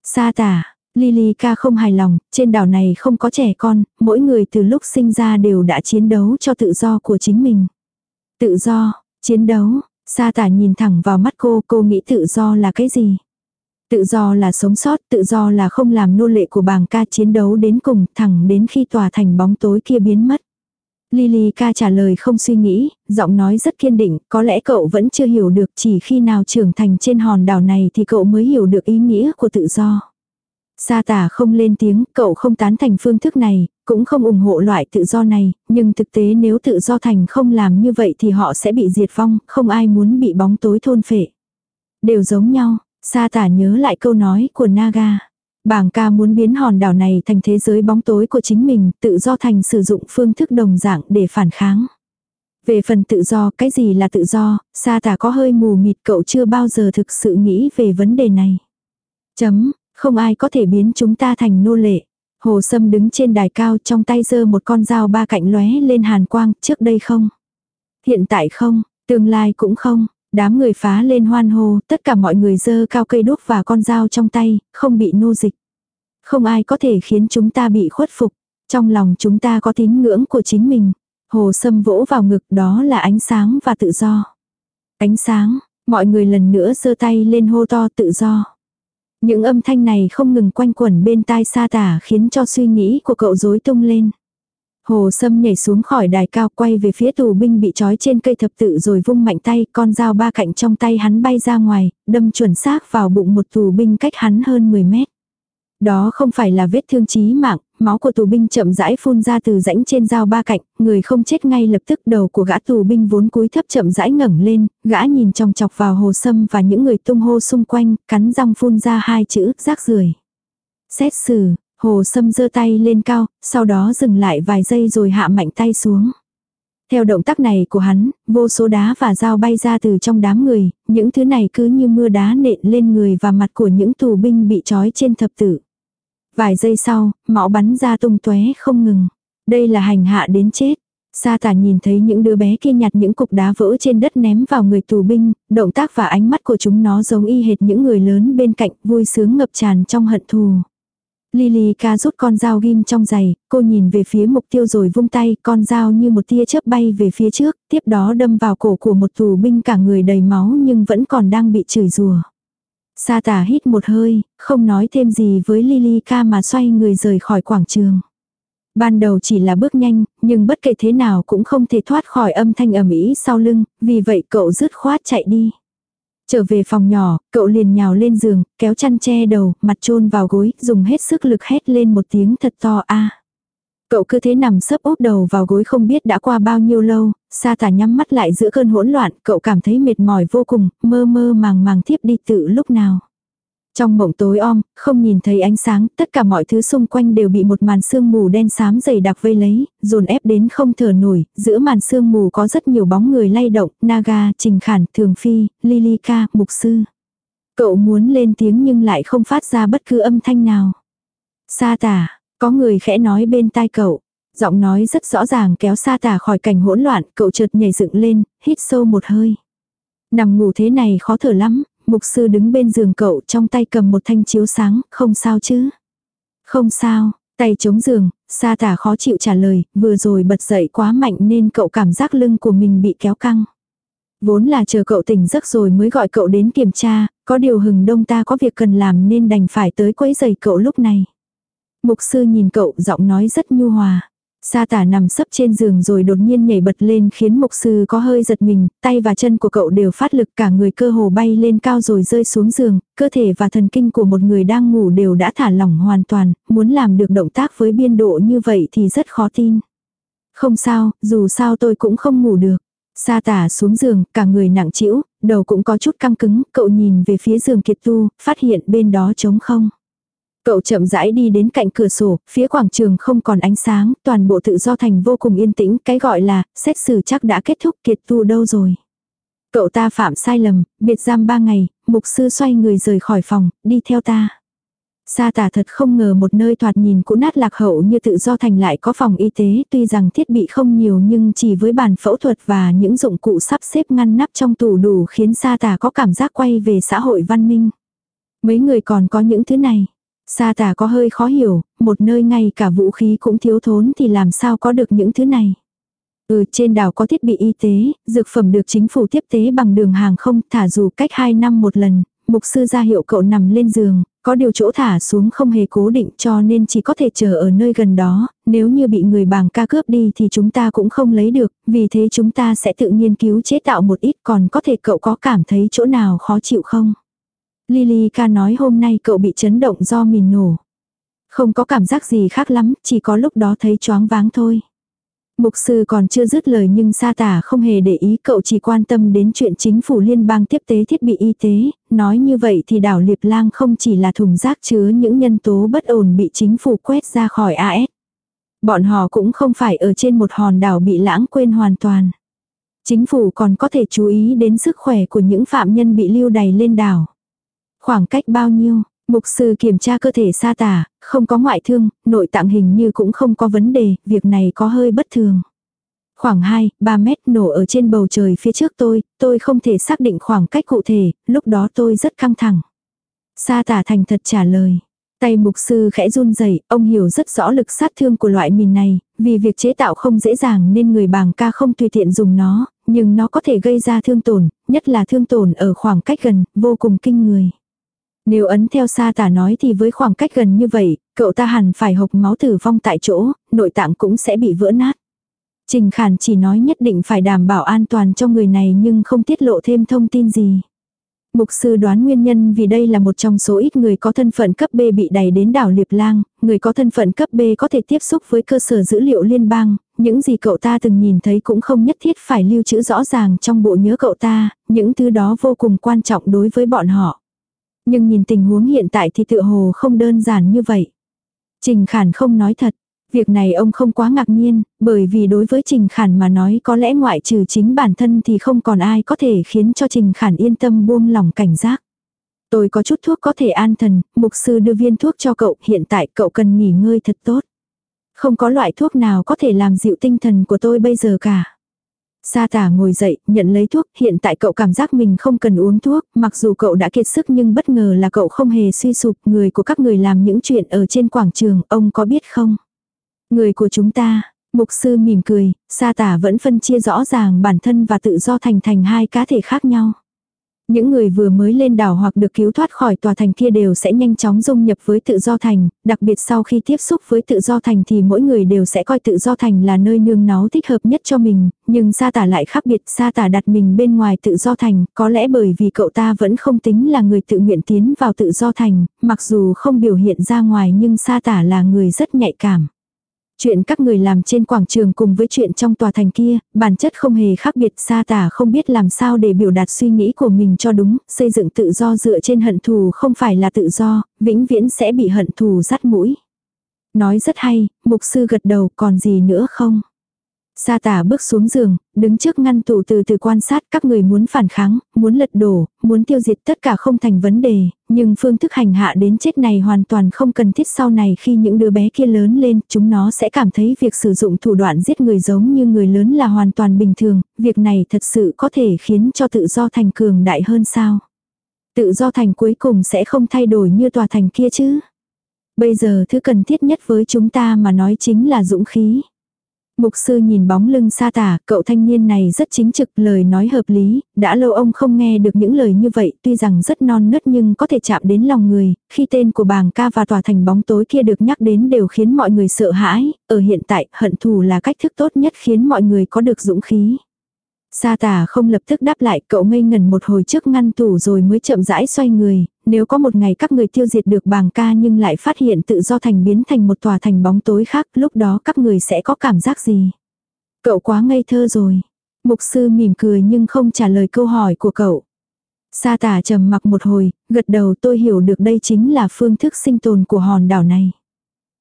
Sa tả, Lily ca không hài lòng, trên đảo này không có trẻ con, mỗi người từ lúc sinh ra đều đã chiến đấu cho tự do của chính mình. Tự do, chiến đấu, sa tả nhìn thẳng vào mắt cô, cô nghĩ tự do là cái gì? Tự do là sống sót, tự do là không làm nô lệ của bàng ca chiến đấu đến cùng, thẳng đến khi tòa thành bóng tối kia biến mất. Lily ca trả lời không suy nghĩ, giọng nói rất kiên định, có lẽ cậu vẫn chưa hiểu được chỉ khi nào trưởng thành trên hòn đảo này thì cậu mới hiểu được ý nghĩa của tự do. Sa tả không lên tiếng, cậu không tán thành phương thức này, cũng không ủng hộ loại tự do này, nhưng thực tế nếu tự do thành không làm như vậy thì họ sẽ bị diệt vong, không ai muốn bị bóng tối thôn phệ. Đều giống nhau, sa tả nhớ lại câu nói của Naga. Bàng ca muốn biến hòn đảo này thành thế giới bóng tối của chính mình, tự do thành sử dụng phương thức đồng dạng để phản kháng. Về phần tự do, cái gì là tự do, sa tả có hơi mù mịt cậu chưa bao giờ thực sự nghĩ về vấn đề này. Chấm, không ai có thể biến chúng ta thành nô lệ. Hồ Sâm đứng trên đài cao trong tay giơ một con dao ba cạnh lóe lên hàn quang, trước đây không? Hiện tại không, tương lai cũng không. Đám người phá lên hoan hô, tất cả mọi người dơ cao cây đuốc và con dao trong tay, không bị nô dịch. Không ai có thể khiến chúng ta bị khuất phục. Trong lòng chúng ta có tín ngưỡng của chính mình. Hồ sâm vỗ vào ngực đó là ánh sáng và tự do. Ánh sáng, mọi người lần nữa giơ tay lên hô to tự do. Những âm thanh này không ngừng quanh quẩn bên tai sa tả khiến cho suy nghĩ của cậu rối tung lên. Hồ Sâm nhảy xuống khỏi đài cao quay về phía tù binh bị trói trên cây thập tự rồi vung mạnh tay, con dao ba cạnh trong tay hắn bay ra ngoài, đâm chuẩn xác vào bụng một tù binh cách hắn hơn 10 mét. Đó không phải là vết thương chí mạng, máu của tù binh chậm rãi phun ra từ rãnh trên dao ba cạnh, người không chết ngay lập tức đầu của gã tù binh vốn cúi thấp chậm rãi ngẩng lên, gã nhìn trong chọc vào hồ sâm và những người tung hô xung quanh, cắn răng phun ra hai chữ rác rưởi. Xét xử, Hồ Sâm giơ tay lên cao, sau đó dừng lại vài giây rồi hạ mạnh tay xuống. Theo động tác này của hắn, vô số đá và dao bay ra từ trong đám người, những thứ này cứ như mưa đá nện lên người và mặt của những tù binh bị trói trên thập tử. Vài giây sau, máu bắn ra tung tóe không ngừng. Đây là hành hạ đến chết. Sa tả nhìn thấy những đứa bé kia nhặt những cục đá vỡ trên đất ném vào người tù binh, động tác và ánh mắt của chúng nó giống y hệt những người lớn bên cạnh, vui sướng ngập tràn trong hận thù. Lily ca rút con dao ghim trong giày, cô nhìn về phía mục tiêu rồi vung tay, con dao như một tia chớp bay về phía trước, tiếp đó đâm vào cổ của một tù binh cả người đầy máu nhưng vẫn còn đang bị chửi rủa. Sa tả hít một hơi, không nói thêm gì với Lily ca mà xoay người rời khỏi quảng trường. Ban đầu chỉ là bước nhanh, nhưng bất kể thế nào cũng không thể thoát khỏi âm thanh ầm ĩ sau lưng, vì vậy cậu dứt khoát chạy đi. Trở về phòng nhỏ, cậu liền nhào lên giường, kéo chăn che đầu, mặt chôn vào gối, dùng hết sức lực hét lên một tiếng thật to a. Cậu cứ thế nằm sấp úp đầu vào gối không biết đã qua bao nhiêu lâu, sa tả nhắm mắt lại giữa cơn hỗn loạn, cậu cảm thấy mệt mỏi vô cùng, mơ mơ màng màng thiếp đi tự lúc nào. Trong mộng tối om, không nhìn thấy ánh sáng, tất cả mọi thứ xung quanh đều bị một màn sương mù đen xám dày đặc vây lấy, dồn ép đến không thở nổi, giữa màn sương mù có rất nhiều bóng người lay động, Naga, Trình Khản, Thường Phi, Lilika, Mục Sư. Cậu muốn lên tiếng nhưng lại không phát ra bất cứ âm thanh nào. Sa tả, có người khẽ nói bên tai cậu. Giọng nói rất rõ ràng kéo sa tả khỏi cảnh hỗn loạn, cậu chợt nhảy dựng lên, hít sâu một hơi. Nằm ngủ thế này khó thở lắm, Mục sư đứng bên giường cậu trong tay cầm một thanh chiếu sáng, không sao chứ? Không sao, tay chống giường, sa tả khó chịu trả lời, vừa rồi bật dậy quá mạnh nên cậu cảm giác lưng của mình bị kéo căng. Vốn là chờ cậu tỉnh giấc rồi mới gọi cậu đến kiểm tra, có điều hừng đông ta có việc cần làm nên đành phải tới quấy giày cậu lúc này. Mục sư nhìn cậu giọng nói rất nhu hòa. Sa tả nằm sấp trên giường rồi đột nhiên nhảy bật lên khiến mục sư có hơi giật mình, tay và chân của cậu đều phát lực cả người cơ hồ bay lên cao rồi rơi xuống giường, cơ thể và thần kinh của một người đang ngủ đều đã thả lỏng hoàn toàn, muốn làm được động tác với biên độ như vậy thì rất khó tin. Không sao, dù sao tôi cũng không ngủ được. Sa tả xuống giường, cả người nặng trĩu, đầu cũng có chút căng cứng, cậu nhìn về phía giường kiệt tu, phát hiện bên đó trống không. Cậu chậm rãi đi đến cạnh cửa sổ, phía quảng trường không còn ánh sáng, toàn bộ tự do thành vô cùng yên tĩnh, cái gọi là, xét xử chắc đã kết thúc kiệt tu đâu rồi. Cậu ta phạm sai lầm, biệt giam ba ngày, mục sư xoay người rời khỏi phòng, đi theo ta. Sa tả thật không ngờ một nơi thoạt nhìn cũ nát lạc hậu như tự do thành lại có phòng y tế tuy rằng thiết bị không nhiều nhưng chỉ với bàn phẫu thuật và những dụng cụ sắp xếp ngăn nắp trong tủ đủ khiến sa tả có cảm giác quay về xã hội văn minh. Mấy người còn có những thứ này. Sa tả có hơi khó hiểu, một nơi ngay cả vũ khí cũng thiếu thốn thì làm sao có được những thứ này. Ừ trên đảo có thiết bị y tế, dược phẩm được chính phủ tiếp tế bằng đường hàng không thả dù cách 2 năm một lần, mục sư ra hiệu cậu nằm lên giường, có điều chỗ thả xuống không hề cố định cho nên chỉ có thể chờ ở nơi gần đó, nếu như bị người bàng ca cướp đi thì chúng ta cũng không lấy được, vì thế chúng ta sẽ tự nghiên cứu chế tạo một ít còn có thể cậu có cảm thấy chỗ nào khó chịu không? Lily ca nói hôm nay cậu bị chấn động do mìn nổ. Không có cảm giác gì khác lắm, chỉ có lúc đó thấy choáng váng thôi. Mục sư còn chưa dứt lời nhưng sa tả không hề để ý cậu chỉ quan tâm đến chuyện chính phủ liên bang tiếp tế thiết bị y tế, nói như vậy thì đảo Liệp Lang không chỉ là thùng rác chứa những nhân tố bất ổn bị chính phủ quét ra khỏi AS. Bọn họ cũng không phải ở trên một hòn đảo bị lãng quên hoàn toàn. Chính phủ còn có thể chú ý đến sức khỏe của những phạm nhân bị lưu đày lên đảo. Khoảng cách bao nhiêu? Mục sư kiểm tra cơ thể sa tả, không có ngoại thương, nội tạng hình như cũng không có vấn đề, việc này có hơi bất thường. Khoảng 2, 3 mét nổ ở trên bầu trời phía trước tôi, tôi không thể xác định khoảng cách cụ thể, lúc đó tôi rất căng thẳng. Sa tả thành thật trả lời. Tay mục sư khẽ run rẩy, ông hiểu rất rõ lực sát thương của loại mìn này, vì việc chế tạo không dễ dàng nên người bàng ca không tùy tiện dùng nó, nhưng nó có thể gây ra thương tổn, nhất là thương tổn ở khoảng cách gần, vô cùng kinh người. Nếu ấn theo sa tả nói thì với khoảng cách gần như vậy, cậu ta hẳn phải hộc máu tử vong tại chỗ, nội tạng cũng sẽ bị vỡ nát. Trình Khản chỉ nói nhất định phải đảm bảo an toàn cho người này nhưng không tiết lộ thêm thông tin gì. Mục sư đoán nguyên nhân vì đây là một trong số ít người có thân phận cấp B bị đẩy đến đảo Liệp Lang, người có thân phận cấp B có thể tiếp xúc với cơ sở dữ liệu liên bang, những gì cậu ta từng nhìn thấy cũng không nhất thiết phải lưu trữ rõ ràng trong bộ nhớ cậu ta, những thứ đó vô cùng quan trọng đối với bọn họ. Nhưng nhìn tình huống hiện tại thì tựa hồ không đơn giản như vậy. Trình Khản không nói thật. Việc này ông không quá ngạc nhiên, bởi vì đối với Trình Khản mà nói có lẽ ngoại trừ chính bản thân thì không còn ai có thể khiến cho Trình Khản yên tâm buông lòng cảnh giác. Tôi có chút thuốc có thể an thần, mục sư đưa viên thuốc cho cậu, hiện tại cậu cần nghỉ ngơi thật tốt. Không có loại thuốc nào có thể làm dịu tinh thần của tôi bây giờ cả. Sa tả ngồi dậy, nhận lấy thuốc, hiện tại cậu cảm giác mình không cần uống thuốc, mặc dù cậu đã kiệt sức nhưng bất ngờ là cậu không hề suy sụp, người của các người làm những chuyện ở trên quảng trường, ông có biết không? Người của chúng ta, mục sư mỉm cười, sa tả vẫn phân chia rõ ràng bản thân và tự do thành thành hai cá thể khác nhau. Những người vừa mới lên đảo hoặc được cứu thoát khỏi tòa thành kia đều sẽ nhanh chóng dung nhập với tự do thành, đặc biệt sau khi tiếp xúc với tự do thành thì mỗi người đều sẽ coi tự do thành là nơi nương náu thích hợp nhất cho mình, nhưng sa tả lại khác biệt, sa tả đặt mình bên ngoài tự do thành, có lẽ bởi vì cậu ta vẫn không tính là người tự nguyện tiến vào tự do thành, mặc dù không biểu hiện ra ngoài nhưng sa tả là người rất nhạy cảm. Chuyện các người làm trên quảng trường cùng với chuyện trong tòa thành kia, bản chất không hề khác biệt xa tả không biết làm sao để biểu đạt suy nghĩ của mình cho đúng, xây dựng tự do dựa trên hận thù không phải là tự do, vĩnh viễn sẽ bị hận thù rắt mũi. Nói rất hay, mục sư gật đầu còn gì nữa không? Sa tả bước xuống giường, đứng trước ngăn tủ từ từ quan sát các người muốn phản kháng, muốn lật đổ, muốn tiêu diệt tất cả không thành vấn đề, nhưng phương thức hành hạ đến chết này hoàn toàn không cần thiết sau này khi những đứa bé kia lớn lên, chúng nó sẽ cảm thấy việc sử dụng thủ đoạn giết người giống như người lớn là hoàn toàn bình thường, việc này thật sự có thể khiến cho tự do thành cường đại hơn sao. Tự do thành cuối cùng sẽ không thay đổi như tòa thành kia chứ. Bây giờ thứ cần thiết nhất với chúng ta mà nói chính là dũng khí. Mục sư nhìn bóng lưng xa tả, cậu thanh niên này rất chính trực, lời nói hợp lý, đã lâu ông không nghe được những lời như vậy, tuy rằng rất non nớt nhưng có thể chạm đến lòng người, khi tên của bàng ca và tòa thành bóng tối kia được nhắc đến đều khiến mọi người sợ hãi, ở hiện tại, hận thù là cách thức tốt nhất khiến mọi người có được dũng khí. Sa tả không lập tức đáp lại, cậu ngây ngần một hồi trước ngăn tủ rồi mới chậm rãi xoay người, nếu có một ngày các người tiêu diệt được bàng ca nhưng lại phát hiện tự do thành biến thành một tòa thành bóng tối khác, lúc đó các người sẽ có cảm giác gì? Cậu quá ngây thơ rồi. Mục sư mỉm cười nhưng không trả lời câu hỏi của cậu. Sa tả trầm mặc một hồi, gật đầu tôi hiểu được đây chính là phương thức sinh tồn của hòn đảo này.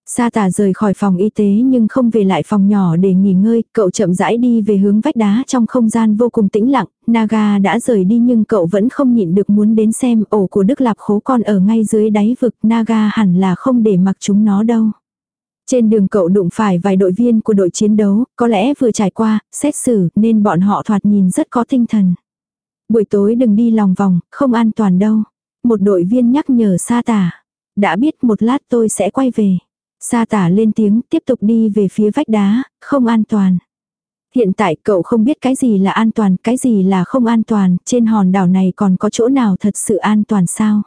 Sa tả rời khỏi phòng y tế nhưng không về lại phòng nhỏ để nghỉ ngơi, cậu chậm rãi đi về hướng vách đá trong không gian vô cùng tĩnh lặng, Naga đã rời đi nhưng cậu vẫn không nhịn được muốn đến xem ổ của Đức Lạp khố con ở ngay dưới đáy vực, Naga hẳn là không để mặc chúng nó đâu. Trên đường cậu đụng phải vài đội viên của đội chiến đấu, có lẽ vừa trải qua, xét xử nên bọn họ thoạt nhìn rất có tinh thần. Buổi tối đừng đi lòng vòng, không an toàn đâu. Một đội viên nhắc nhở sa tả. Đã biết một lát tôi sẽ quay về. Sa tả lên tiếng tiếp tục đi về phía vách đá, không an toàn. Hiện tại cậu không biết cái gì là an toàn, cái gì là không an toàn, trên hòn đảo này còn có chỗ nào thật sự an toàn sao?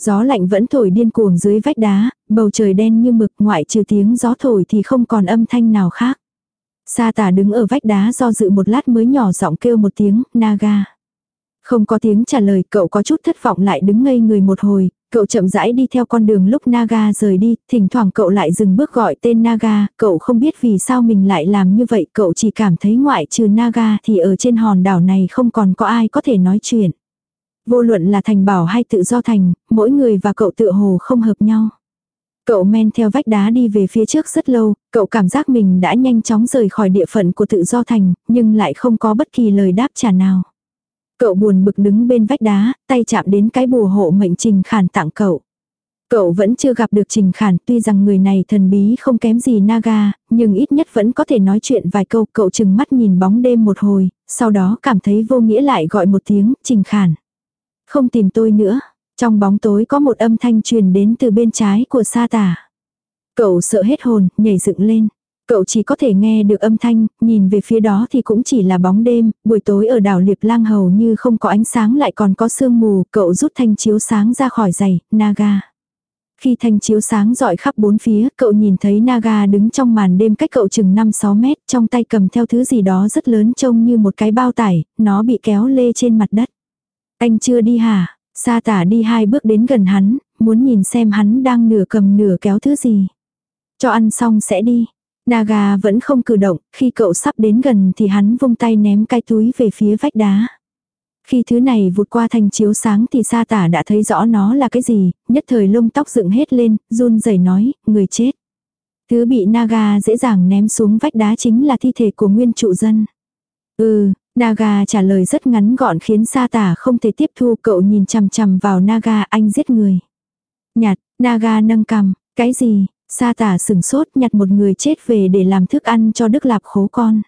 Gió lạnh vẫn thổi điên cuồng dưới vách đá, bầu trời đen như mực ngoại trừ tiếng gió thổi thì không còn âm thanh nào khác. Sa tả đứng ở vách đá do dự một lát mới nhỏ giọng kêu một tiếng, naga. Không có tiếng trả lời cậu có chút thất vọng lại đứng ngây người một hồi, Cậu chậm rãi đi theo con đường lúc Naga rời đi, thỉnh thoảng cậu lại dừng bước gọi tên Naga, cậu không biết vì sao mình lại làm như vậy, cậu chỉ cảm thấy ngoại trừ Naga thì ở trên hòn đảo này không còn có ai có thể nói chuyện. Vô luận là thành bảo hay tự do thành, mỗi người và cậu tựa hồ không hợp nhau. Cậu men theo vách đá đi về phía trước rất lâu, cậu cảm giác mình đã nhanh chóng rời khỏi địa phận của tự do thành, nhưng lại không có bất kỳ lời đáp trả nào. Cậu buồn bực đứng bên vách đá, tay chạm đến cái bùa hộ mệnh Trình Khản tặng cậu. Cậu vẫn chưa gặp được Trình Khản, tuy rằng người này thần bí không kém gì Naga, nhưng ít nhất vẫn có thể nói chuyện vài câu. Cậu chừng mắt nhìn bóng đêm một hồi, sau đó cảm thấy vô nghĩa lại gọi một tiếng, Trình Khản. Không tìm tôi nữa. Trong bóng tối có một âm thanh truyền đến từ bên trái của sa tả. Cậu sợ hết hồn, nhảy dựng lên. Cậu chỉ có thể nghe được âm thanh, nhìn về phía đó thì cũng chỉ là bóng đêm, buổi tối ở đảo Liệp Lang hầu như không có ánh sáng lại còn có sương mù, cậu rút thanh chiếu sáng ra khỏi giày, Naga. Khi thanh chiếu sáng dọi khắp bốn phía, cậu nhìn thấy Naga đứng trong màn đêm cách cậu chừng 5-6 mét, trong tay cầm theo thứ gì đó rất lớn trông như một cái bao tải, nó bị kéo lê trên mặt đất. Anh chưa đi hả? Sa tả đi hai bước đến gần hắn, muốn nhìn xem hắn đang nửa cầm nửa kéo thứ gì. Cho ăn xong sẽ đi. Naga vẫn không cử động, khi cậu sắp đến gần thì hắn vung tay ném cái túi về phía vách đá. Khi thứ này vụt qua thành chiếu sáng thì sa tả đã thấy rõ nó là cái gì, nhất thời lông tóc dựng hết lên, run rẩy nói, người chết. Thứ bị Naga dễ dàng ném xuống vách đá chính là thi thể của nguyên trụ dân. Ừ, Naga trả lời rất ngắn gọn khiến sa tả không thể tiếp thu cậu nhìn chằm chằm vào Naga anh giết người. Nhạt, Naga nâng cầm, cái gì, sa tả sừng sốt nhặt một người chết về để làm thức ăn cho Đức Lạp khố con.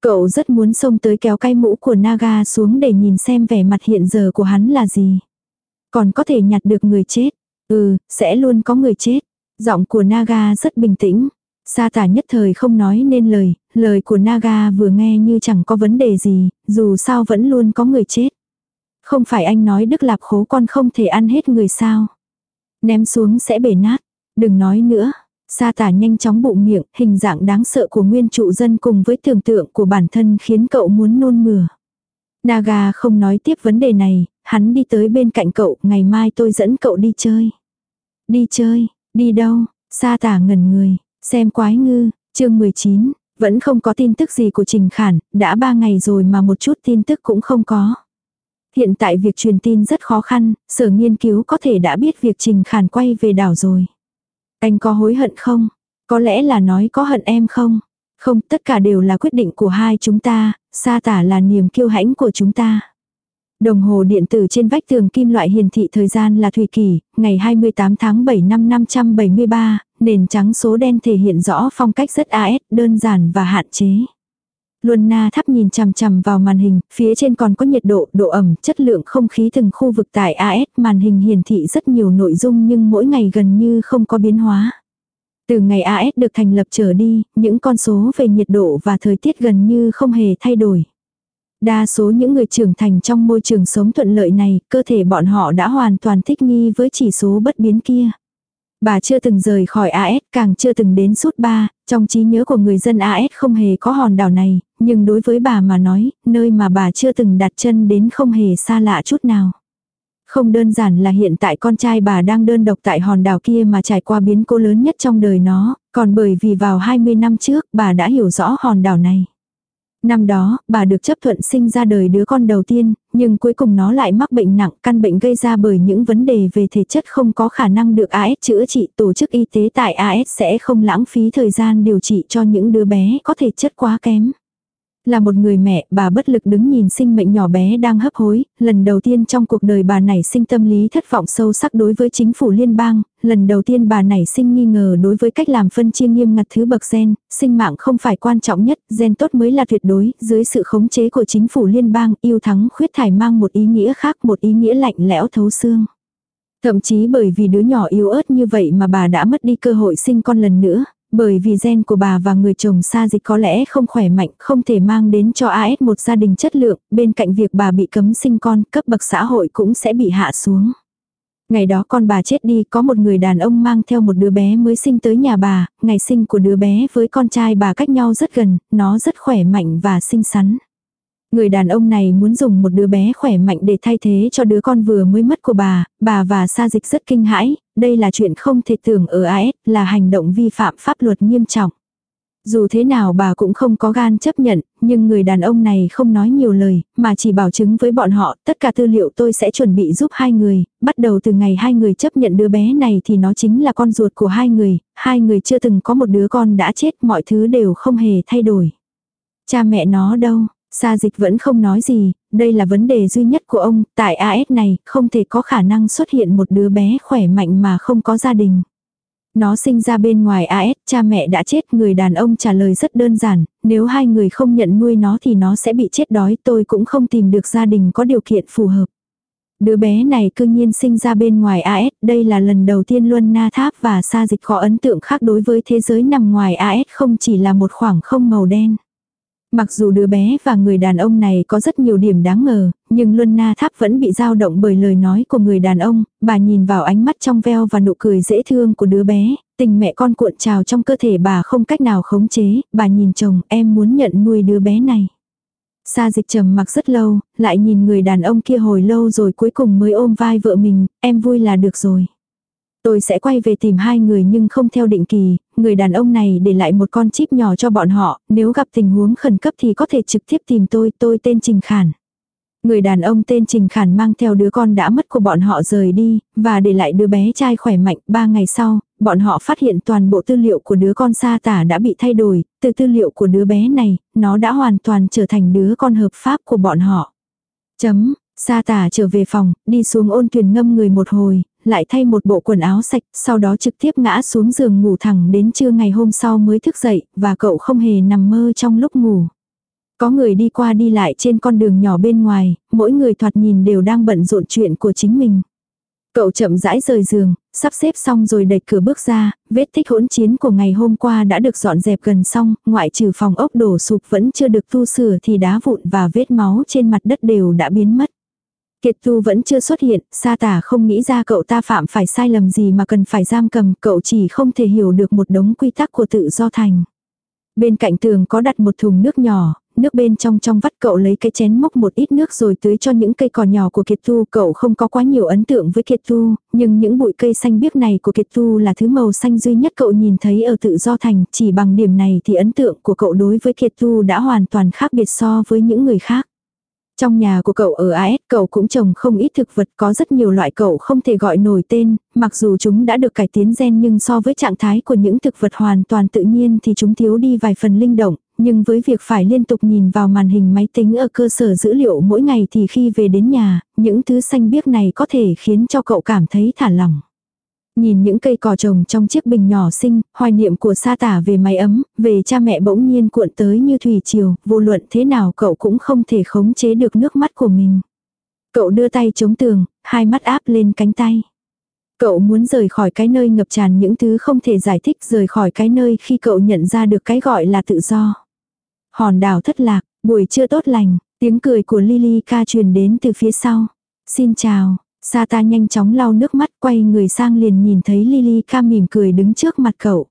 Cậu rất muốn xông tới kéo cái mũ của Naga xuống để nhìn xem vẻ mặt hiện giờ của hắn là gì. Còn có thể nhặt được người chết. Ừ, sẽ luôn có người chết. Giọng của Naga rất bình tĩnh. Sa tả nhất thời không nói nên lời, lời của Naga vừa nghe như chẳng có vấn đề gì, dù sao vẫn luôn có người chết. Không phải anh nói Đức Lạp khố con không thể ăn hết người sao. Ném xuống sẽ bể nát. Đừng nói nữa. Sa tả nhanh chóng bụng miệng, hình dạng đáng sợ của nguyên trụ dân cùng với tưởng tượng của bản thân khiến cậu muốn nôn mửa. Naga không nói tiếp vấn đề này, hắn đi tới bên cạnh cậu, ngày mai tôi dẫn cậu đi chơi. Đi chơi, đi đâu? Sa tả ngẩn người, xem quái ngư, chương 19, vẫn không có tin tức gì của Trình Khản, đã ba ngày rồi mà một chút tin tức cũng không có. Hiện tại việc truyền tin rất khó khăn, sở nghiên cứu có thể đã biết việc Trình Khản quay về đảo rồi. Anh có hối hận không? Có lẽ là nói có hận em không? Không, tất cả đều là quyết định của hai chúng ta, sa tả là niềm kiêu hãnh của chúng ta. Đồng hồ điện tử trên vách tường kim loại hiển thị thời gian là Thủy Kỷ, ngày 28 tháng 7 năm 573, nền trắng số đen thể hiện rõ phong cách rất AS, đơn giản và hạn chế. Luân na thắp nhìn chằm chằm vào màn hình, phía trên còn có nhiệt độ, độ ẩm, chất lượng không khí từng khu vực tại AS, màn hình hiển thị rất nhiều nội dung nhưng mỗi ngày gần như không có biến hóa. Từ ngày AS được thành lập trở đi, những con số về nhiệt độ và thời tiết gần như không hề thay đổi. Đa số những người trưởng thành trong môi trường sống thuận lợi này, cơ thể bọn họ đã hoàn toàn thích nghi với chỉ số bất biến kia. Bà chưa từng rời khỏi AS, càng chưa từng đến suốt ba, trong trí nhớ của người dân AS không hề có hòn đảo này, nhưng đối với bà mà nói, nơi mà bà chưa từng đặt chân đến không hề xa lạ chút nào. Không đơn giản là hiện tại con trai bà đang đơn độc tại hòn đảo kia mà trải qua biến cố lớn nhất trong đời nó, còn bởi vì vào 20 năm trước bà đã hiểu rõ hòn đảo này. Năm đó, bà được chấp thuận sinh ra đời đứa con đầu tiên, nhưng cuối cùng nó lại mắc bệnh nặng, căn bệnh gây ra bởi những vấn đề về thể chất không có khả năng được AS chữa trị. Tổ chức y tế tại AS sẽ không lãng phí thời gian điều trị cho những đứa bé có thể chất quá kém. Là một người mẹ, bà bất lực đứng nhìn sinh mệnh nhỏ bé đang hấp hối, lần đầu tiên trong cuộc đời bà nảy sinh tâm lý thất vọng sâu sắc đối với chính phủ liên bang, lần đầu tiên bà nảy sinh nghi ngờ đối với cách làm phân chia nghiêm ngặt thứ bậc gen, sinh mạng không phải quan trọng nhất, gen tốt mới là tuyệt đối, dưới sự khống chế của chính phủ liên bang, yêu thắng khuyết thải mang một ý nghĩa khác, một ý nghĩa lạnh lẽo thấu xương. Thậm chí bởi vì đứa nhỏ yếu ớt như vậy mà bà đã mất đi cơ hội sinh con lần nữa, bởi vì gen của bà và người chồng xa dịch có lẽ không khỏe mạnh, không thể mang đến cho AS một gia đình chất lượng, bên cạnh việc bà bị cấm sinh con, cấp bậc xã hội cũng sẽ bị hạ xuống. Ngày đó con bà chết đi, có một người đàn ông mang theo một đứa bé mới sinh tới nhà bà, ngày sinh của đứa bé với con trai bà cách nhau rất gần, nó rất khỏe mạnh và xinh xắn. Người đàn ông này muốn dùng một đứa bé khỏe mạnh để thay thế cho đứa con vừa mới mất của bà, bà và Sa Dịch rất kinh hãi, đây là chuyện không thể tưởng ở AS, là hành động vi phạm pháp luật nghiêm trọng. Dù thế nào bà cũng không có gan chấp nhận, nhưng người đàn ông này không nói nhiều lời, mà chỉ bảo chứng với bọn họ, tất cả tư liệu tôi sẽ chuẩn bị giúp hai người, bắt đầu từ ngày hai người chấp nhận đứa bé này thì nó chính là con ruột của hai người, hai người chưa từng có một đứa con đã chết, mọi thứ đều không hề thay đổi. Cha mẹ nó đâu, Sa dịch vẫn không nói gì, đây là vấn đề duy nhất của ông, tại AS này, không thể có khả năng xuất hiện một đứa bé khỏe mạnh mà không có gia đình. Nó sinh ra bên ngoài AS, cha mẹ đã chết, người đàn ông trả lời rất đơn giản, nếu hai người không nhận nuôi nó thì nó sẽ bị chết đói, tôi cũng không tìm được gia đình có điều kiện phù hợp. Đứa bé này cư nhiên sinh ra bên ngoài AS, đây là lần đầu tiên Luân Na Tháp và Sa Dịch có ấn tượng khác đối với thế giới nằm ngoài AS không chỉ là một khoảng không màu đen. Mặc dù đứa bé và người đàn ông này có rất nhiều điểm đáng ngờ, nhưng Luân Na Tháp vẫn bị dao động bởi lời nói của người đàn ông, bà nhìn vào ánh mắt trong veo và nụ cười dễ thương của đứa bé, tình mẹ con cuộn trào trong cơ thể bà không cách nào khống chế, bà nhìn chồng em muốn nhận nuôi đứa bé này. Sa dịch trầm mặc rất lâu, lại nhìn người đàn ông kia hồi lâu rồi cuối cùng mới ôm vai vợ mình, em vui là được rồi. Tôi sẽ quay về tìm hai người nhưng không theo định kỳ, người đàn ông này để lại một con chip nhỏ cho bọn họ, nếu gặp tình huống khẩn cấp thì có thể trực tiếp tìm tôi, tôi tên Trình Khản. Người đàn ông tên Trình Khản mang theo đứa con đã mất của bọn họ rời đi, và để lại đứa bé trai khỏe mạnh. Ba ngày sau, bọn họ phát hiện toàn bộ tư liệu của đứa con sa tả đã bị thay đổi, từ tư liệu của đứa bé này, nó đã hoàn toàn trở thành đứa con hợp pháp của bọn họ. Chấm, sa tả trở về phòng, đi xuống ôn thuyền ngâm người một hồi, lại thay một bộ quần áo sạch, sau đó trực tiếp ngã xuống giường ngủ thẳng đến trưa ngày hôm sau mới thức dậy, và cậu không hề nằm mơ trong lúc ngủ. Có người đi qua đi lại trên con đường nhỏ bên ngoài, mỗi người thoạt nhìn đều đang bận rộn chuyện của chính mình. Cậu chậm rãi rời giường, sắp xếp xong rồi đẩy cửa bước ra, vết tích hỗn chiến của ngày hôm qua đã được dọn dẹp gần xong, ngoại trừ phòng ốc đổ sụp vẫn chưa được tu sửa thì đá vụn và vết máu trên mặt đất đều đã biến mất. Kiệt tu vẫn chưa xuất hiện, sa tả không nghĩ ra cậu ta phạm phải sai lầm gì mà cần phải giam cầm, cậu chỉ không thể hiểu được một đống quy tắc của tự do thành. Bên cạnh tường có đặt một thùng nước nhỏ, nước bên trong trong vắt cậu lấy cái chén mốc một ít nước rồi tưới cho những cây cỏ nhỏ của Kiệt Tu. Cậu không có quá nhiều ấn tượng với Kiệt Tu, nhưng những bụi cây xanh biếc này của Kiệt Tu là thứ màu xanh duy nhất cậu nhìn thấy ở tự do thành. Chỉ bằng điểm này thì ấn tượng của cậu đối với Kiệt Tu đã hoàn toàn khác biệt so với những người khác. Trong nhà của cậu ở AS cậu cũng trồng không ít thực vật có rất nhiều loại cậu không thể gọi nổi tên, mặc dù chúng đã được cải tiến gen nhưng so với trạng thái của những thực vật hoàn toàn tự nhiên thì chúng thiếu đi vài phần linh động, nhưng với việc phải liên tục nhìn vào màn hình máy tính ở cơ sở dữ liệu mỗi ngày thì khi về đến nhà, những thứ xanh biếc này có thể khiến cho cậu cảm thấy thả lỏng. Nhìn những cây cỏ trồng trong chiếc bình nhỏ xinh, hoài niệm của sa tả về máy ấm, về cha mẹ bỗng nhiên cuộn tới như thủy triều, vô luận thế nào cậu cũng không thể khống chế được nước mắt của mình. Cậu đưa tay chống tường, hai mắt áp lên cánh tay. Cậu muốn rời khỏi cái nơi ngập tràn những thứ không thể giải thích rời khỏi cái nơi khi cậu nhận ra được cái gọi là tự do. Hòn đảo thất lạc, buổi trưa tốt lành, tiếng cười của Lily ca truyền đến từ phía sau. Xin chào, Sa ta nhanh chóng lau nước mắt quay người sang liền nhìn thấy Lily ca mỉm cười đứng trước mặt cậu.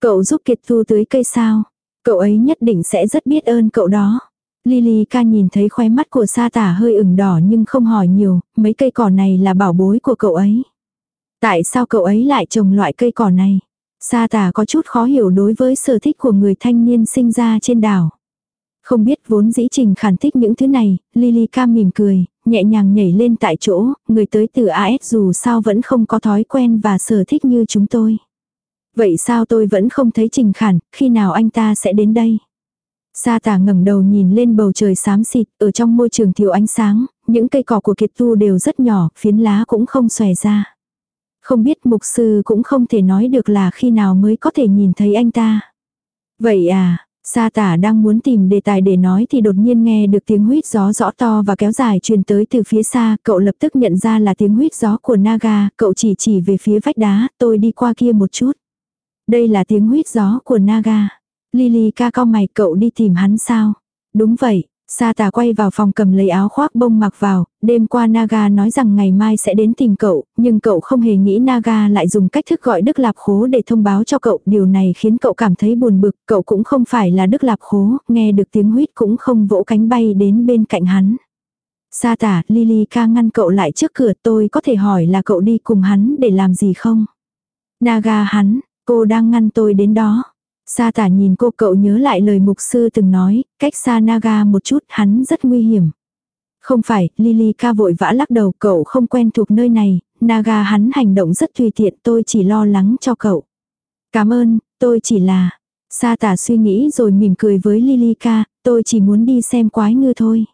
Cậu giúp Kiệt Thu tưới cây sao? Cậu ấy nhất định sẽ rất biết ơn cậu đó. Lily ca nhìn thấy khóe mắt của sa tả hơi ửng đỏ nhưng không hỏi nhiều, mấy cây cỏ này là bảo bối của cậu ấy. Tại sao cậu ấy lại trồng loại cây cỏ này? Sa tả có chút khó hiểu đối với sở thích của người thanh niên sinh ra trên đảo. Không biết vốn dĩ trình khản thích những thứ này, Lily ca mỉm cười, nhẹ nhàng nhảy lên tại chỗ, người tới từ AS dù sao vẫn không có thói quen và sở thích như chúng tôi. Vậy sao tôi vẫn không thấy trình khản, khi nào anh ta sẽ đến đây? Sa tả ngẩng đầu nhìn lên bầu trời xám xịt, ở trong môi trường thiếu ánh sáng, những cây cỏ của kiệt tu đều rất nhỏ, phiến lá cũng không xòe ra. Không biết mục sư cũng không thể nói được là khi nào mới có thể nhìn thấy anh ta. Vậy à, Sa tả đang muốn tìm đề tài để nói thì đột nhiên nghe được tiếng huyết gió rõ to và kéo dài truyền tới từ phía xa, cậu lập tức nhận ra là tiếng huyết gió của Naga, cậu chỉ chỉ về phía vách đá, tôi đi qua kia một chút. Đây là tiếng huyết gió của Naga. Lily ca cao mày cậu đi tìm hắn sao? Đúng vậy, Sa tà quay vào phòng cầm lấy áo khoác bông mặc vào, đêm qua Naga nói rằng ngày mai sẽ đến tìm cậu, nhưng cậu không hề nghĩ Naga lại dùng cách thức gọi Đức Lạp Khố để thông báo cho cậu. Điều này khiến cậu cảm thấy buồn bực, cậu cũng không phải là Đức Lạp Khố, nghe được tiếng huýt cũng không vỗ cánh bay đến bên cạnh hắn. Sa tả, Lily ca ngăn cậu lại trước cửa tôi có thể hỏi là cậu đi cùng hắn để làm gì không? Naga hắn, cô đang ngăn tôi đến đó. Sa tả nhìn cô cậu nhớ lại lời mục sư từng nói, cách xa Naga một chút hắn rất nguy hiểm. Không phải, Lily ca vội vã lắc đầu cậu không quen thuộc nơi này, Naga hắn hành động rất tùy tiện tôi chỉ lo lắng cho cậu. Cảm ơn, tôi chỉ là... Sa tả suy nghĩ rồi mỉm cười với Lily ca, tôi chỉ muốn đi xem quái ngư thôi.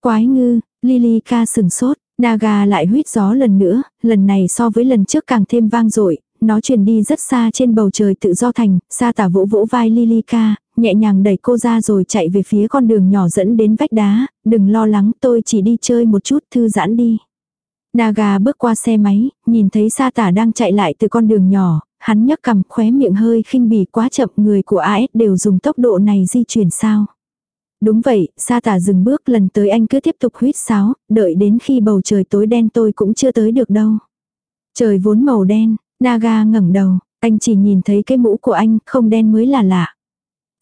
Quái ngư, Lily ca sừng sốt, Naga lại huyết gió lần nữa, lần này so với lần trước càng thêm vang dội, nó truyền đi rất xa trên bầu trời tự do thành, sa tả vỗ vỗ vai Lilica, nhẹ nhàng đẩy cô ra rồi chạy về phía con đường nhỏ dẫn đến vách đá, đừng lo lắng tôi chỉ đi chơi một chút thư giãn đi. Naga bước qua xe máy, nhìn thấy sa tả đang chạy lại từ con đường nhỏ, hắn nhấc cằm khóe miệng hơi khinh bỉ quá chậm người của AS đều dùng tốc độ này di chuyển sao. Đúng vậy, sa tả dừng bước lần tới anh cứ tiếp tục huyết sáo, đợi đến khi bầu trời tối đen tôi cũng chưa tới được đâu. Trời vốn màu đen, Naga ngẩng đầu, anh chỉ nhìn thấy cái mũ của anh, không đen mới là lạ.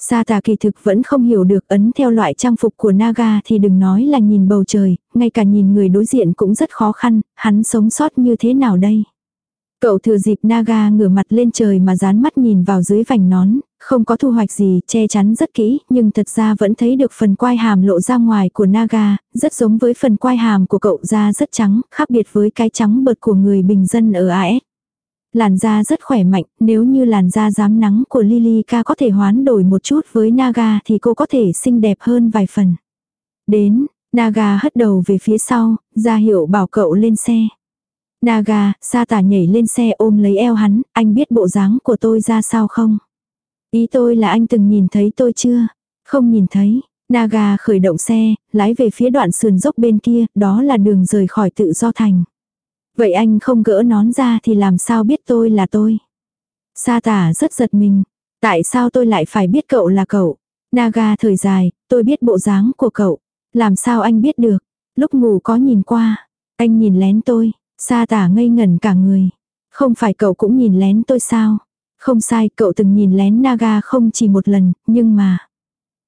Sa tà kỳ thực vẫn không hiểu được ấn theo loại trang phục của Naga thì đừng nói là nhìn bầu trời, ngay cả nhìn người đối diện cũng rất khó khăn, hắn sống sót như thế nào đây. Cậu thừa dịp Naga ngửa mặt lên trời mà dán mắt nhìn vào dưới vành nón, không có thu hoạch gì, che chắn rất kỹ, nhưng thật ra vẫn thấy được phần quai hàm lộ ra ngoài của Naga, rất giống với phần quai hàm của cậu da rất trắng, khác biệt với cái trắng bợt của người bình dân ở AS. Làn da rất khỏe mạnh, nếu như làn da dám nắng của Lilica có thể hoán đổi một chút với Naga thì cô có thể xinh đẹp hơn vài phần. Đến, Naga hất đầu về phía sau, ra hiệu bảo cậu lên xe. Naga, sa tả nhảy lên xe ôm lấy eo hắn, anh biết bộ dáng của tôi ra sao không? Ý tôi là anh từng nhìn thấy tôi chưa? Không nhìn thấy. Naga khởi động xe, lái về phía đoạn sườn dốc bên kia, đó là đường rời khỏi tự do thành. Vậy anh không gỡ nón ra thì làm sao biết tôi là tôi? Sa tả rất giật mình. Tại sao tôi lại phải biết cậu là cậu? Naga thời dài, tôi biết bộ dáng của cậu. Làm sao anh biết được? Lúc ngủ có nhìn qua. Anh nhìn lén tôi. Sa tả ngây ngẩn cả người. Không phải cậu cũng nhìn lén tôi sao? Không sai, cậu từng nhìn lén Naga không chỉ một lần, nhưng mà...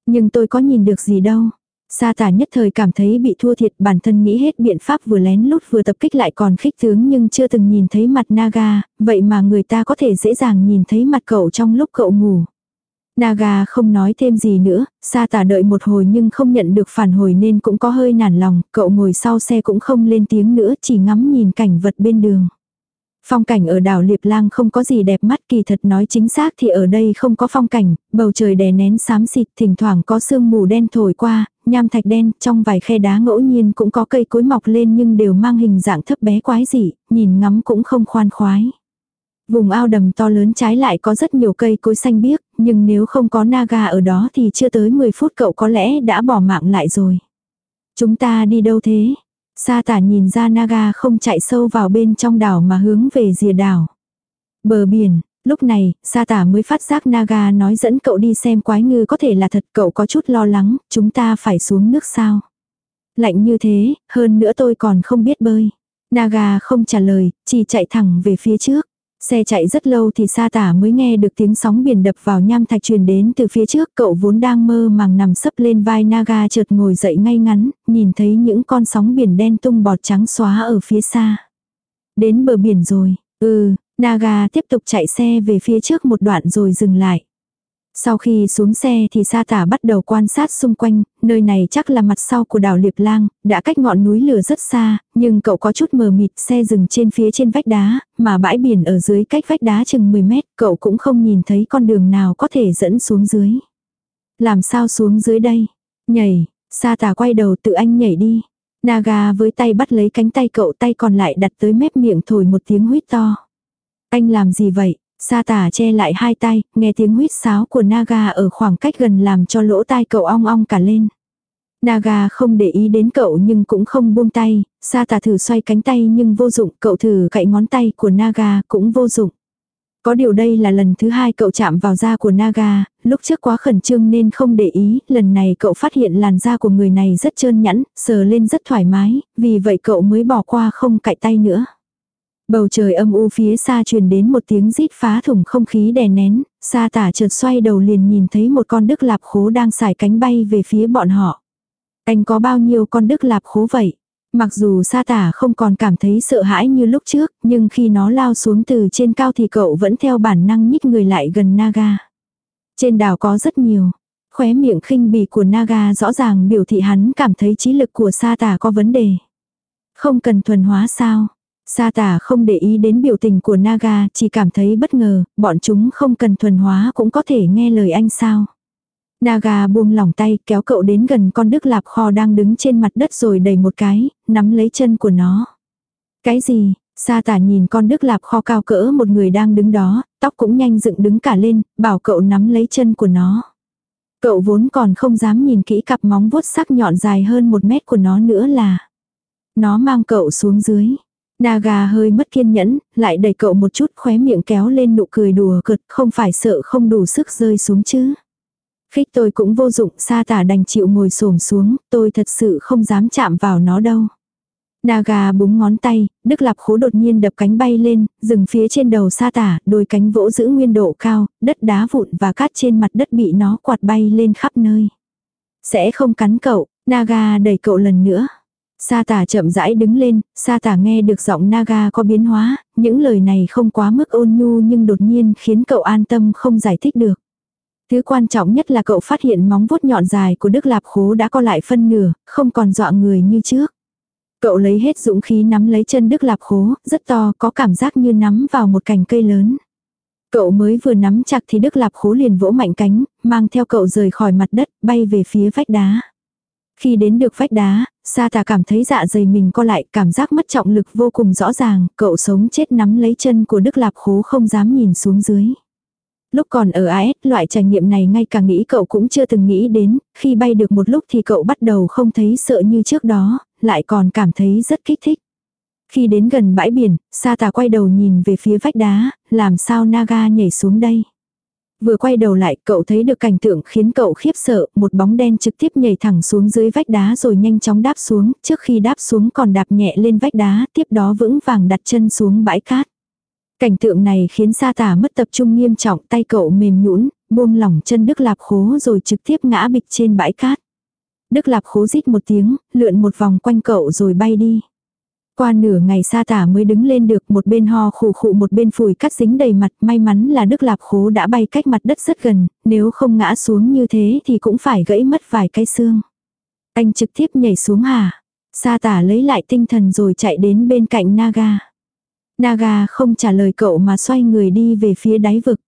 Nhưng tôi có nhìn được gì đâu. Sa tả nhất thời cảm thấy bị thua thiệt bản thân nghĩ hết biện pháp vừa lén lút vừa tập kích lại còn khích tướng nhưng chưa từng nhìn thấy mặt Naga, vậy mà người ta có thể dễ dàng nhìn thấy mặt cậu trong lúc cậu ngủ. Naga không nói thêm gì nữa, sa tả đợi một hồi nhưng không nhận được phản hồi nên cũng có hơi nản lòng, cậu ngồi sau xe cũng không lên tiếng nữa chỉ ngắm nhìn cảnh vật bên đường. Phong cảnh ở đảo Liệp Lang không có gì đẹp mắt kỳ thật nói chính xác thì ở đây không có phong cảnh, bầu trời đè nén xám xịt thỉnh thoảng có sương mù đen thổi qua, nham thạch đen, trong vài khe đá ngẫu nhiên cũng có cây cối mọc lên nhưng đều mang hình dạng thấp bé quái dị, nhìn ngắm cũng không khoan khoái. Vùng ao đầm to lớn trái lại có rất nhiều cây cối xanh biếc, nhưng nếu không có Naga ở đó thì chưa tới 10 phút cậu có lẽ đã bỏ mạng lại rồi. Chúng ta đi đâu thế? Sa tả nhìn ra Naga không chạy sâu vào bên trong đảo mà hướng về rìa đảo. Bờ biển, lúc này, Sa tả mới phát giác Naga nói dẫn cậu đi xem quái ngư có thể là thật cậu có chút lo lắng, chúng ta phải xuống nước sao. Lạnh như thế, hơn nữa tôi còn không biết bơi. Naga không trả lời, chỉ chạy thẳng về phía trước. Xe chạy rất lâu thì sa tả mới nghe được tiếng sóng biển đập vào nham thạch truyền đến từ phía trước. Cậu vốn đang mơ màng nằm sấp lên vai Naga chợt ngồi dậy ngay ngắn, nhìn thấy những con sóng biển đen tung bọt trắng xóa ở phía xa. Đến bờ biển rồi, ừ, Naga tiếp tục chạy xe về phía trước một đoạn rồi dừng lại. Sau khi xuống xe thì sa tả bắt đầu quan sát xung quanh, nơi này chắc là mặt sau của đảo Liệp Lang, đã cách ngọn núi lửa rất xa, nhưng cậu có chút mờ mịt xe dừng trên phía trên vách đá, mà bãi biển ở dưới cách vách đá chừng 10 mét, cậu cũng không nhìn thấy con đường nào có thể dẫn xuống dưới. Làm sao xuống dưới đây? Nhảy, sa tả quay đầu tự anh nhảy đi. Naga với tay bắt lấy cánh tay cậu tay còn lại đặt tới mép miệng thổi một tiếng huyết to. Anh làm gì vậy? Sa tả che lại hai tay, nghe tiếng huyết sáo của Naga ở khoảng cách gần làm cho lỗ tai cậu ong ong cả lên. Naga không để ý đến cậu nhưng cũng không buông tay, sa tả thử xoay cánh tay nhưng vô dụng, cậu thử cậy ngón tay của Naga cũng vô dụng. Có điều đây là lần thứ hai cậu chạm vào da của Naga, lúc trước quá khẩn trương nên không để ý, lần này cậu phát hiện làn da của người này rất trơn nhẵn, sờ lên rất thoải mái, vì vậy cậu mới bỏ qua không cạy tay nữa. Bầu trời âm u phía xa truyền đến một tiếng rít phá thủng không khí đè nén, sa tả chợt xoay đầu liền nhìn thấy một con đức lạp khố đang xài cánh bay về phía bọn họ. Anh có bao nhiêu con đức lạp khố vậy? Mặc dù sa tả không còn cảm thấy sợ hãi như lúc trước, nhưng khi nó lao xuống từ trên cao thì cậu vẫn theo bản năng nhích người lại gần Naga. Trên đảo có rất nhiều. Khóe miệng khinh bỉ của Naga rõ ràng biểu thị hắn cảm thấy trí lực của sa tả có vấn đề. Không cần thuần hóa sao? Sa tả không để ý đến biểu tình của Naga, chỉ cảm thấy bất ngờ, bọn chúng không cần thuần hóa cũng có thể nghe lời anh sao. Naga buông lỏng tay kéo cậu đến gần con đức lạp kho đang đứng trên mặt đất rồi đẩy một cái, nắm lấy chân của nó. Cái gì? Sa tả nhìn con đức lạp kho cao cỡ một người đang đứng đó, tóc cũng nhanh dựng đứng cả lên, bảo cậu nắm lấy chân của nó. Cậu vốn còn không dám nhìn kỹ cặp móng vuốt sắc nhọn dài hơn một mét của nó nữa là. Nó mang cậu xuống dưới. Naga hơi mất kiên nhẫn, lại đẩy cậu một chút khóe miệng kéo lên nụ cười đùa cợt, không phải sợ không đủ sức rơi xuống chứ. Khích tôi cũng vô dụng, sa tả đành chịu ngồi xổm xuống, tôi thật sự không dám chạm vào nó đâu. Naga búng ngón tay, Đức Lạp khố đột nhiên đập cánh bay lên, dừng phía trên đầu sa tả, đôi cánh vỗ giữ nguyên độ cao, đất đá vụn và cát trên mặt đất bị nó quạt bay lên khắp nơi. Sẽ không cắn cậu, Naga đẩy cậu lần nữa. Sa tả chậm rãi đứng lên, sa tả nghe được giọng Naga có biến hóa, những lời này không quá mức ôn nhu nhưng đột nhiên khiến cậu an tâm không giải thích được. Thứ quan trọng nhất là cậu phát hiện móng vuốt nhọn dài của Đức Lạp Khố đã co lại phân nửa, không còn dọa người như trước. Cậu lấy hết dũng khí nắm lấy chân Đức Lạp Khố, rất to, có cảm giác như nắm vào một cành cây lớn. Cậu mới vừa nắm chặt thì Đức Lạp Khố liền vỗ mạnh cánh, mang theo cậu rời khỏi mặt đất, bay về phía vách đá. Khi đến được vách đá, Sa tà cảm thấy dạ dày mình co lại, cảm giác mất trọng lực vô cùng rõ ràng, cậu sống chết nắm lấy chân của Đức Lạp Khố không dám nhìn xuống dưới. Lúc còn ở AS, loại trải nghiệm này ngay cả nghĩ cậu cũng chưa từng nghĩ đến, khi bay được một lúc thì cậu bắt đầu không thấy sợ như trước đó, lại còn cảm thấy rất kích thích. Khi đến gần bãi biển, Sa tà quay đầu nhìn về phía vách đá, làm sao Naga nhảy xuống đây. Vừa quay đầu lại, cậu thấy được cảnh tượng khiến cậu khiếp sợ, một bóng đen trực tiếp nhảy thẳng xuống dưới vách đá rồi nhanh chóng đáp xuống, trước khi đáp xuống còn đạp nhẹ lên vách đá, tiếp đó vững vàng đặt chân xuống bãi cát. Cảnh tượng này khiến sa tả mất tập trung nghiêm trọng, tay cậu mềm nhũn, buông lỏng chân Đức Lạp Khố rồi trực tiếp ngã bịch trên bãi cát. Đức Lạp Khố rít một tiếng, lượn một vòng quanh cậu rồi bay đi. Qua nửa ngày sa tả mới đứng lên được một bên ho khủ khụ một bên phủi cắt dính đầy mặt. May mắn là Đức Lạp Khố đã bay cách mặt đất rất gần, nếu không ngã xuống như thế thì cũng phải gãy mất vài cái xương. Anh trực tiếp nhảy xuống hả? Sa tả lấy lại tinh thần rồi chạy đến bên cạnh Naga. Naga không trả lời cậu mà xoay người đi về phía đáy vực.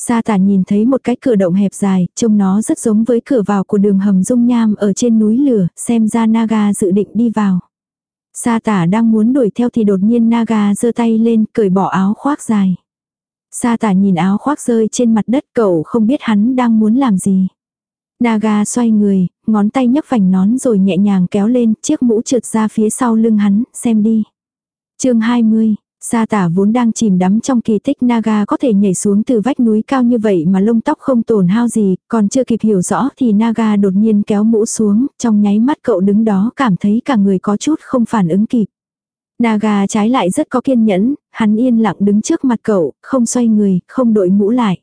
Sa tả nhìn thấy một cái cửa động hẹp dài, trông nó rất giống với cửa vào của đường hầm dung nham ở trên núi lửa, xem ra Naga dự định đi vào. Sa tả đang muốn đuổi theo thì đột nhiên Naga giơ tay lên, cởi bỏ áo khoác dài. Sa tả nhìn áo khoác rơi trên mặt đất cậu không biết hắn đang muốn làm gì. Naga xoay người, ngón tay nhấc vành nón rồi nhẹ nhàng kéo lên, chiếc mũ trượt ra phía sau lưng hắn, xem đi. chương 20, Sa tả vốn đang chìm đắm trong kỳ tích Naga có thể nhảy xuống từ vách núi cao như vậy mà lông tóc không tổn hao gì, còn chưa kịp hiểu rõ thì Naga đột nhiên kéo mũ xuống, trong nháy mắt cậu đứng đó cảm thấy cả người có chút không phản ứng kịp. Naga trái lại rất có kiên nhẫn, hắn yên lặng đứng trước mặt cậu, không xoay người, không đội mũ lại.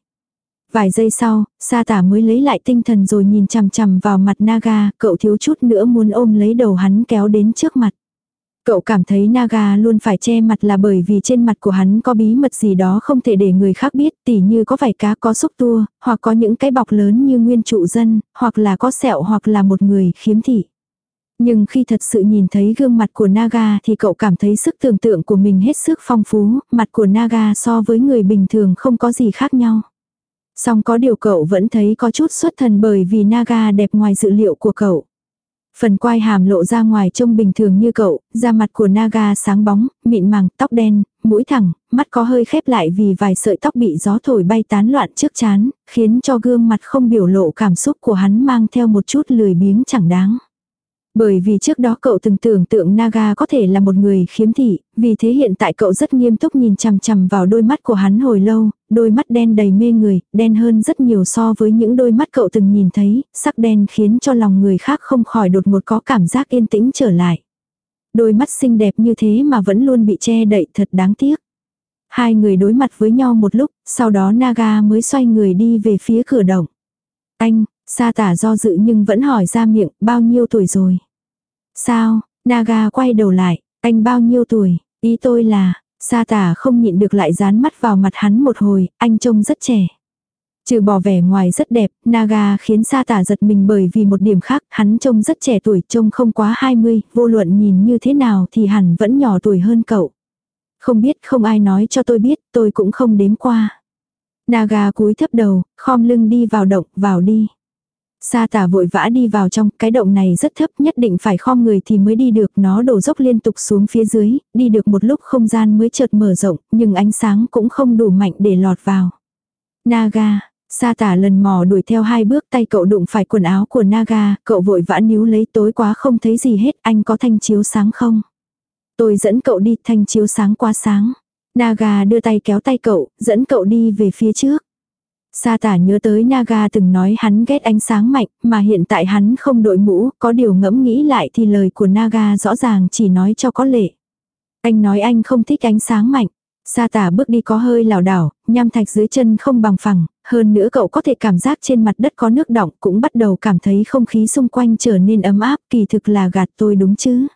Vài giây sau, sa tả mới lấy lại tinh thần rồi nhìn chằm chằm vào mặt Naga, cậu thiếu chút nữa muốn ôm lấy đầu hắn kéo đến trước mặt. Cậu cảm thấy Naga luôn phải che mặt là bởi vì trên mặt của hắn có bí mật gì đó không thể để người khác biết, tỉ như có vài cá có xúc tua, hoặc có những cái bọc lớn như nguyên trụ dân, hoặc là có sẹo hoặc là một người khiếm thị. Nhưng khi thật sự nhìn thấy gương mặt của Naga thì cậu cảm thấy sức tưởng tượng của mình hết sức phong phú, mặt của Naga so với người bình thường không có gì khác nhau. Song có điều cậu vẫn thấy có chút xuất thần bởi vì Naga đẹp ngoài dự liệu của cậu. Phần quai hàm lộ ra ngoài trông bình thường như cậu, da mặt của Naga sáng bóng, mịn màng, tóc đen, mũi thẳng, mắt có hơi khép lại vì vài sợi tóc bị gió thổi bay tán loạn trước chán, khiến cho gương mặt không biểu lộ cảm xúc của hắn mang theo một chút lười biếng chẳng đáng. Bởi vì trước đó cậu từng tưởng tượng Naga có thể là một người khiếm thị, vì thế hiện tại cậu rất nghiêm túc nhìn chằm chằm vào đôi mắt của hắn hồi lâu, đôi mắt đen đầy mê người, đen hơn rất nhiều so với những đôi mắt cậu từng nhìn thấy, sắc đen khiến cho lòng người khác không khỏi đột ngột có cảm giác yên tĩnh trở lại. Đôi mắt xinh đẹp như thế mà vẫn luôn bị che đậy thật đáng tiếc. Hai người đối mặt với nhau một lúc, sau đó Naga mới xoay người đi về phía cửa động. Anh, Sa tả do dự nhưng vẫn hỏi ra miệng, bao nhiêu tuổi rồi? Sao? Naga quay đầu lại, anh bao nhiêu tuổi? Ý tôi là, sa tả không nhịn được lại dán mắt vào mặt hắn một hồi, anh trông rất trẻ. Trừ bỏ vẻ ngoài rất đẹp, Naga khiến sa tả giật mình bởi vì một điểm khác, hắn trông rất trẻ tuổi, trông không quá 20, vô luận nhìn như thế nào thì hẳn vẫn nhỏ tuổi hơn cậu. Không biết không ai nói cho tôi biết, tôi cũng không đếm qua. Naga cúi thấp đầu, khom lưng đi vào động, vào đi. Sa tả vội vã đi vào trong, cái động này rất thấp, nhất định phải khom người thì mới đi được, nó đổ dốc liên tục xuống phía dưới, đi được một lúc không gian mới chợt mở rộng, nhưng ánh sáng cũng không đủ mạnh để lọt vào. Naga, sa tả lần mò đuổi theo hai bước tay cậu đụng phải quần áo của Naga, cậu vội vã níu lấy tối quá không thấy gì hết, anh có thanh chiếu sáng không? Tôi dẫn cậu đi, thanh chiếu sáng qua sáng. Naga đưa tay kéo tay cậu, dẫn cậu đi về phía trước. Sa tả nhớ tới Naga từng nói hắn ghét ánh sáng mạnh, mà hiện tại hắn không đội mũ, có điều ngẫm nghĩ lại thì lời của Naga rõ ràng chỉ nói cho có lệ. Anh nói anh không thích ánh sáng mạnh. Sa tả bước đi có hơi lảo đảo, nham thạch dưới chân không bằng phẳng, hơn nữa cậu có thể cảm giác trên mặt đất có nước đọng cũng bắt đầu cảm thấy không khí xung quanh trở nên ấm áp, kỳ thực là gạt tôi đúng chứ.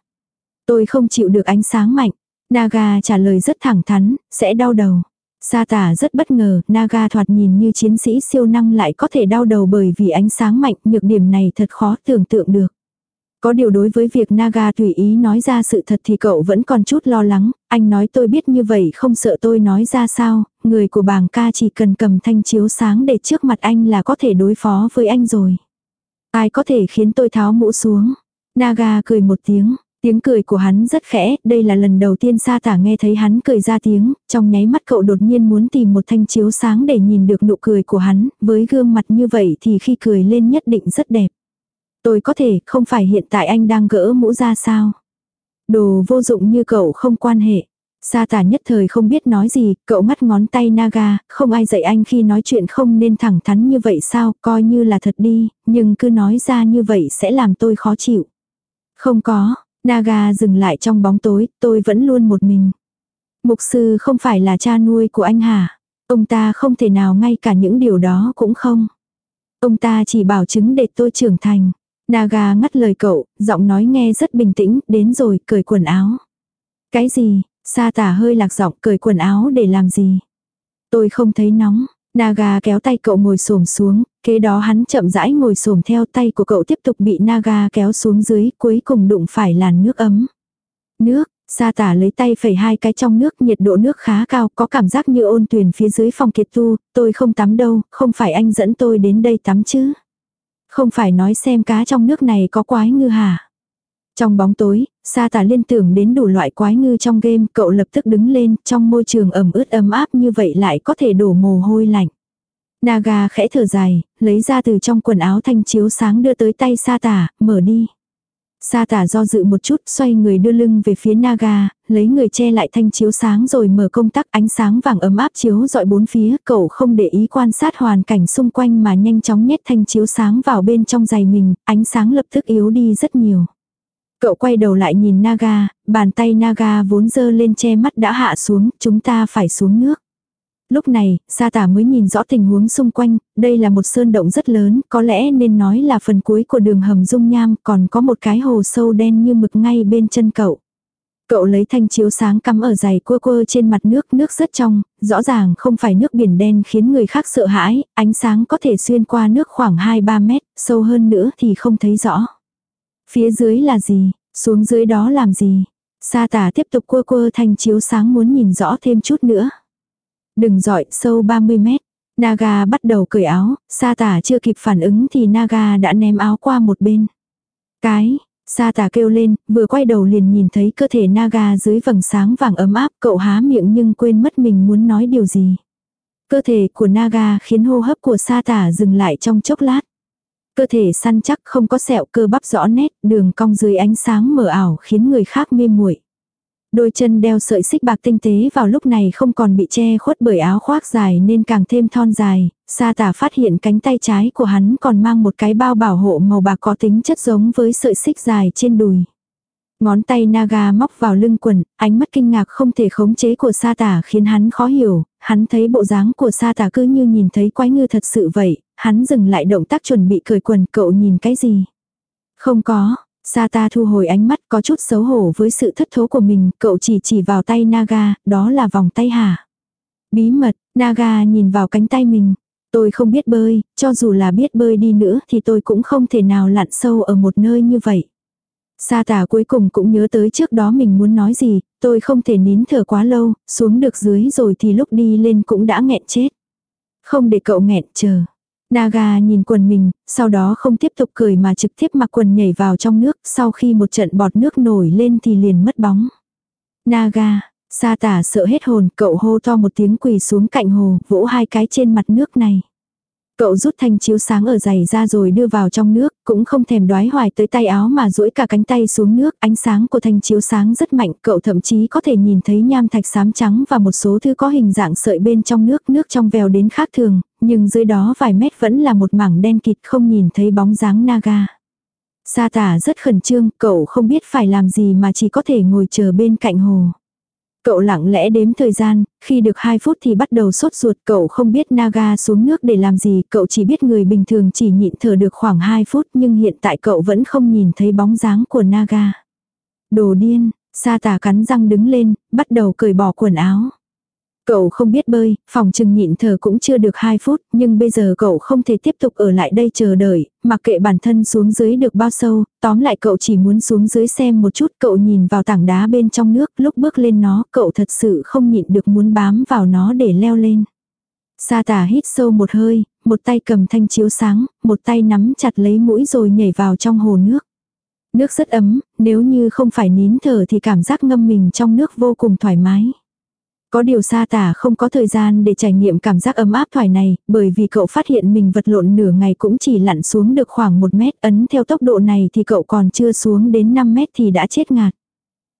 Tôi không chịu được ánh sáng mạnh. Naga trả lời rất thẳng thắn, sẽ đau đầu. Sa tả rất bất ngờ, Naga thoạt nhìn như chiến sĩ siêu năng lại có thể đau đầu bởi vì ánh sáng mạnh, nhược điểm này thật khó tưởng tượng được. Có điều đối với việc Naga tùy ý nói ra sự thật thì cậu vẫn còn chút lo lắng, anh nói tôi biết như vậy không sợ tôi nói ra sao, người của bảng ca chỉ cần cầm thanh chiếu sáng để trước mặt anh là có thể đối phó với anh rồi. Ai có thể khiến tôi tháo mũ xuống. Naga cười một tiếng, tiếng cười của hắn rất khẽ, đây là lần đầu tiên sa tả nghe thấy hắn cười ra tiếng, trong nháy mắt cậu đột nhiên muốn tìm một thanh chiếu sáng để nhìn được nụ cười của hắn, với gương mặt như vậy thì khi cười lên nhất định rất đẹp. Tôi có thể, không phải hiện tại anh đang gỡ mũ ra sao. Đồ vô dụng như cậu không quan hệ. Sa tả nhất thời không biết nói gì, cậu ngắt ngón tay Naga, không ai dạy anh khi nói chuyện không nên thẳng thắn như vậy sao, coi như là thật đi, nhưng cứ nói ra như vậy sẽ làm tôi khó chịu. Không có, Naga dừng lại trong bóng tối, tôi vẫn luôn một mình. Mục sư không phải là cha nuôi của anh hả? Ông ta không thể nào ngay cả những điều đó cũng không. Ông ta chỉ bảo chứng để tôi trưởng thành. Naga ngắt lời cậu, giọng nói nghe rất bình tĩnh, đến rồi, cởi quần áo. Cái gì, sa tả hơi lạc giọng cởi quần áo để làm gì? Tôi không thấy nóng. Naga kéo tay cậu ngồi xổm xuống, kế đó hắn chậm rãi ngồi xổm theo tay của cậu tiếp tục bị Naga kéo xuống dưới, cuối cùng đụng phải làn nước ấm. Nước, Sa tả lấy tay phẩy hai cái trong nước, nhiệt độ nước khá cao, có cảm giác như ôn tuyền phía dưới phòng kiệt tu, tôi không tắm đâu, không phải anh dẫn tôi đến đây tắm chứ. Không phải nói xem cá trong nước này có quái ngư hả? Trong bóng tối, sa Tà liên tưởng đến đủ loại quái ngư trong game, cậu lập tức đứng lên, trong môi trường ẩm ướt ấm áp như vậy lại có thể đổ mồ hôi lạnh. Naga khẽ thở dài, lấy ra từ trong quần áo thanh chiếu sáng đưa tới tay sa Tà, mở đi. Sa Tà do dự một chút, xoay người đưa lưng về phía Naga, lấy người che lại thanh chiếu sáng rồi mở công tắc ánh sáng vàng ấm áp chiếu dọi bốn phía, cậu không để ý quan sát hoàn cảnh xung quanh mà nhanh chóng nhét thanh chiếu sáng vào bên trong giày mình, ánh sáng lập tức yếu đi rất nhiều. Cậu quay đầu lại nhìn Naga, bàn tay Naga vốn dơ lên che mắt đã hạ xuống, chúng ta phải xuống nước. Lúc này, Sa tả mới nhìn rõ tình huống xung quanh, đây là một sơn động rất lớn, có lẽ nên nói là phần cuối của đường hầm dung nham, còn có một cái hồ sâu đen như mực ngay bên chân cậu. Cậu lấy thanh chiếu sáng cắm ở giày cua cua trên mặt nước, nước rất trong, rõ ràng không phải nước biển đen khiến người khác sợ hãi, ánh sáng có thể xuyên qua nước khoảng 2-3 mét, sâu hơn nữa thì không thấy rõ. Phía dưới là gì, xuống dưới đó làm gì? Sa tả tiếp tục quơ quơ thanh chiếu sáng muốn nhìn rõ thêm chút nữa. Đừng dọi, sâu 30 mét. Naga bắt đầu cởi áo, sa tả chưa kịp phản ứng thì Naga đã ném áo qua một bên. Cái, sa tả kêu lên, vừa quay đầu liền nhìn thấy cơ thể Naga dưới vầng sáng vàng ấm áp, cậu há miệng nhưng quên mất mình muốn nói điều gì. Cơ thể của Naga khiến hô hấp của sa tả dừng lại trong chốc lát. Cơ thể săn chắc không có sẹo cơ bắp rõ nét, đường cong dưới ánh sáng mờ ảo khiến người khác mê muội. Đôi chân đeo sợi xích bạc tinh tế vào lúc này không còn bị che khuất bởi áo khoác dài nên càng thêm thon dài, sa tả phát hiện cánh tay trái của hắn còn mang một cái bao bảo hộ màu bạc có tính chất giống với sợi xích dài trên đùi. Ngón tay Naga móc vào lưng quần, ánh mắt kinh ngạc không thể khống chế của sa tả khiến hắn khó hiểu, hắn thấy bộ dáng của sa tả cứ như nhìn thấy quái ngư thật sự vậy, hắn dừng lại động tác chuẩn bị cởi quần cậu nhìn cái gì. Không có, Sa ta thu hồi ánh mắt có chút xấu hổ với sự thất thố của mình, cậu chỉ chỉ vào tay Naga, đó là vòng tay hả? Bí mật, Naga nhìn vào cánh tay mình. Tôi không biết bơi, cho dù là biết bơi đi nữa thì tôi cũng không thể nào lặn sâu ở một nơi như vậy. Sa tả cuối cùng cũng nhớ tới trước đó mình muốn nói gì, tôi không thể nín thở quá lâu, xuống được dưới rồi thì lúc đi lên cũng đã nghẹn chết. Không để cậu nghẹn chờ. Naga nhìn quần mình, sau đó không tiếp tục cười mà trực tiếp mặc quần nhảy vào trong nước, sau khi một trận bọt nước nổi lên thì liền mất bóng. Naga, sa tả sợ hết hồn, cậu hô to một tiếng quỳ xuống cạnh hồ, vỗ hai cái trên mặt nước này. Cậu rút thanh chiếu sáng ở giày ra rồi đưa vào trong nước, cũng không thèm đoái hoài tới tay áo mà duỗi cả cánh tay xuống nước, ánh sáng của thanh chiếu sáng rất mạnh, cậu thậm chí có thể nhìn thấy nham thạch xám trắng và một số thứ có hình dạng sợi bên trong nước, nước trong veo đến khác thường, nhưng dưới đó vài mét vẫn là một mảng đen kịt không nhìn thấy bóng dáng naga. Sa tả rất khẩn trương, cậu không biết phải làm gì mà chỉ có thể ngồi chờ bên cạnh hồ. Cậu lặng lẽ đếm thời gian, khi được 2 phút thì bắt đầu sốt ruột, cậu không biết Naga xuống nước để làm gì, cậu chỉ biết người bình thường chỉ nhịn thở được khoảng 2 phút nhưng hiện tại cậu vẫn không nhìn thấy bóng dáng của Naga. Đồ điên, sa tà cắn răng đứng lên, bắt đầu cởi bỏ quần áo. Cậu không biết bơi, phòng trừng nhịn thở cũng chưa được 2 phút, nhưng bây giờ cậu không thể tiếp tục ở lại đây chờ đợi, mặc kệ bản thân xuống dưới được bao sâu, tóm lại cậu chỉ muốn xuống dưới xem một chút, cậu nhìn vào tảng đá bên trong nước, lúc bước lên nó, cậu thật sự không nhịn được muốn bám vào nó để leo lên. Sa tả hít sâu một hơi, một tay cầm thanh chiếu sáng, một tay nắm chặt lấy mũi rồi nhảy vào trong hồ nước. Nước rất ấm, nếu như không phải nín thở thì cảm giác ngâm mình trong nước vô cùng thoải mái. Có điều sa tả không có thời gian để trải nghiệm cảm giác ấm áp thoải này, bởi vì cậu phát hiện mình vật lộn nửa ngày cũng chỉ lặn xuống được khoảng 1 mét, ấn theo tốc độ này thì cậu còn chưa xuống đến 5 mét thì đã chết ngạt.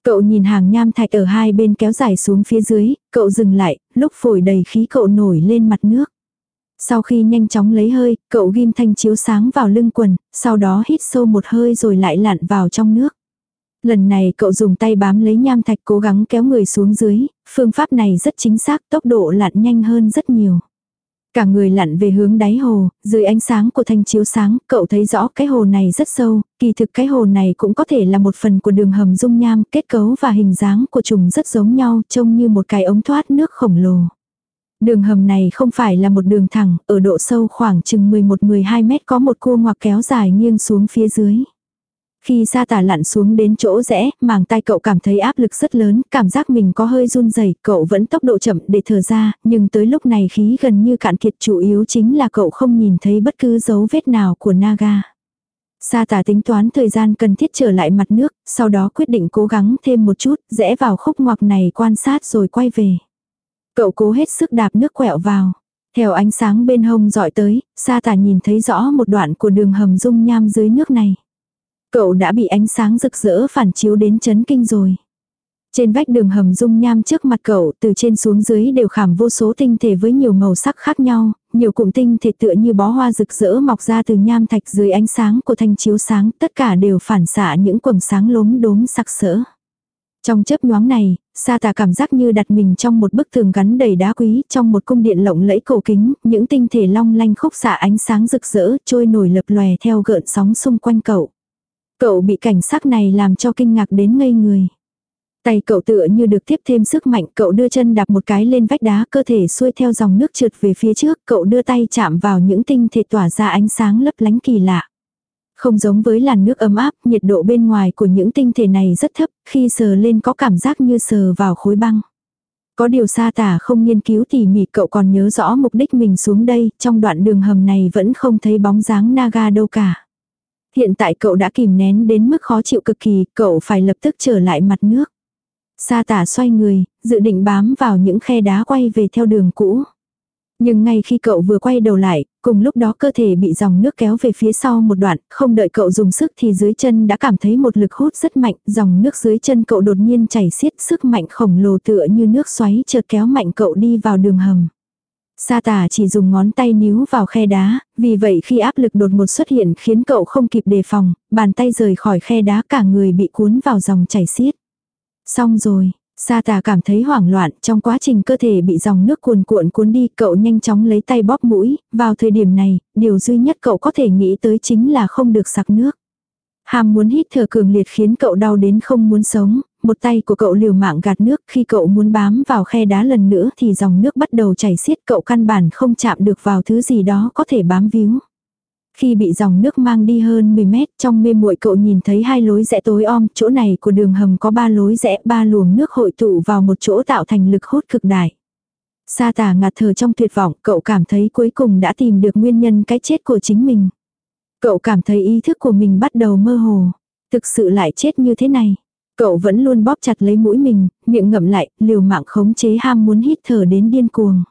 Cậu nhìn hàng nham thạch ở hai bên kéo dài xuống phía dưới, cậu dừng lại, lúc phổi đầy khí cậu nổi lên mặt nước. Sau khi nhanh chóng lấy hơi, cậu ghim thanh chiếu sáng vào lưng quần, sau đó hít sâu một hơi rồi lại lặn vào trong nước. Lần này cậu dùng tay bám lấy nham thạch cố gắng kéo người xuống dưới, phương pháp này rất chính xác, tốc độ lặn nhanh hơn rất nhiều. Cả người lặn về hướng đáy hồ, dưới ánh sáng của thanh chiếu sáng, cậu thấy rõ cái hồ này rất sâu, kỳ thực cái hồ này cũng có thể là một phần của đường hầm dung nham, kết cấu và hình dáng của trùng rất giống nhau, trông như một cái ống thoát nước khổng lồ. Đường hầm này không phải là một đường thẳng, ở độ sâu khoảng chừng 11-12 mét có một cua ngoặc kéo dài nghiêng xuống phía dưới. Khi sa tả lặn xuống đến chỗ rẽ, màng tay cậu cảm thấy áp lực rất lớn, cảm giác mình có hơi run rẩy cậu vẫn tốc độ chậm để thở ra, nhưng tới lúc này khí gần như cạn kiệt chủ yếu chính là cậu không nhìn thấy bất cứ dấu vết nào của Naga. Sa tả tính toán thời gian cần thiết trở lại mặt nước, sau đó quyết định cố gắng thêm một chút, rẽ vào khúc ngoặc này quan sát rồi quay về. Cậu cố hết sức đạp nước quẹo vào. Theo ánh sáng bên hông dọi tới, sa tả nhìn thấy rõ một đoạn của đường hầm dung nham dưới nước này. Cậu đã bị ánh sáng rực rỡ phản chiếu đến chấn kinh rồi. Trên vách đường hầm dung nham trước mặt cậu từ trên xuống dưới đều khảm vô số tinh thể với nhiều màu sắc khác nhau, nhiều cụm tinh thể tựa như bó hoa rực rỡ mọc ra từ nham thạch dưới ánh sáng của thanh chiếu sáng, tất cả đều phản xạ những quầng sáng lốm đốm sắc sỡ. Trong chớp nhoáng này, Sa tà cảm giác như đặt mình trong một bức tường gắn đầy đá quý, trong một cung điện lộng lẫy cổ kính, những tinh thể long lanh khúc xạ ánh sáng rực rỡ, trôi nổi lập lòe theo gợn sóng xung quanh cậu. Cậu bị cảnh sắc này làm cho kinh ngạc đến ngây người. Tay cậu tựa như được tiếp thêm sức mạnh, cậu đưa chân đạp một cái lên vách đá, cơ thể xuôi theo dòng nước trượt về phía trước, cậu đưa tay chạm vào những tinh thể tỏa ra ánh sáng lấp lánh kỳ lạ. Không giống với làn nước ấm áp, nhiệt độ bên ngoài của những tinh thể này rất thấp, khi sờ lên có cảm giác như sờ vào khối băng. Có điều xa tả không nghiên cứu tỉ mỉ cậu còn nhớ rõ mục đích mình xuống đây, trong đoạn đường hầm này vẫn không thấy bóng dáng Naga đâu cả. Hiện tại cậu đã kìm nén đến mức khó chịu cực kỳ, cậu phải lập tức trở lại mặt nước. Sa tả xoay người, dự định bám vào những khe đá quay về theo đường cũ. Nhưng ngay khi cậu vừa quay đầu lại, cùng lúc đó cơ thể bị dòng nước kéo về phía sau một đoạn, không đợi cậu dùng sức thì dưới chân đã cảm thấy một lực hút rất mạnh, dòng nước dưới chân cậu đột nhiên chảy xiết sức mạnh khổng lồ tựa như nước xoáy chợt kéo mạnh cậu đi vào đường hầm. Sa tả chỉ dùng ngón tay níu vào khe đá, vì vậy khi áp lực đột ngột xuất hiện khiến cậu không kịp đề phòng, bàn tay rời khỏi khe đá cả người bị cuốn vào dòng chảy xiết. Xong rồi, Sa tà cảm thấy hoảng loạn, trong quá trình cơ thể bị dòng nước cuồn cuộn cuốn đi, cậu nhanh chóng lấy tay bóp mũi, vào thời điểm này, điều duy nhất cậu có thể nghĩ tới chính là không được sặc nước. Ham muốn hít thở cường liệt khiến cậu đau đến không muốn sống, một tay của cậu liều mạng gạt nước, khi cậu muốn bám vào khe đá lần nữa thì dòng nước bắt đầu chảy xiết cậu căn bản không chạm được vào thứ gì đó có thể bám víu. Khi bị dòng nước mang đi hơn 10 mét, trong mê muội cậu nhìn thấy hai lối rẽ tối om, chỗ này của đường hầm có ba lối rẽ, ba luồng nước hội tụ vào một chỗ tạo thành lực hút cực đại. Sa tà ngạt thở trong tuyệt vọng, cậu cảm thấy cuối cùng đã tìm được nguyên nhân cái chết của chính mình. Cậu cảm thấy ý thức của mình bắt đầu mơ hồ. Thực sự lại chết như thế này. Cậu vẫn luôn bóp chặt lấy mũi mình, miệng ngậm lại, liều mạng khống chế ham muốn hít thở đến điên cuồng.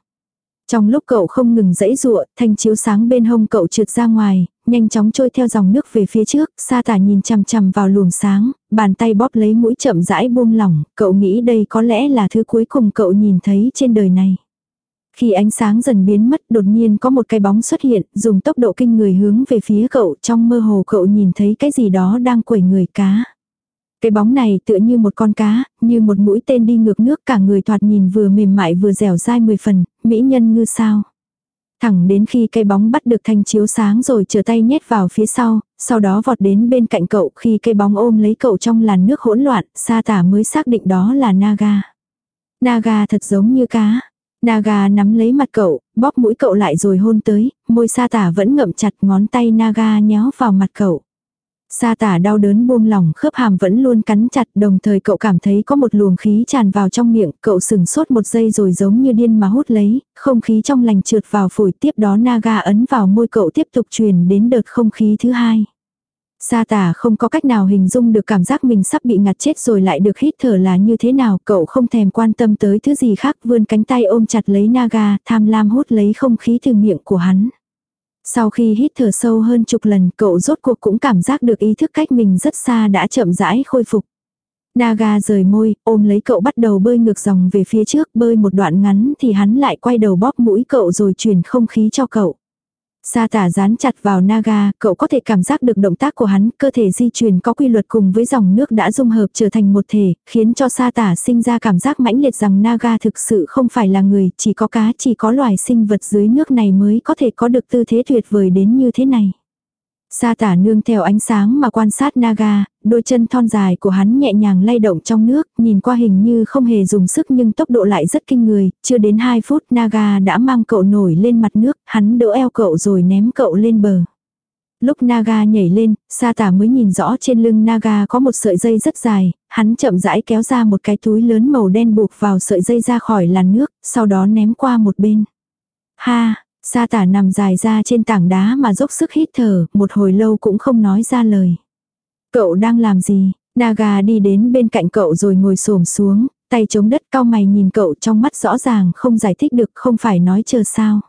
Trong lúc cậu không ngừng dãy dụa, thanh chiếu sáng bên hông cậu trượt ra ngoài, nhanh chóng trôi theo dòng nước về phía trước, sa tả nhìn chằm chằm vào luồng sáng, bàn tay bóp lấy mũi chậm rãi buông lỏng, cậu nghĩ đây có lẽ là thứ cuối cùng cậu nhìn thấy trên đời này. Khi ánh sáng dần biến mất đột nhiên có một cái bóng xuất hiện, dùng tốc độ kinh người hướng về phía cậu, trong mơ hồ cậu nhìn thấy cái gì đó đang quẩy người cá. Cái bóng này tựa như một con cá, như một mũi tên đi ngược nước cả người thoạt nhìn vừa mềm mại vừa dẻo dai mười phần, mỹ nhân ngư sao. Thẳng đến khi cây bóng bắt được thanh chiếu sáng rồi trở tay nhét vào phía sau, sau đó vọt đến bên cạnh cậu khi cây bóng ôm lấy cậu trong làn nước hỗn loạn, sa tả mới xác định đó là Naga. Naga thật giống như cá. Naga nắm lấy mặt cậu, bóp mũi cậu lại rồi hôn tới, môi sa tả vẫn ngậm chặt ngón tay Naga nhéo vào mặt cậu. Sa tả đau đớn buông lỏng khớp hàm vẫn luôn cắn chặt đồng thời cậu cảm thấy có một luồng khí tràn vào trong miệng, cậu sừng sốt một giây rồi giống như điên mà hút lấy, không khí trong lành trượt vào phổi tiếp đó naga ấn vào môi cậu tiếp tục truyền đến đợt không khí thứ hai. Sa tả không có cách nào hình dung được cảm giác mình sắp bị ngạt chết rồi lại được hít thở là như thế nào, cậu không thèm quan tâm tới thứ gì khác vươn cánh tay ôm chặt lấy naga, tham lam hút lấy không khí từ miệng của hắn. Sau khi hít thở sâu hơn chục lần cậu rốt cuộc cũng cảm giác được ý thức cách mình rất xa đã chậm rãi khôi phục. Naga rời môi, ôm lấy cậu bắt đầu bơi ngược dòng về phía trước, bơi một đoạn ngắn thì hắn lại quay đầu bóp mũi cậu rồi truyền không khí cho cậu. Sa tả dán chặt vào Naga, cậu có thể cảm giác được động tác của hắn, cơ thể di chuyển có quy luật cùng với dòng nước đã dung hợp trở thành một thể, khiến cho sa tả sinh ra cảm giác mãnh liệt rằng Naga thực sự không phải là người, chỉ có cá, chỉ có loài sinh vật dưới nước này mới có thể có được tư thế tuyệt vời đến như thế này. Sa tả nương theo ánh sáng mà quan sát Naga, đôi chân thon dài của hắn nhẹ nhàng lay động trong nước, nhìn qua hình như không hề dùng sức nhưng tốc độ lại rất kinh người, chưa đến 2 phút Naga đã mang cậu nổi lên mặt nước, hắn đỡ eo cậu rồi ném cậu lên bờ. Lúc Naga nhảy lên, sa tả mới nhìn rõ trên lưng Naga có một sợi dây rất dài, hắn chậm rãi kéo ra một cái túi lớn màu đen buộc vào sợi dây ra khỏi làn nước, sau đó ném qua một bên. Ha, Sa tả nằm dài ra trên tảng đá mà dốc sức hít thở, một hồi lâu cũng không nói ra lời. Cậu đang làm gì? Naga đi đến bên cạnh cậu rồi ngồi xổm xuống, tay chống đất cao mày nhìn cậu trong mắt rõ ràng không giải thích được không phải nói chờ sao.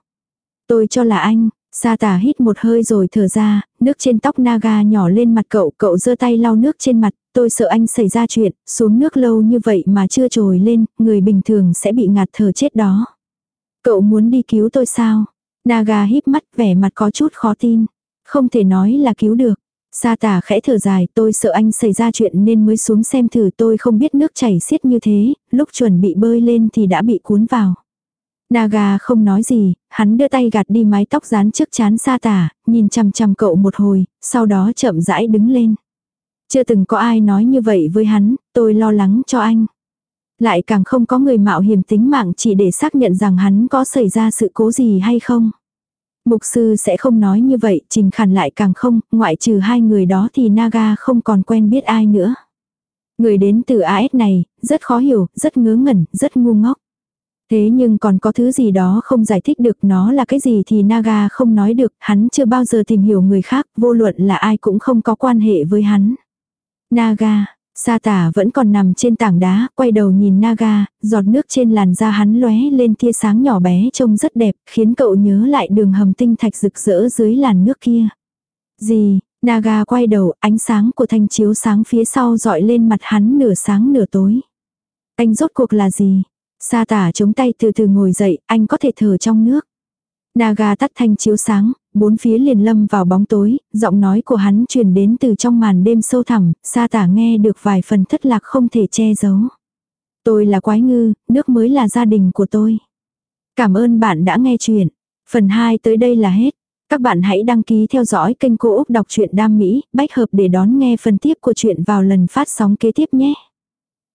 Tôi cho là anh, Sa tả hít một hơi rồi thở ra, nước trên tóc Naga nhỏ lên mặt cậu, cậu giơ tay lau nước trên mặt, tôi sợ anh xảy ra chuyện, xuống nước lâu như vậy mà chưa trồi lên, người bình thường sẽ bị ngạt thở chết đó. Cậu muốn đi cứu tôi sao? Naga híp mắt vẻ mặt có chút khó tin. Không thể nói là cứu được. Sa tả khẽ thở dài tôi sợ anh xảy ra chuyện nên mới xuống xem thử tôi không biết nước chảy xiết như thế, lúc chuẩn bị bơi lên thì đã bị cuốn vào. Naga không nói gì, hắn đưa tay gạt đi mái tóc dán trước chán sa tả, nhìn chằm chằm cậu một hồi, sau đó chậm rãi đứng lên. Chưa từng có ai nói như vậy với hắn, tôi lo lắng cho anh. Lại càng không có người mạo hiểm tính mạng chỉ để xác nhận rằng hắn có xảy ra sự cố gì hay không. Mục sư sẽ không nói như vậy, trình khản lại càng không, ngoại trừ hai người đó thì Naga không còn quen biết ai nữa. Người đến từ AS này, rất khó hiểu, rất ngớ ngẩn, rất ngu ngốc. Thế nhưng còn có thứ gì đó không giải thích được nó là cái gì thì Naga không nói được, hắn chưa bao giờ tìm hiểu người khác, vô luận là ai cũng không có quan hệ với hắn. Naga, Sa tả vẫn còn nằm trên tảng đá, quay đầu nhìn Naga, giọt nước trên làn da hắn lóe lên tia sáng nhỏ bé trông rất đẹp, khiến cậu nhớ lại đường hầm tinh thạch rực rỡ dưới làn nước kia. Gì, Naga quay đầu, ánh sáng của thanh chiếu sáng phía sau dọi lên mặt hắn nửa sáng nửa tối. Anh rốt cuộc là gì? Sa tả chống tay từ từ ngồi dậy, anh có thể thở trong nước. Naga tắt thanh chiếu sáng, bốn phía liền lâm vào bóng tối, giọng nói của hắn truyền đến từ trong màn đêm sâu thẳm, sa tả nghe được vài phần thất lạc không thể che giấu. Tôi là quái ngư, nước mới là gia đình của tôi. Cảm ơn bạn đã nghe chuyện. Phần 2 tới đây là hết. Các bạn hãy đăng ký theo dõi kênh Cô Úc Đọc truyện Đam Mỹ, bách hợp để đón nghe phần tiếp của chuyện vào lần phát sóng kế tiếp nhé.